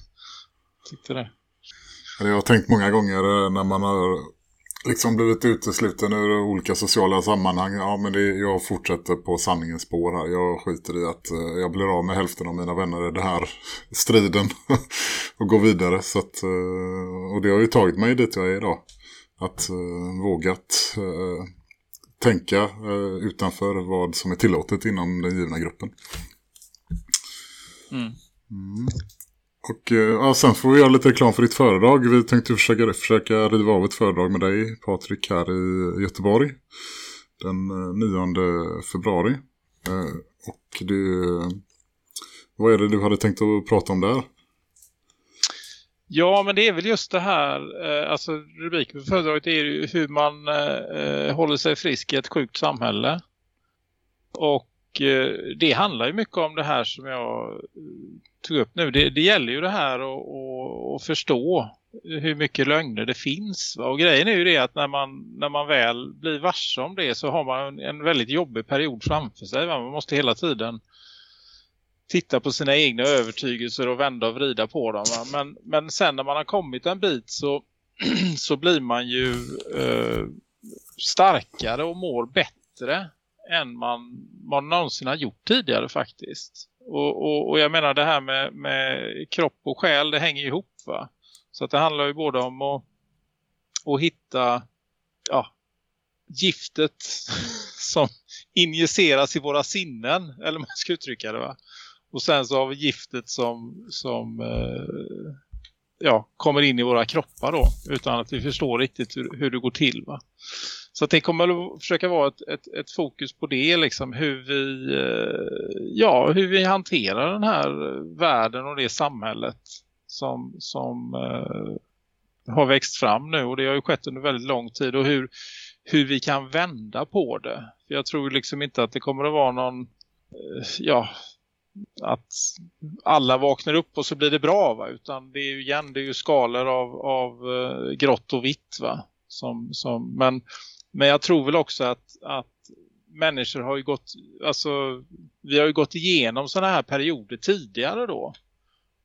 *laughs* Tyckte det. Jag har tänkt många gånger eh, när man har liksom blivit utesluten ur olika sociala sammanhang. Ja, men det, jag fortsätter på sanningens spår här. Jag skiter i att eh, jag blir av med hälften av mina vänner i den här striden *laughs* och går vidare. Så att, eh, och det har ju tagit mig dit jag är idag. Att eh, vågat eh, tänka eh, utanför vad som är tillåtet inom den givna gruppen. Mm. Mm. Och eh, ja, sen får vi göra lite reklam för ditt föredrag. Vi tänkte försöka, försöka riva av ett föredrag med dig, Patrik, här i Göteborg. Den eh, 9 februari. Eh, och du, vad är det du hade tänkt att prata om där? Ja, men det är väl just det här, alltså rubriken för föredraget är ju hur man håller sig frisk i ett sjukt samhälle. Och Eh, det handlar ju mycket om det här som jag eh, tog upp nu. Det, det gäller ju det här att- att förstå hur mycket lögner det finns. va. Och grejen är ju det att när man, när man väl blir varse om det så har man en, en väldigt jobbig period framför sig. va. Man måste hela tiden titta på sina egna övertygelser och vända och vrida på dem. Va? Men, men sen när man har kommit en bit så, *clears throat* så blir man ju eh, starkare och mår bättre än man, man någonsin har gjort tidigare faktiskt. Och, och, och jag menar det här med, med kropp och själ, det hänger ihop va. Så att det handlar ju både om att, att hitta ja, giftet *laughs* som injiceras i våra sinnen, eller man ska uttrycka det va. Och sen så har vi giftet som, som eh, ja, kommer in i våra kroppar då. Utan att vi förstår riktigt hur, hur det går till va. Så det kommer att försöka vara ett, ett, ett fokus på det liksom. Hur vi, eh, ja, hur vi hanterar den här världen och det samhället som, som eh, har växt fram nu. Och det har ju skett under väldigt lång tid. Och hur, hur vi kan vända på det. För jag tror liksom inte att det kommer att vara någon eh, ja, att alla vaknar upp och så blir det bra va? Utan det är ju igen, det är ju skalor av, av eh, grått och vitt va? Som, som, men, men jag tror väl också att, att människor har ju gått, alltså vi har ju gått igenom sådana här perioder tidigare då.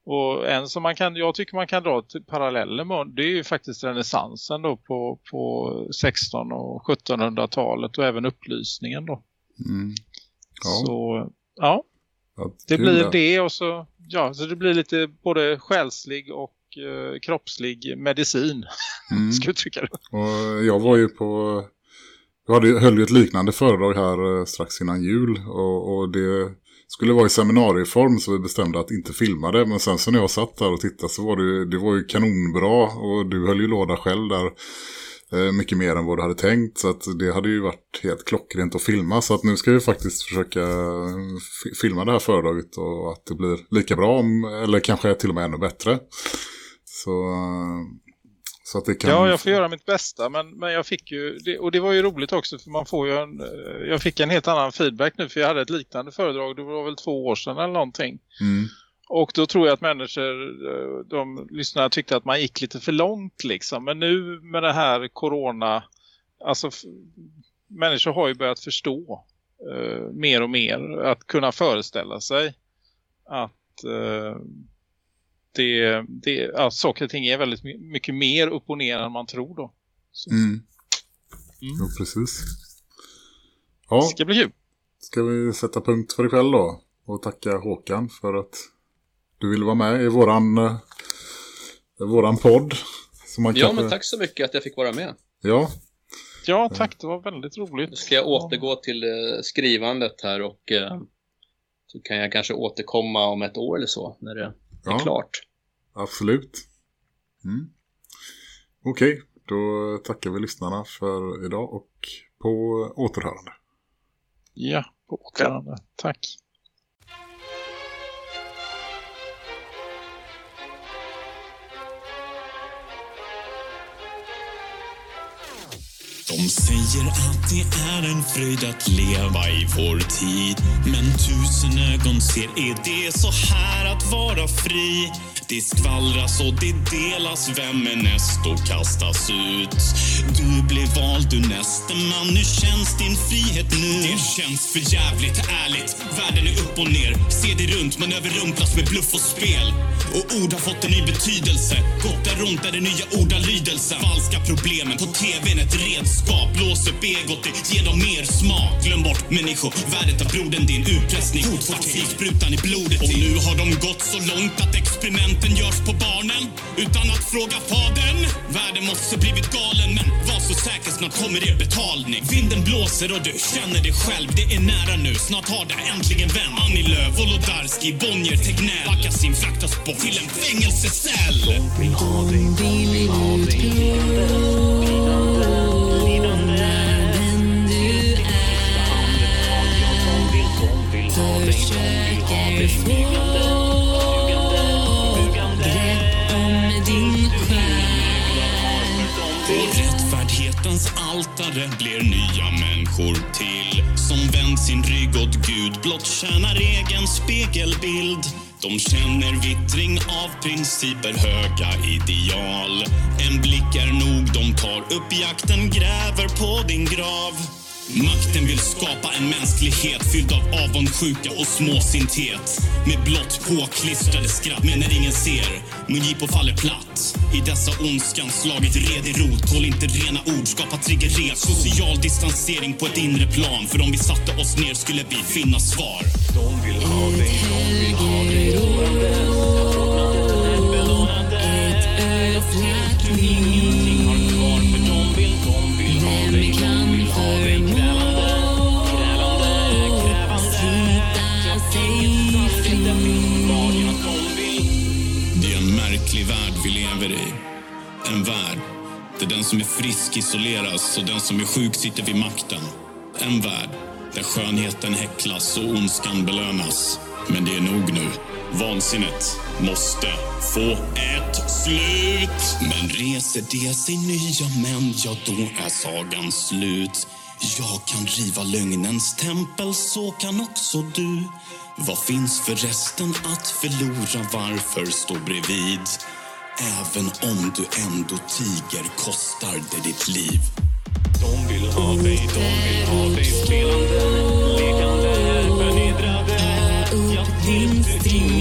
Och en som man kan, jag tycker man kan dra till paralleller med, det är ju faktiskt renässansen då på, på 16- och 1700-talet och även upplysningen då. Mm. Ja, Så ja, det blir det och så, ja, så det blir lite både själslig och eh, kroppslig medicin. Mm. *laughs* Ska jag. Och jag var ju på... Jag hade, höll ju ett liknande föredrag här eh, strax innan jul. Och, och det skulle vara i seminarieform så vi bestämde att inte filma det. Men sen så när jag satt där och tittade så var det, ju- det var ju kanonbra. Och du höll ju låda själv där. Eh, mycket mer än vad du hade tänkt. Så att det hade ju varit helt klockrent att filma. Så att nu ska vi faktiskt försöka filma det här föredraget. Och att det blir lika bra. Om, eller kanske till och med ännu bättre. Så, eh, så att det kan... Ja, jag får göra mitt bästa. Men, men jag fick ju, det, och det var ju roligt också för man får ju en, eh, jag fick en helt annan feedback nu för jag hade ett liknande föredrag, det var väl två år sedan eller någonting. Mm. Och då tror jag att människor, eh, de lyssnarna tyckte att man gick lite för långt liksom. Men nu med det här corona, alltså människor har ju börjat förstå eh, mer och mer. Att kunna föreställa sig att eh, det, det, ja, saker och ting är väldigt my- mycket mer upp och ner än man tror då. Så, Mm. Jo, precis. Ja, Det ska bli kul. ska vi sätta punkt för ikväll då? Och tacka Håkan för att du ville vara med i våran, eh, våran podd. Som man Ja, kanske... men tack så mycket att jag fick vara med. Ja, Ja, tack. Det var väldigt roligt. Nu ska jag återgå till eh, skrivandet här och eh, så kan jag kanske återkomma om ett år eller så när det är Ja. klart. Absolut. Mm. Okej, då tackar vi lyssnarna för idag och på återhörande. Ja, på återhörande. Tack. De säger att det är en fröjd att leva i vår tid Men tusen ögon ser, är det så här att vara fri? Det skvallras och det delas, vem är näst och kastas ut? Du blev vald, du näste man, nu känns din frihet nu. Det känns för jävligt ärligt, världen är upp och ner. Se dig runt, man överrumplas med bluff och spel. Och ord har fått en ny betydelse. Gott är runt är det nya ordalydelsen Falska problemen på tvn ett redskap. Blås upp egot, det ger dem mer smak. Glöm bort människovärdet av brodern din Utpressning, sprutan i blodet. Och nu har de gått så långt att experimenten görs på barnen Utan att fråga fadern. Världen måste blivit galen men var så säker, snart kommer er betalning. Vinden blåser och du känner det själv. Det är nära nu, snart har det äntligen vänt. Annie Lööf, Wolodarski, Bonnier, Tegnell Backasin fraktas bort till en fängelsecell. Försöker få altare blir nya människor till som vänt sin rygg åt Gud blott tjänar egen spegelbild. De känner vittring av principer, höga ideal. En blick är nog, de tar upp jakten, gräver på din grav. Makten vill skapa en mänsklighet fylld av avundsjuka och småsinthet. Med blott påklistrade skratt, men när ingen ser, Mujipo faller platt. I dessa ondskan slagit redig rot, tål inte rena ord, skapa triggeri. Social distansering på ett inre plan, för om vi satte oss ner skulle vi finna svar. De vill ha dig, de vill ha dig. En värld där den som är frisk isoleras och den som är sjuk sitter vid makten. En värld där skönheten häcklas och ondskan belönas. Men det är nog nu. Vansinnet måste få ett slut. Men reser det sig nya män, ja då är sagan slut. Jag kan riva lögnens tempel, så kan också du. Vad finns för resten att förlora? Varför stå bredvid? Även om du ändå tiger kostar det ditt liv. De vill ha dig, de vill ha dig spelande, lekande, förnedrade. upp din strid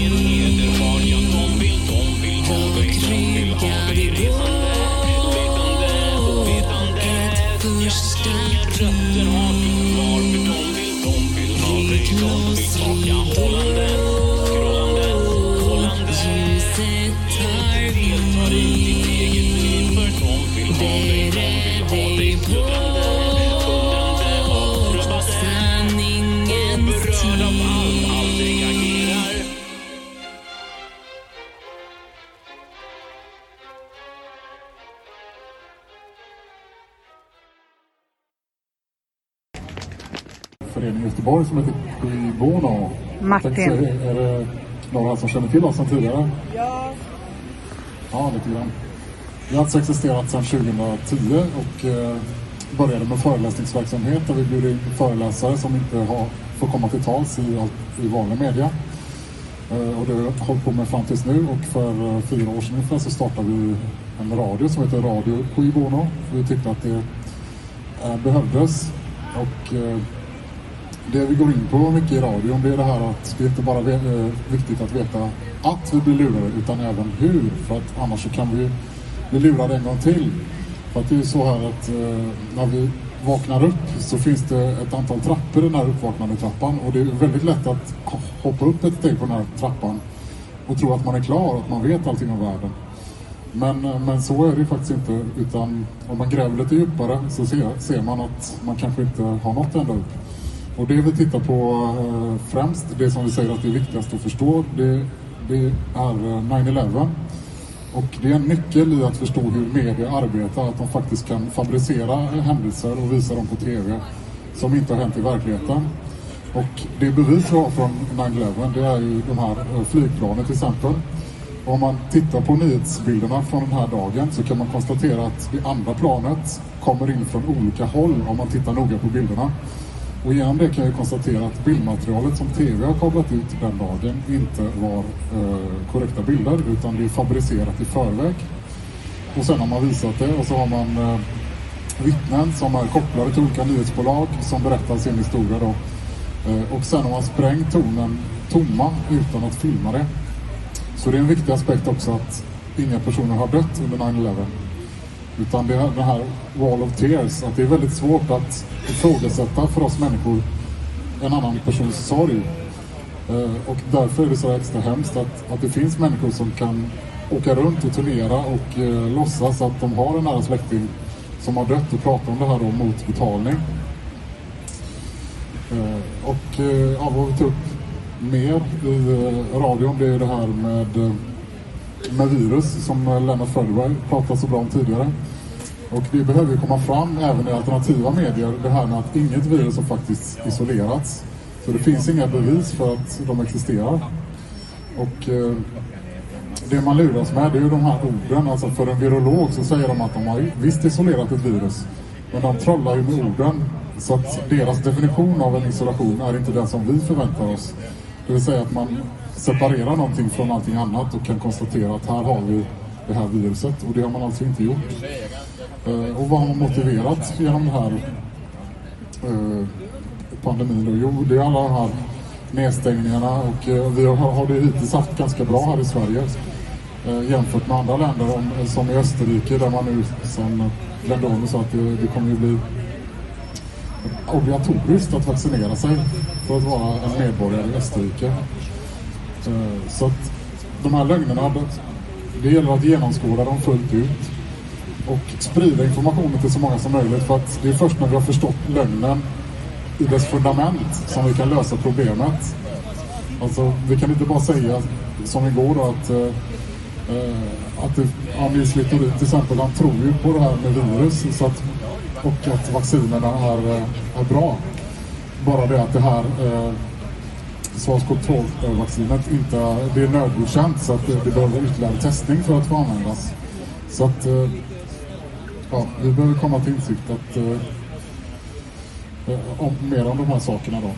Göteborg som heter Bono. Martin. Tänkte Är det några som känner till oss sedan tidigare? Ja. Ja, lite grann. Vi har alltså existerat sedan 2010 och eh, började med föreläsningsverksamhet där vi bjuder in föreläsare som inte har, får komma till tals i, i vanlig media. Eh, och det har vi hållit på med fram tills nu och för eh, fyra år sedan ungefär så startade vi en radio som heter Radio Cui Bono. Vi tyckte att det eh, behövdes och eh, det vi går in på mycket i radion det är det här att det är inte bara är eh, viktigt att veta att vi blir lurade utan även hur. För att annars så kan vi bli lurade en gång till. För att det är ju så här att eh, när vi vaknar upp så finns det ett antal trappor i den här uppvaknande trappan och det är väldigt lätt att hoppa upp ett steg på den här trappan och tro att man är klar, att man vet allting om världen. Men, eh, men så är det ju faktiskt inte. Utan om man gräver lite djupare så ser, ser man att man kanske inte har nått ända upp. Och det vi tittar på eh, främst, det som vi säger att det är viktigast att förstå, det, det är eh, 9-11. Och det är en nyckel i att förstå hur media arbetar, att de faktiskt kan fabricera händelser och visa dem på TV som inte har hänt i verkligheten. Och det bevis vi har från 9-11, det är ju de här eh, flygplanen till exempel. Och Om man tittar på nyhetsbilderna från den här dagen så kan man konstatera att det andra planet kommer in från olika håll om man tittar noga på bilderna. Och genom det kan jag konstatera att bildmaterialet som TV har kablat ut den dagen inte var eh, korrekta bilder utan det är fabricerat i förväg. Och sen har man visat det och så har man eh, vittnen som är kopplade till olika nyhetsbolag som berättar sin historia då. Eh, och sen har man sprängt tornen tomma utan att filma det. Så det är en viktig aspekt också att inga personer har dött under 9-11. Utan det är den här wall of tears, att det är väldigt svårt att ifrågasätta för oss människor en annan persons sorg. Eh, Och därför är det så extra hemskt att, att det finns människor som kan åka runt och turnera och eh, låtsas att de har en nära släkting som har dött och prata om det här då mot betalning. Eh, Och eh, ja, vad vi tar upp mer i eh, radion det är det här med, eh, med virus som Lennart Fölberg pratade så bra om tidigare. Och det behöver ju komma fram även i alternativa medier, det här med att inget virus har faktiskt isolerats. Så det finns inga bevis för att de existerar. Och eh, det man luras med det är ju de här orden. Alltså för en virolog så säger de att de har visst isolerat ett virus. Men de trollar ju med orden. Så att deras definition av en isolation är inte den som vi förväntar oss. Det vill säga att man separera någonting från allting annat och kan konstatera att här har vi det här viruset. Och det har man alltså inte gjort. Eh, och vad har man motiverat genom den här eh, pandemin? Då? Jo, det är alla de här nedstängningarna och eh, vi har, har det hittills haft ganska bra här i Sverige eh, jämfört med andra länder om, som i Österrike där man nu som Glenn sa att det, det kommer ju bli obligatoriskt att vaccinera sig för att vara en medborgare i Österrike. Eh, så att de här lögnerna, det- gäller att genomskåda dem fullt ut och sprida informationen till så många som möjligt för att det är först när vi har förstått lögnen i dess fundament som vi kan lösa problemet. Alltså, vi kan inte bara säga som igår då att, eh, att det, ja, Nils Littorin till exempel, han tror ju på det här med virus så att, och att vaccinerna är, eh, är bra. Bara det att det här eh, SARS-CoV-2-vaccinet inte det är nödgodkänt så att det, det behöver ytterligare testning för att få användas. Så att eh, ja, vi behöver komma till insikt att eh, om, mer om de här sakerna då.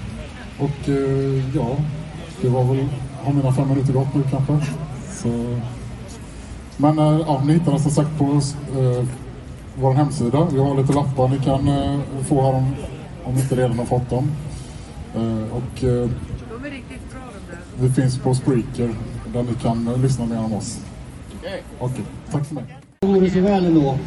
Och eh, ja, det var väl, har mina fem minuter gått nu kanske? Så, men eh, ja, ni hittar den som sagt på eh, vår hemsida. Vi har lite lappar ni kan eh, få här om, om ni inte redan har fått dem. Eh, och eh, De är riktigt bra de där vi finns på Spreaker där ni kan eh, lyssna mer om oss. Okej, tack för mig. Det vore så väl ändå.